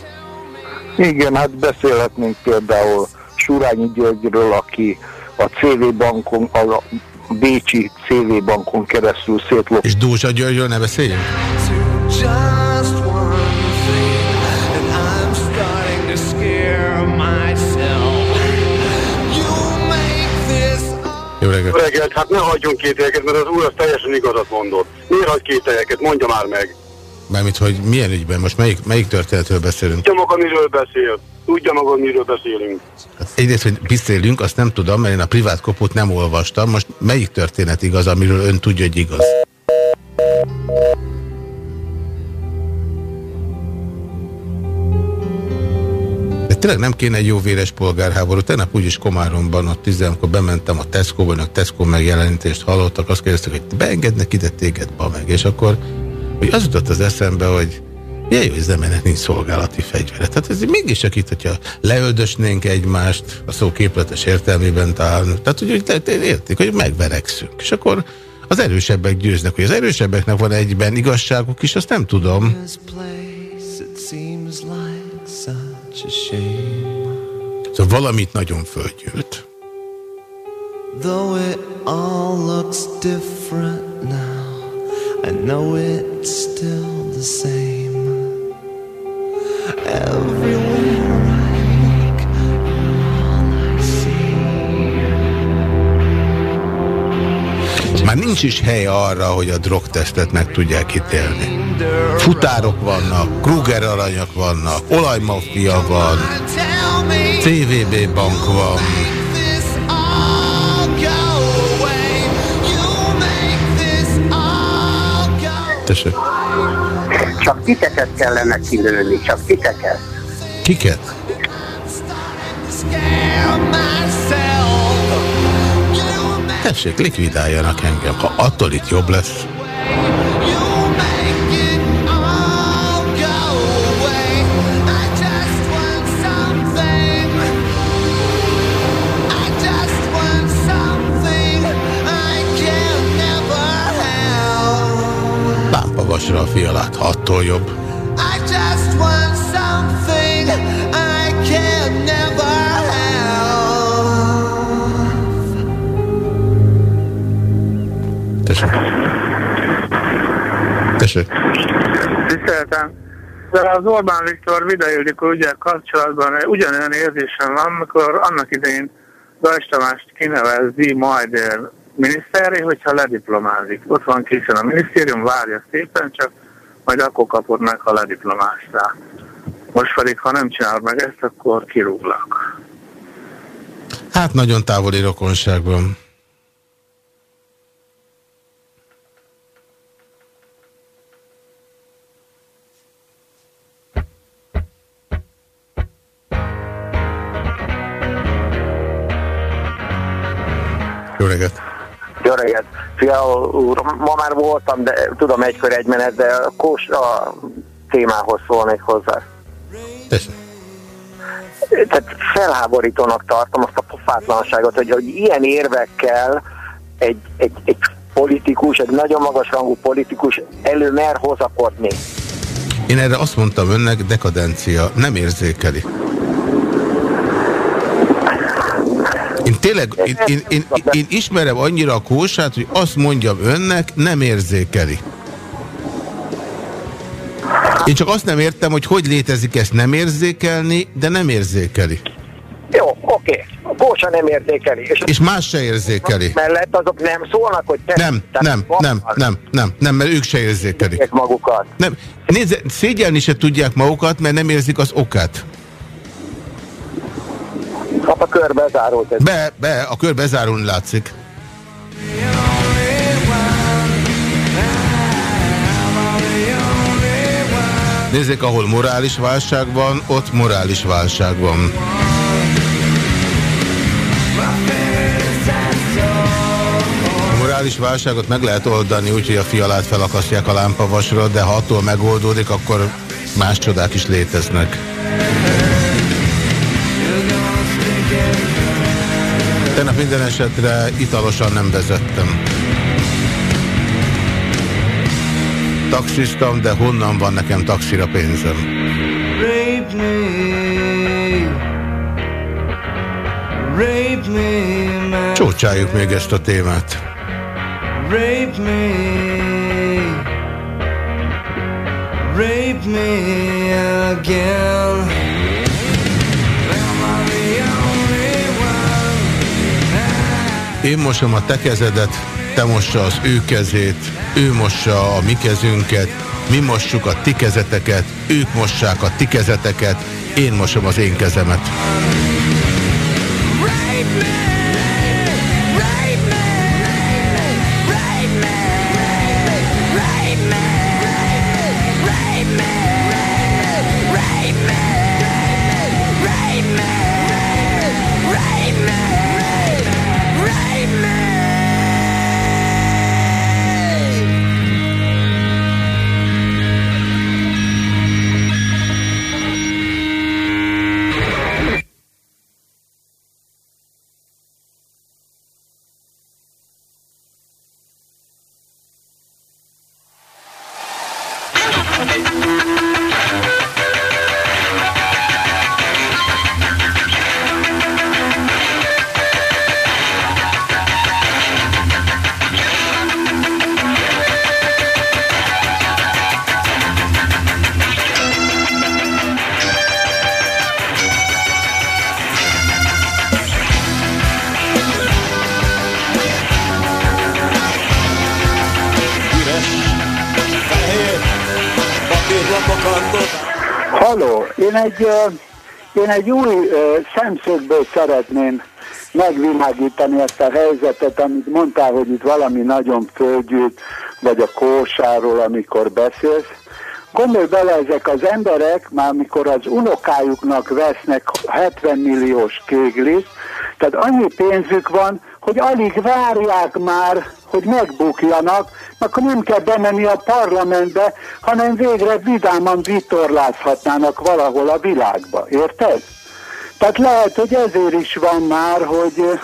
Igen, hát beszélhetnénk például Surányi Györgyről, aki a CV bankon, a Bécsi CV bankon keresztül szétlopott. És Dózsa Györgyről ne beszéljünk? Hát ne hagyjon kételyeket, mert az úr az teljesen igazat mondott. Miért hagy kételyeket? Mondja már meg. Mármint, hogy milyen ügyben, most melyik, melyik történetről beszélünk? Tudja maga, miről beszél. Tudja maga, miről beszélünk. Hát Egyrészt, hogy beszélünk, azt nem tudom, mert én a privát kopót nem olvastam. Most melyik történet igaz, amiről ön tudja, hogy igaz? Tényleg nem kéne egy jó véres polgárháború. Tegnap úgyis Komáromban, ott 10, amikor bementem a Tesco-ban, a Tesco megjelenítést hallottak, azt kérdeztek, hogy beengednek ide téged, ba meg. És akkor hogy az jutott az eszembe, hogy milyen jó, hogy embernek nincs szolgálati fegyvere. Tehát ez mégis csak itt, hogyha leöldösnénk egymást, a szó képletes értelmében talán, tehát hogy te- értik, hogy megverekszünk. És akkor az erősebbek győznek, hogy az erősebbeknek van egyben igazságuk is, azt nem tudom. Szóval valamit nagyon fölgyűlt. Though it all looks different now, I know it's still the same. Everywhere nincs is hely arra, hogy a drogtesztet meg tudják ítélni. Futárok vannak, Kruger aranyak vannak, olajmafia van, CVB bank van. Tessék. Csak titeket kellene kilőni, csak titeket. Kiket? Tessék, likvidáljanak engem, ha attól itt jobb lesz. Lámpavasra a fialát, attól jobb. I just want Tessék. Tessék. Tiszteltem. De az Orbán Viktor Vida Ildikó ügyel kapcsolatban ugyanolyan érzésem van, amikor annak idején Gajs Tamást kinevezi majd miniszteré, hogyha lediplomázik. Ott van készen a minisztérium, várja szépen, csak majd akkor kapod meg, ha lediplomáztál. Most pedig, ha nem csinálod meg ezt, akkor kirúglak. Hát nagyon távoli rokonságban. Jó reggelt! Jó reggelt. Fia ma már voltam, de tudom egykor egy menet, de a, kós, a témához szólnék hozzá. Tessék. Tehát felháborítónak tartom azt a pofátlanságot, hogy, hogy ilyen érvekkel egy, egy, egy politikus, egy nagyon magas rangú politikus elő mer hozakodni. Én erre azt mondtam önnek, dekadencia, nem érzékeli. Én tényleg, én, én, én, én ismerem annyira a kósát, hogy azt mondjam önnek, nem érzékeli. Én csak azt nem értem, hogy hogy létezik ezt nem érzékelni, de nem érzékeli. Jó, oké. A kósa nem értékeli. És, És más se érzékeli. mellett azok nem szólnak, hogy te Nem, nem, nem, nem, nem, nem, mert ők se érzékelik. magukat. Nem. Nézze, szégyelni se tudják magukat, mert nem érzik az okát. Hát a körbe zárult ez. Be, be, a kör bezárulni látszik. Nézzék, ahol morális válság van, ott morális válság van. A morális válságot meg lehet oldani, úgyhogy a fialát felakasztják a lámpavasra, de ha attól megoldódik, akkor más csodák is léteznek. Tegnap minden esetre italosan nem vezettem. Taxistam, de honnan van nekem taxira pénzem? Rape me. Rape me, Csócsáljuk még ezt a témát. Rape me. Rape me again. Én mosom a te kezedet, te mossa az ő kezét, ő mossa a mi kezünket, mi mossuk a ti kezeteket, ők mossák a ti kezeteket, én mosom az én kezemet. Én egy új szemszögből szeretném megvilágítani ezt a helyzetet, amit mondtál, hogy itt valami nagyon földgyűlt, vagy a kósáról, amikor beszélsz. Gondolj bele, ezek az emberek, már mikor az unokájuknak vesznek 70 milliós kéglit, tehát annyi pénzük van, hogy alig várják már, hogy megbukjanak, akkor nem kell bemenni a parlamentbe, hanem végre vidáman vitorlázhatnának valahol a világba. Érted? Tehát lehet, hogy ezért is van már, hogy,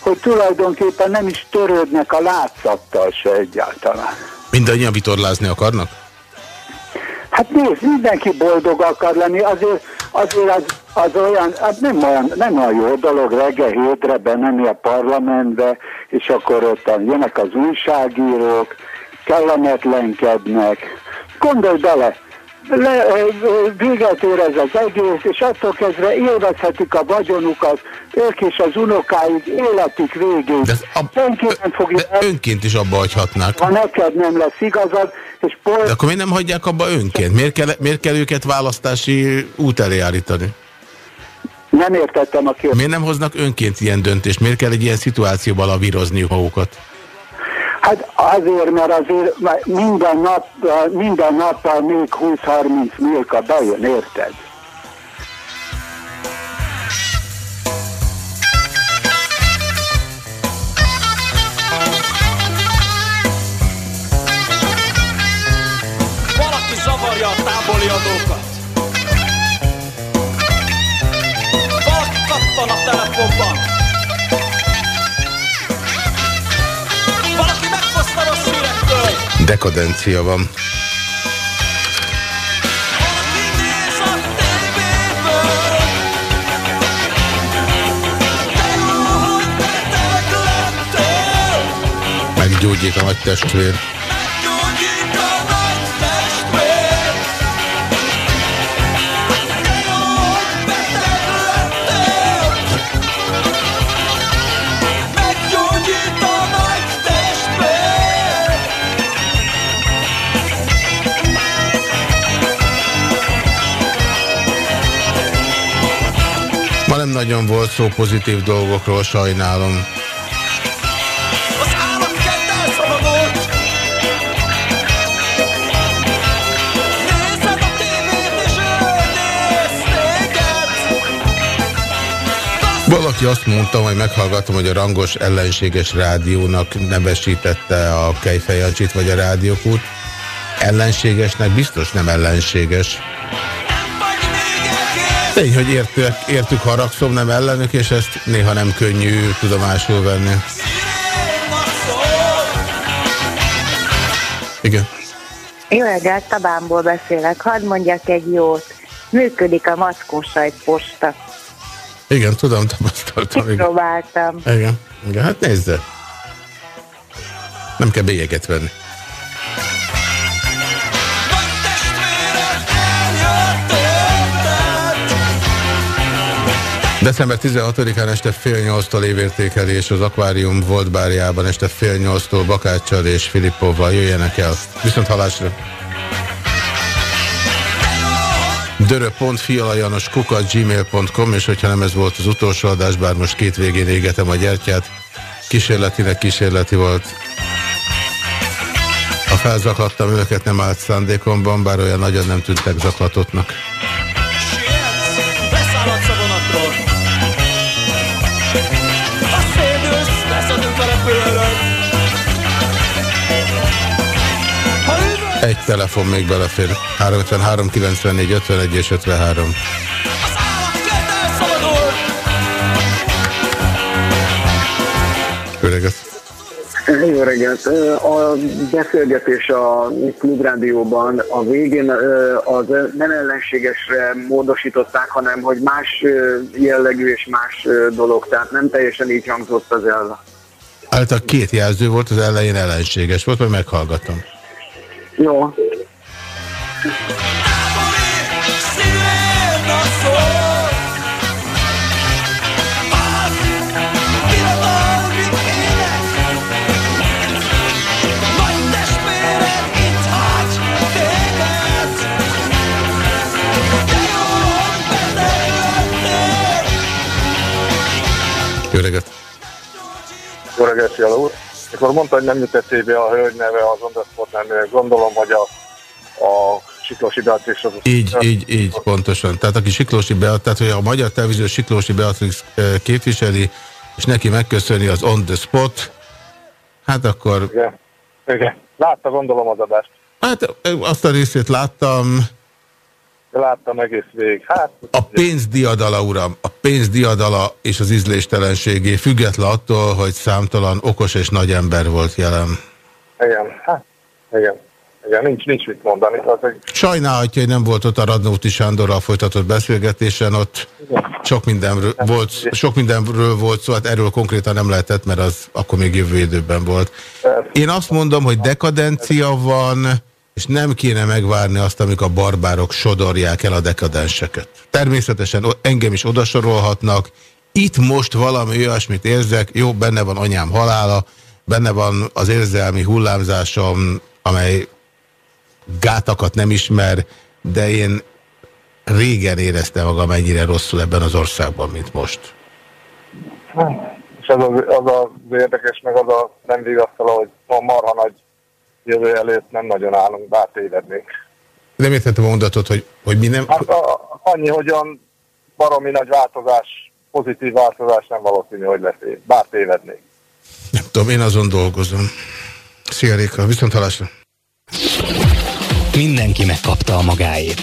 hogy tulajdonképpen nem is törődnek a látszattal se egyáltalán. Mindannyian vitorlázni akarnak? Hát nézd, mindenki boldog akar lenni, azért, azért az, az olyan, hát nem olyan, nem olyan jó dolog reggel hétre bemenni a parlamentbe, és akkor ott jönnek az újságírók, kellemetlenkednek. Gondolj bele, le, véget ér ez az egész, és attól kezdve élvezhetik a vagyonukat, ők és az unokáig életük végéig. De a, Senki nem fogja de önként is abba hagyhatnák. ha neked nem lesz igazad, és pol- De akkor miért nem hagyják abba önként? Miért kell, miért kell őket választási út elé állítani? Nem értettem a kérdést. Miért nem hoznak önként ilyen döntést? Miért kell egy ilyen szituációban lavírozni magukat? Hát azért, mert azért minden nap, minden nappal még 20-30 milka bejön, érted? Valaki zavarja a távoli adókat. Telefonban. Valaki megfoszta rossz hírektől. Dekadencia van. Meggyógyik a nagy testvér. Nagyon volt szó pozitív dolgokról, sajnálom. Valaki azt mondta, hogy meghallgattam, hogy a rangos ellenséges rádiónak nevesítette a Kejfejancsit vagy a rádiókút. Ellenségesnek biztos nem ellenséges. Tény, hogy értük, értük haragszom, nem ellenük, és ezt néha nem könnyű tudomásul venni. Igen. Jó reggelt, Tabámból beszélek. Hadd mondjak egy jót. Működik a mackósajt posta. Igen, tudom, tapasztaltam. Igen. Próbáltam. Igen. Igen, hát nézze. Nem kell bélyeget venni. December 16-án este fél nyolctól évértékelés az akvárium volt bárjában, este fél nyolctól Bakáccsal és Filippovval jöjjenek el. Viszont halásra! gmail.com és hogyha nem ez volt az utolsó adás, bár most két végén égetem a gyertyát, kísérletinek kísérleti volt. Ha felzaklattam őket, nem állt szándékomban, bár olyan nagyon nem tűntek zaklatottnak. Telefon még belefér. 353 94 51 és 53. elszabadul. Jó reggelt! Jó reggelt! A beszélgetés a Klubrádióban a végén az nem ellenségesre módosították, hanem hogy más jellegű és más dolog, tehát nem teljesen így hangzott az el. Általában két jelző volt, az elején ellenséges volt, majd meghallgatom. Jó. Jó, reggelt! Jó reggelt, Fiala úr. Mikor mondta, hogy nem jut eszébe a hölgy neve az Ondaszportnál, gondolom, hogy a, a Siklósi Beatrix az... Így, így, így, pontosan. Tehát aki Siklósi Beatrix, tehát hogy a Magyar Televízió Siklósi Beatrix eh, képviseli, és neki megköszöni az on the spot, hát akkor... Igen. Igen. Látta, gondolom az adást. Hát azt a részét láttam, láttam egész végig. Hát, a pénzdiadala, uram, a pénzdiadala és az ízléstelenségé, független attól, hogy számtalan okos és nagy ember volt jelen. igen. Hát, igen. Igen, nincs, nincs mit mondani. Az egy, Sajnálhatja, hogy nem volt ott a Radnóti Sándorral folytatott beszélgetésen, ott sok mindenről volt, sok mindenről volt szó, hát erről konkrétan nem lehetett, mert az akkor még jövő időben volt. Én azt mondom, hogy dekadencia van, és nem kéne megvárni azt, amik a barbárok sodorják el a dekadenseket. Természetesen engem is odasorolhatnak, itt most valami olyasmit érzek, jó, benne van anyám halála, benne van az érzelmi hullámzásom, amely gátakat nem ismer, de én régen éreztem magam ennyire rosszul ebben az országban, mint most. És az az, az érdekes, meg az a nem vigasztaló, hogy a marha nagy jövő előtt nem nagyon állunk, bár tévednénk. Nem értettem a mondatot, hogy, hogy mi nem... Hát a, annyi, hogy olyan baromi nagy változás, pozitív változás nem valószínű, hogy lesz, bár tévednék. Nem tudom, én azon dolgozom. Szia Réka, viszont halásra. Mindenki megkapta a magáét.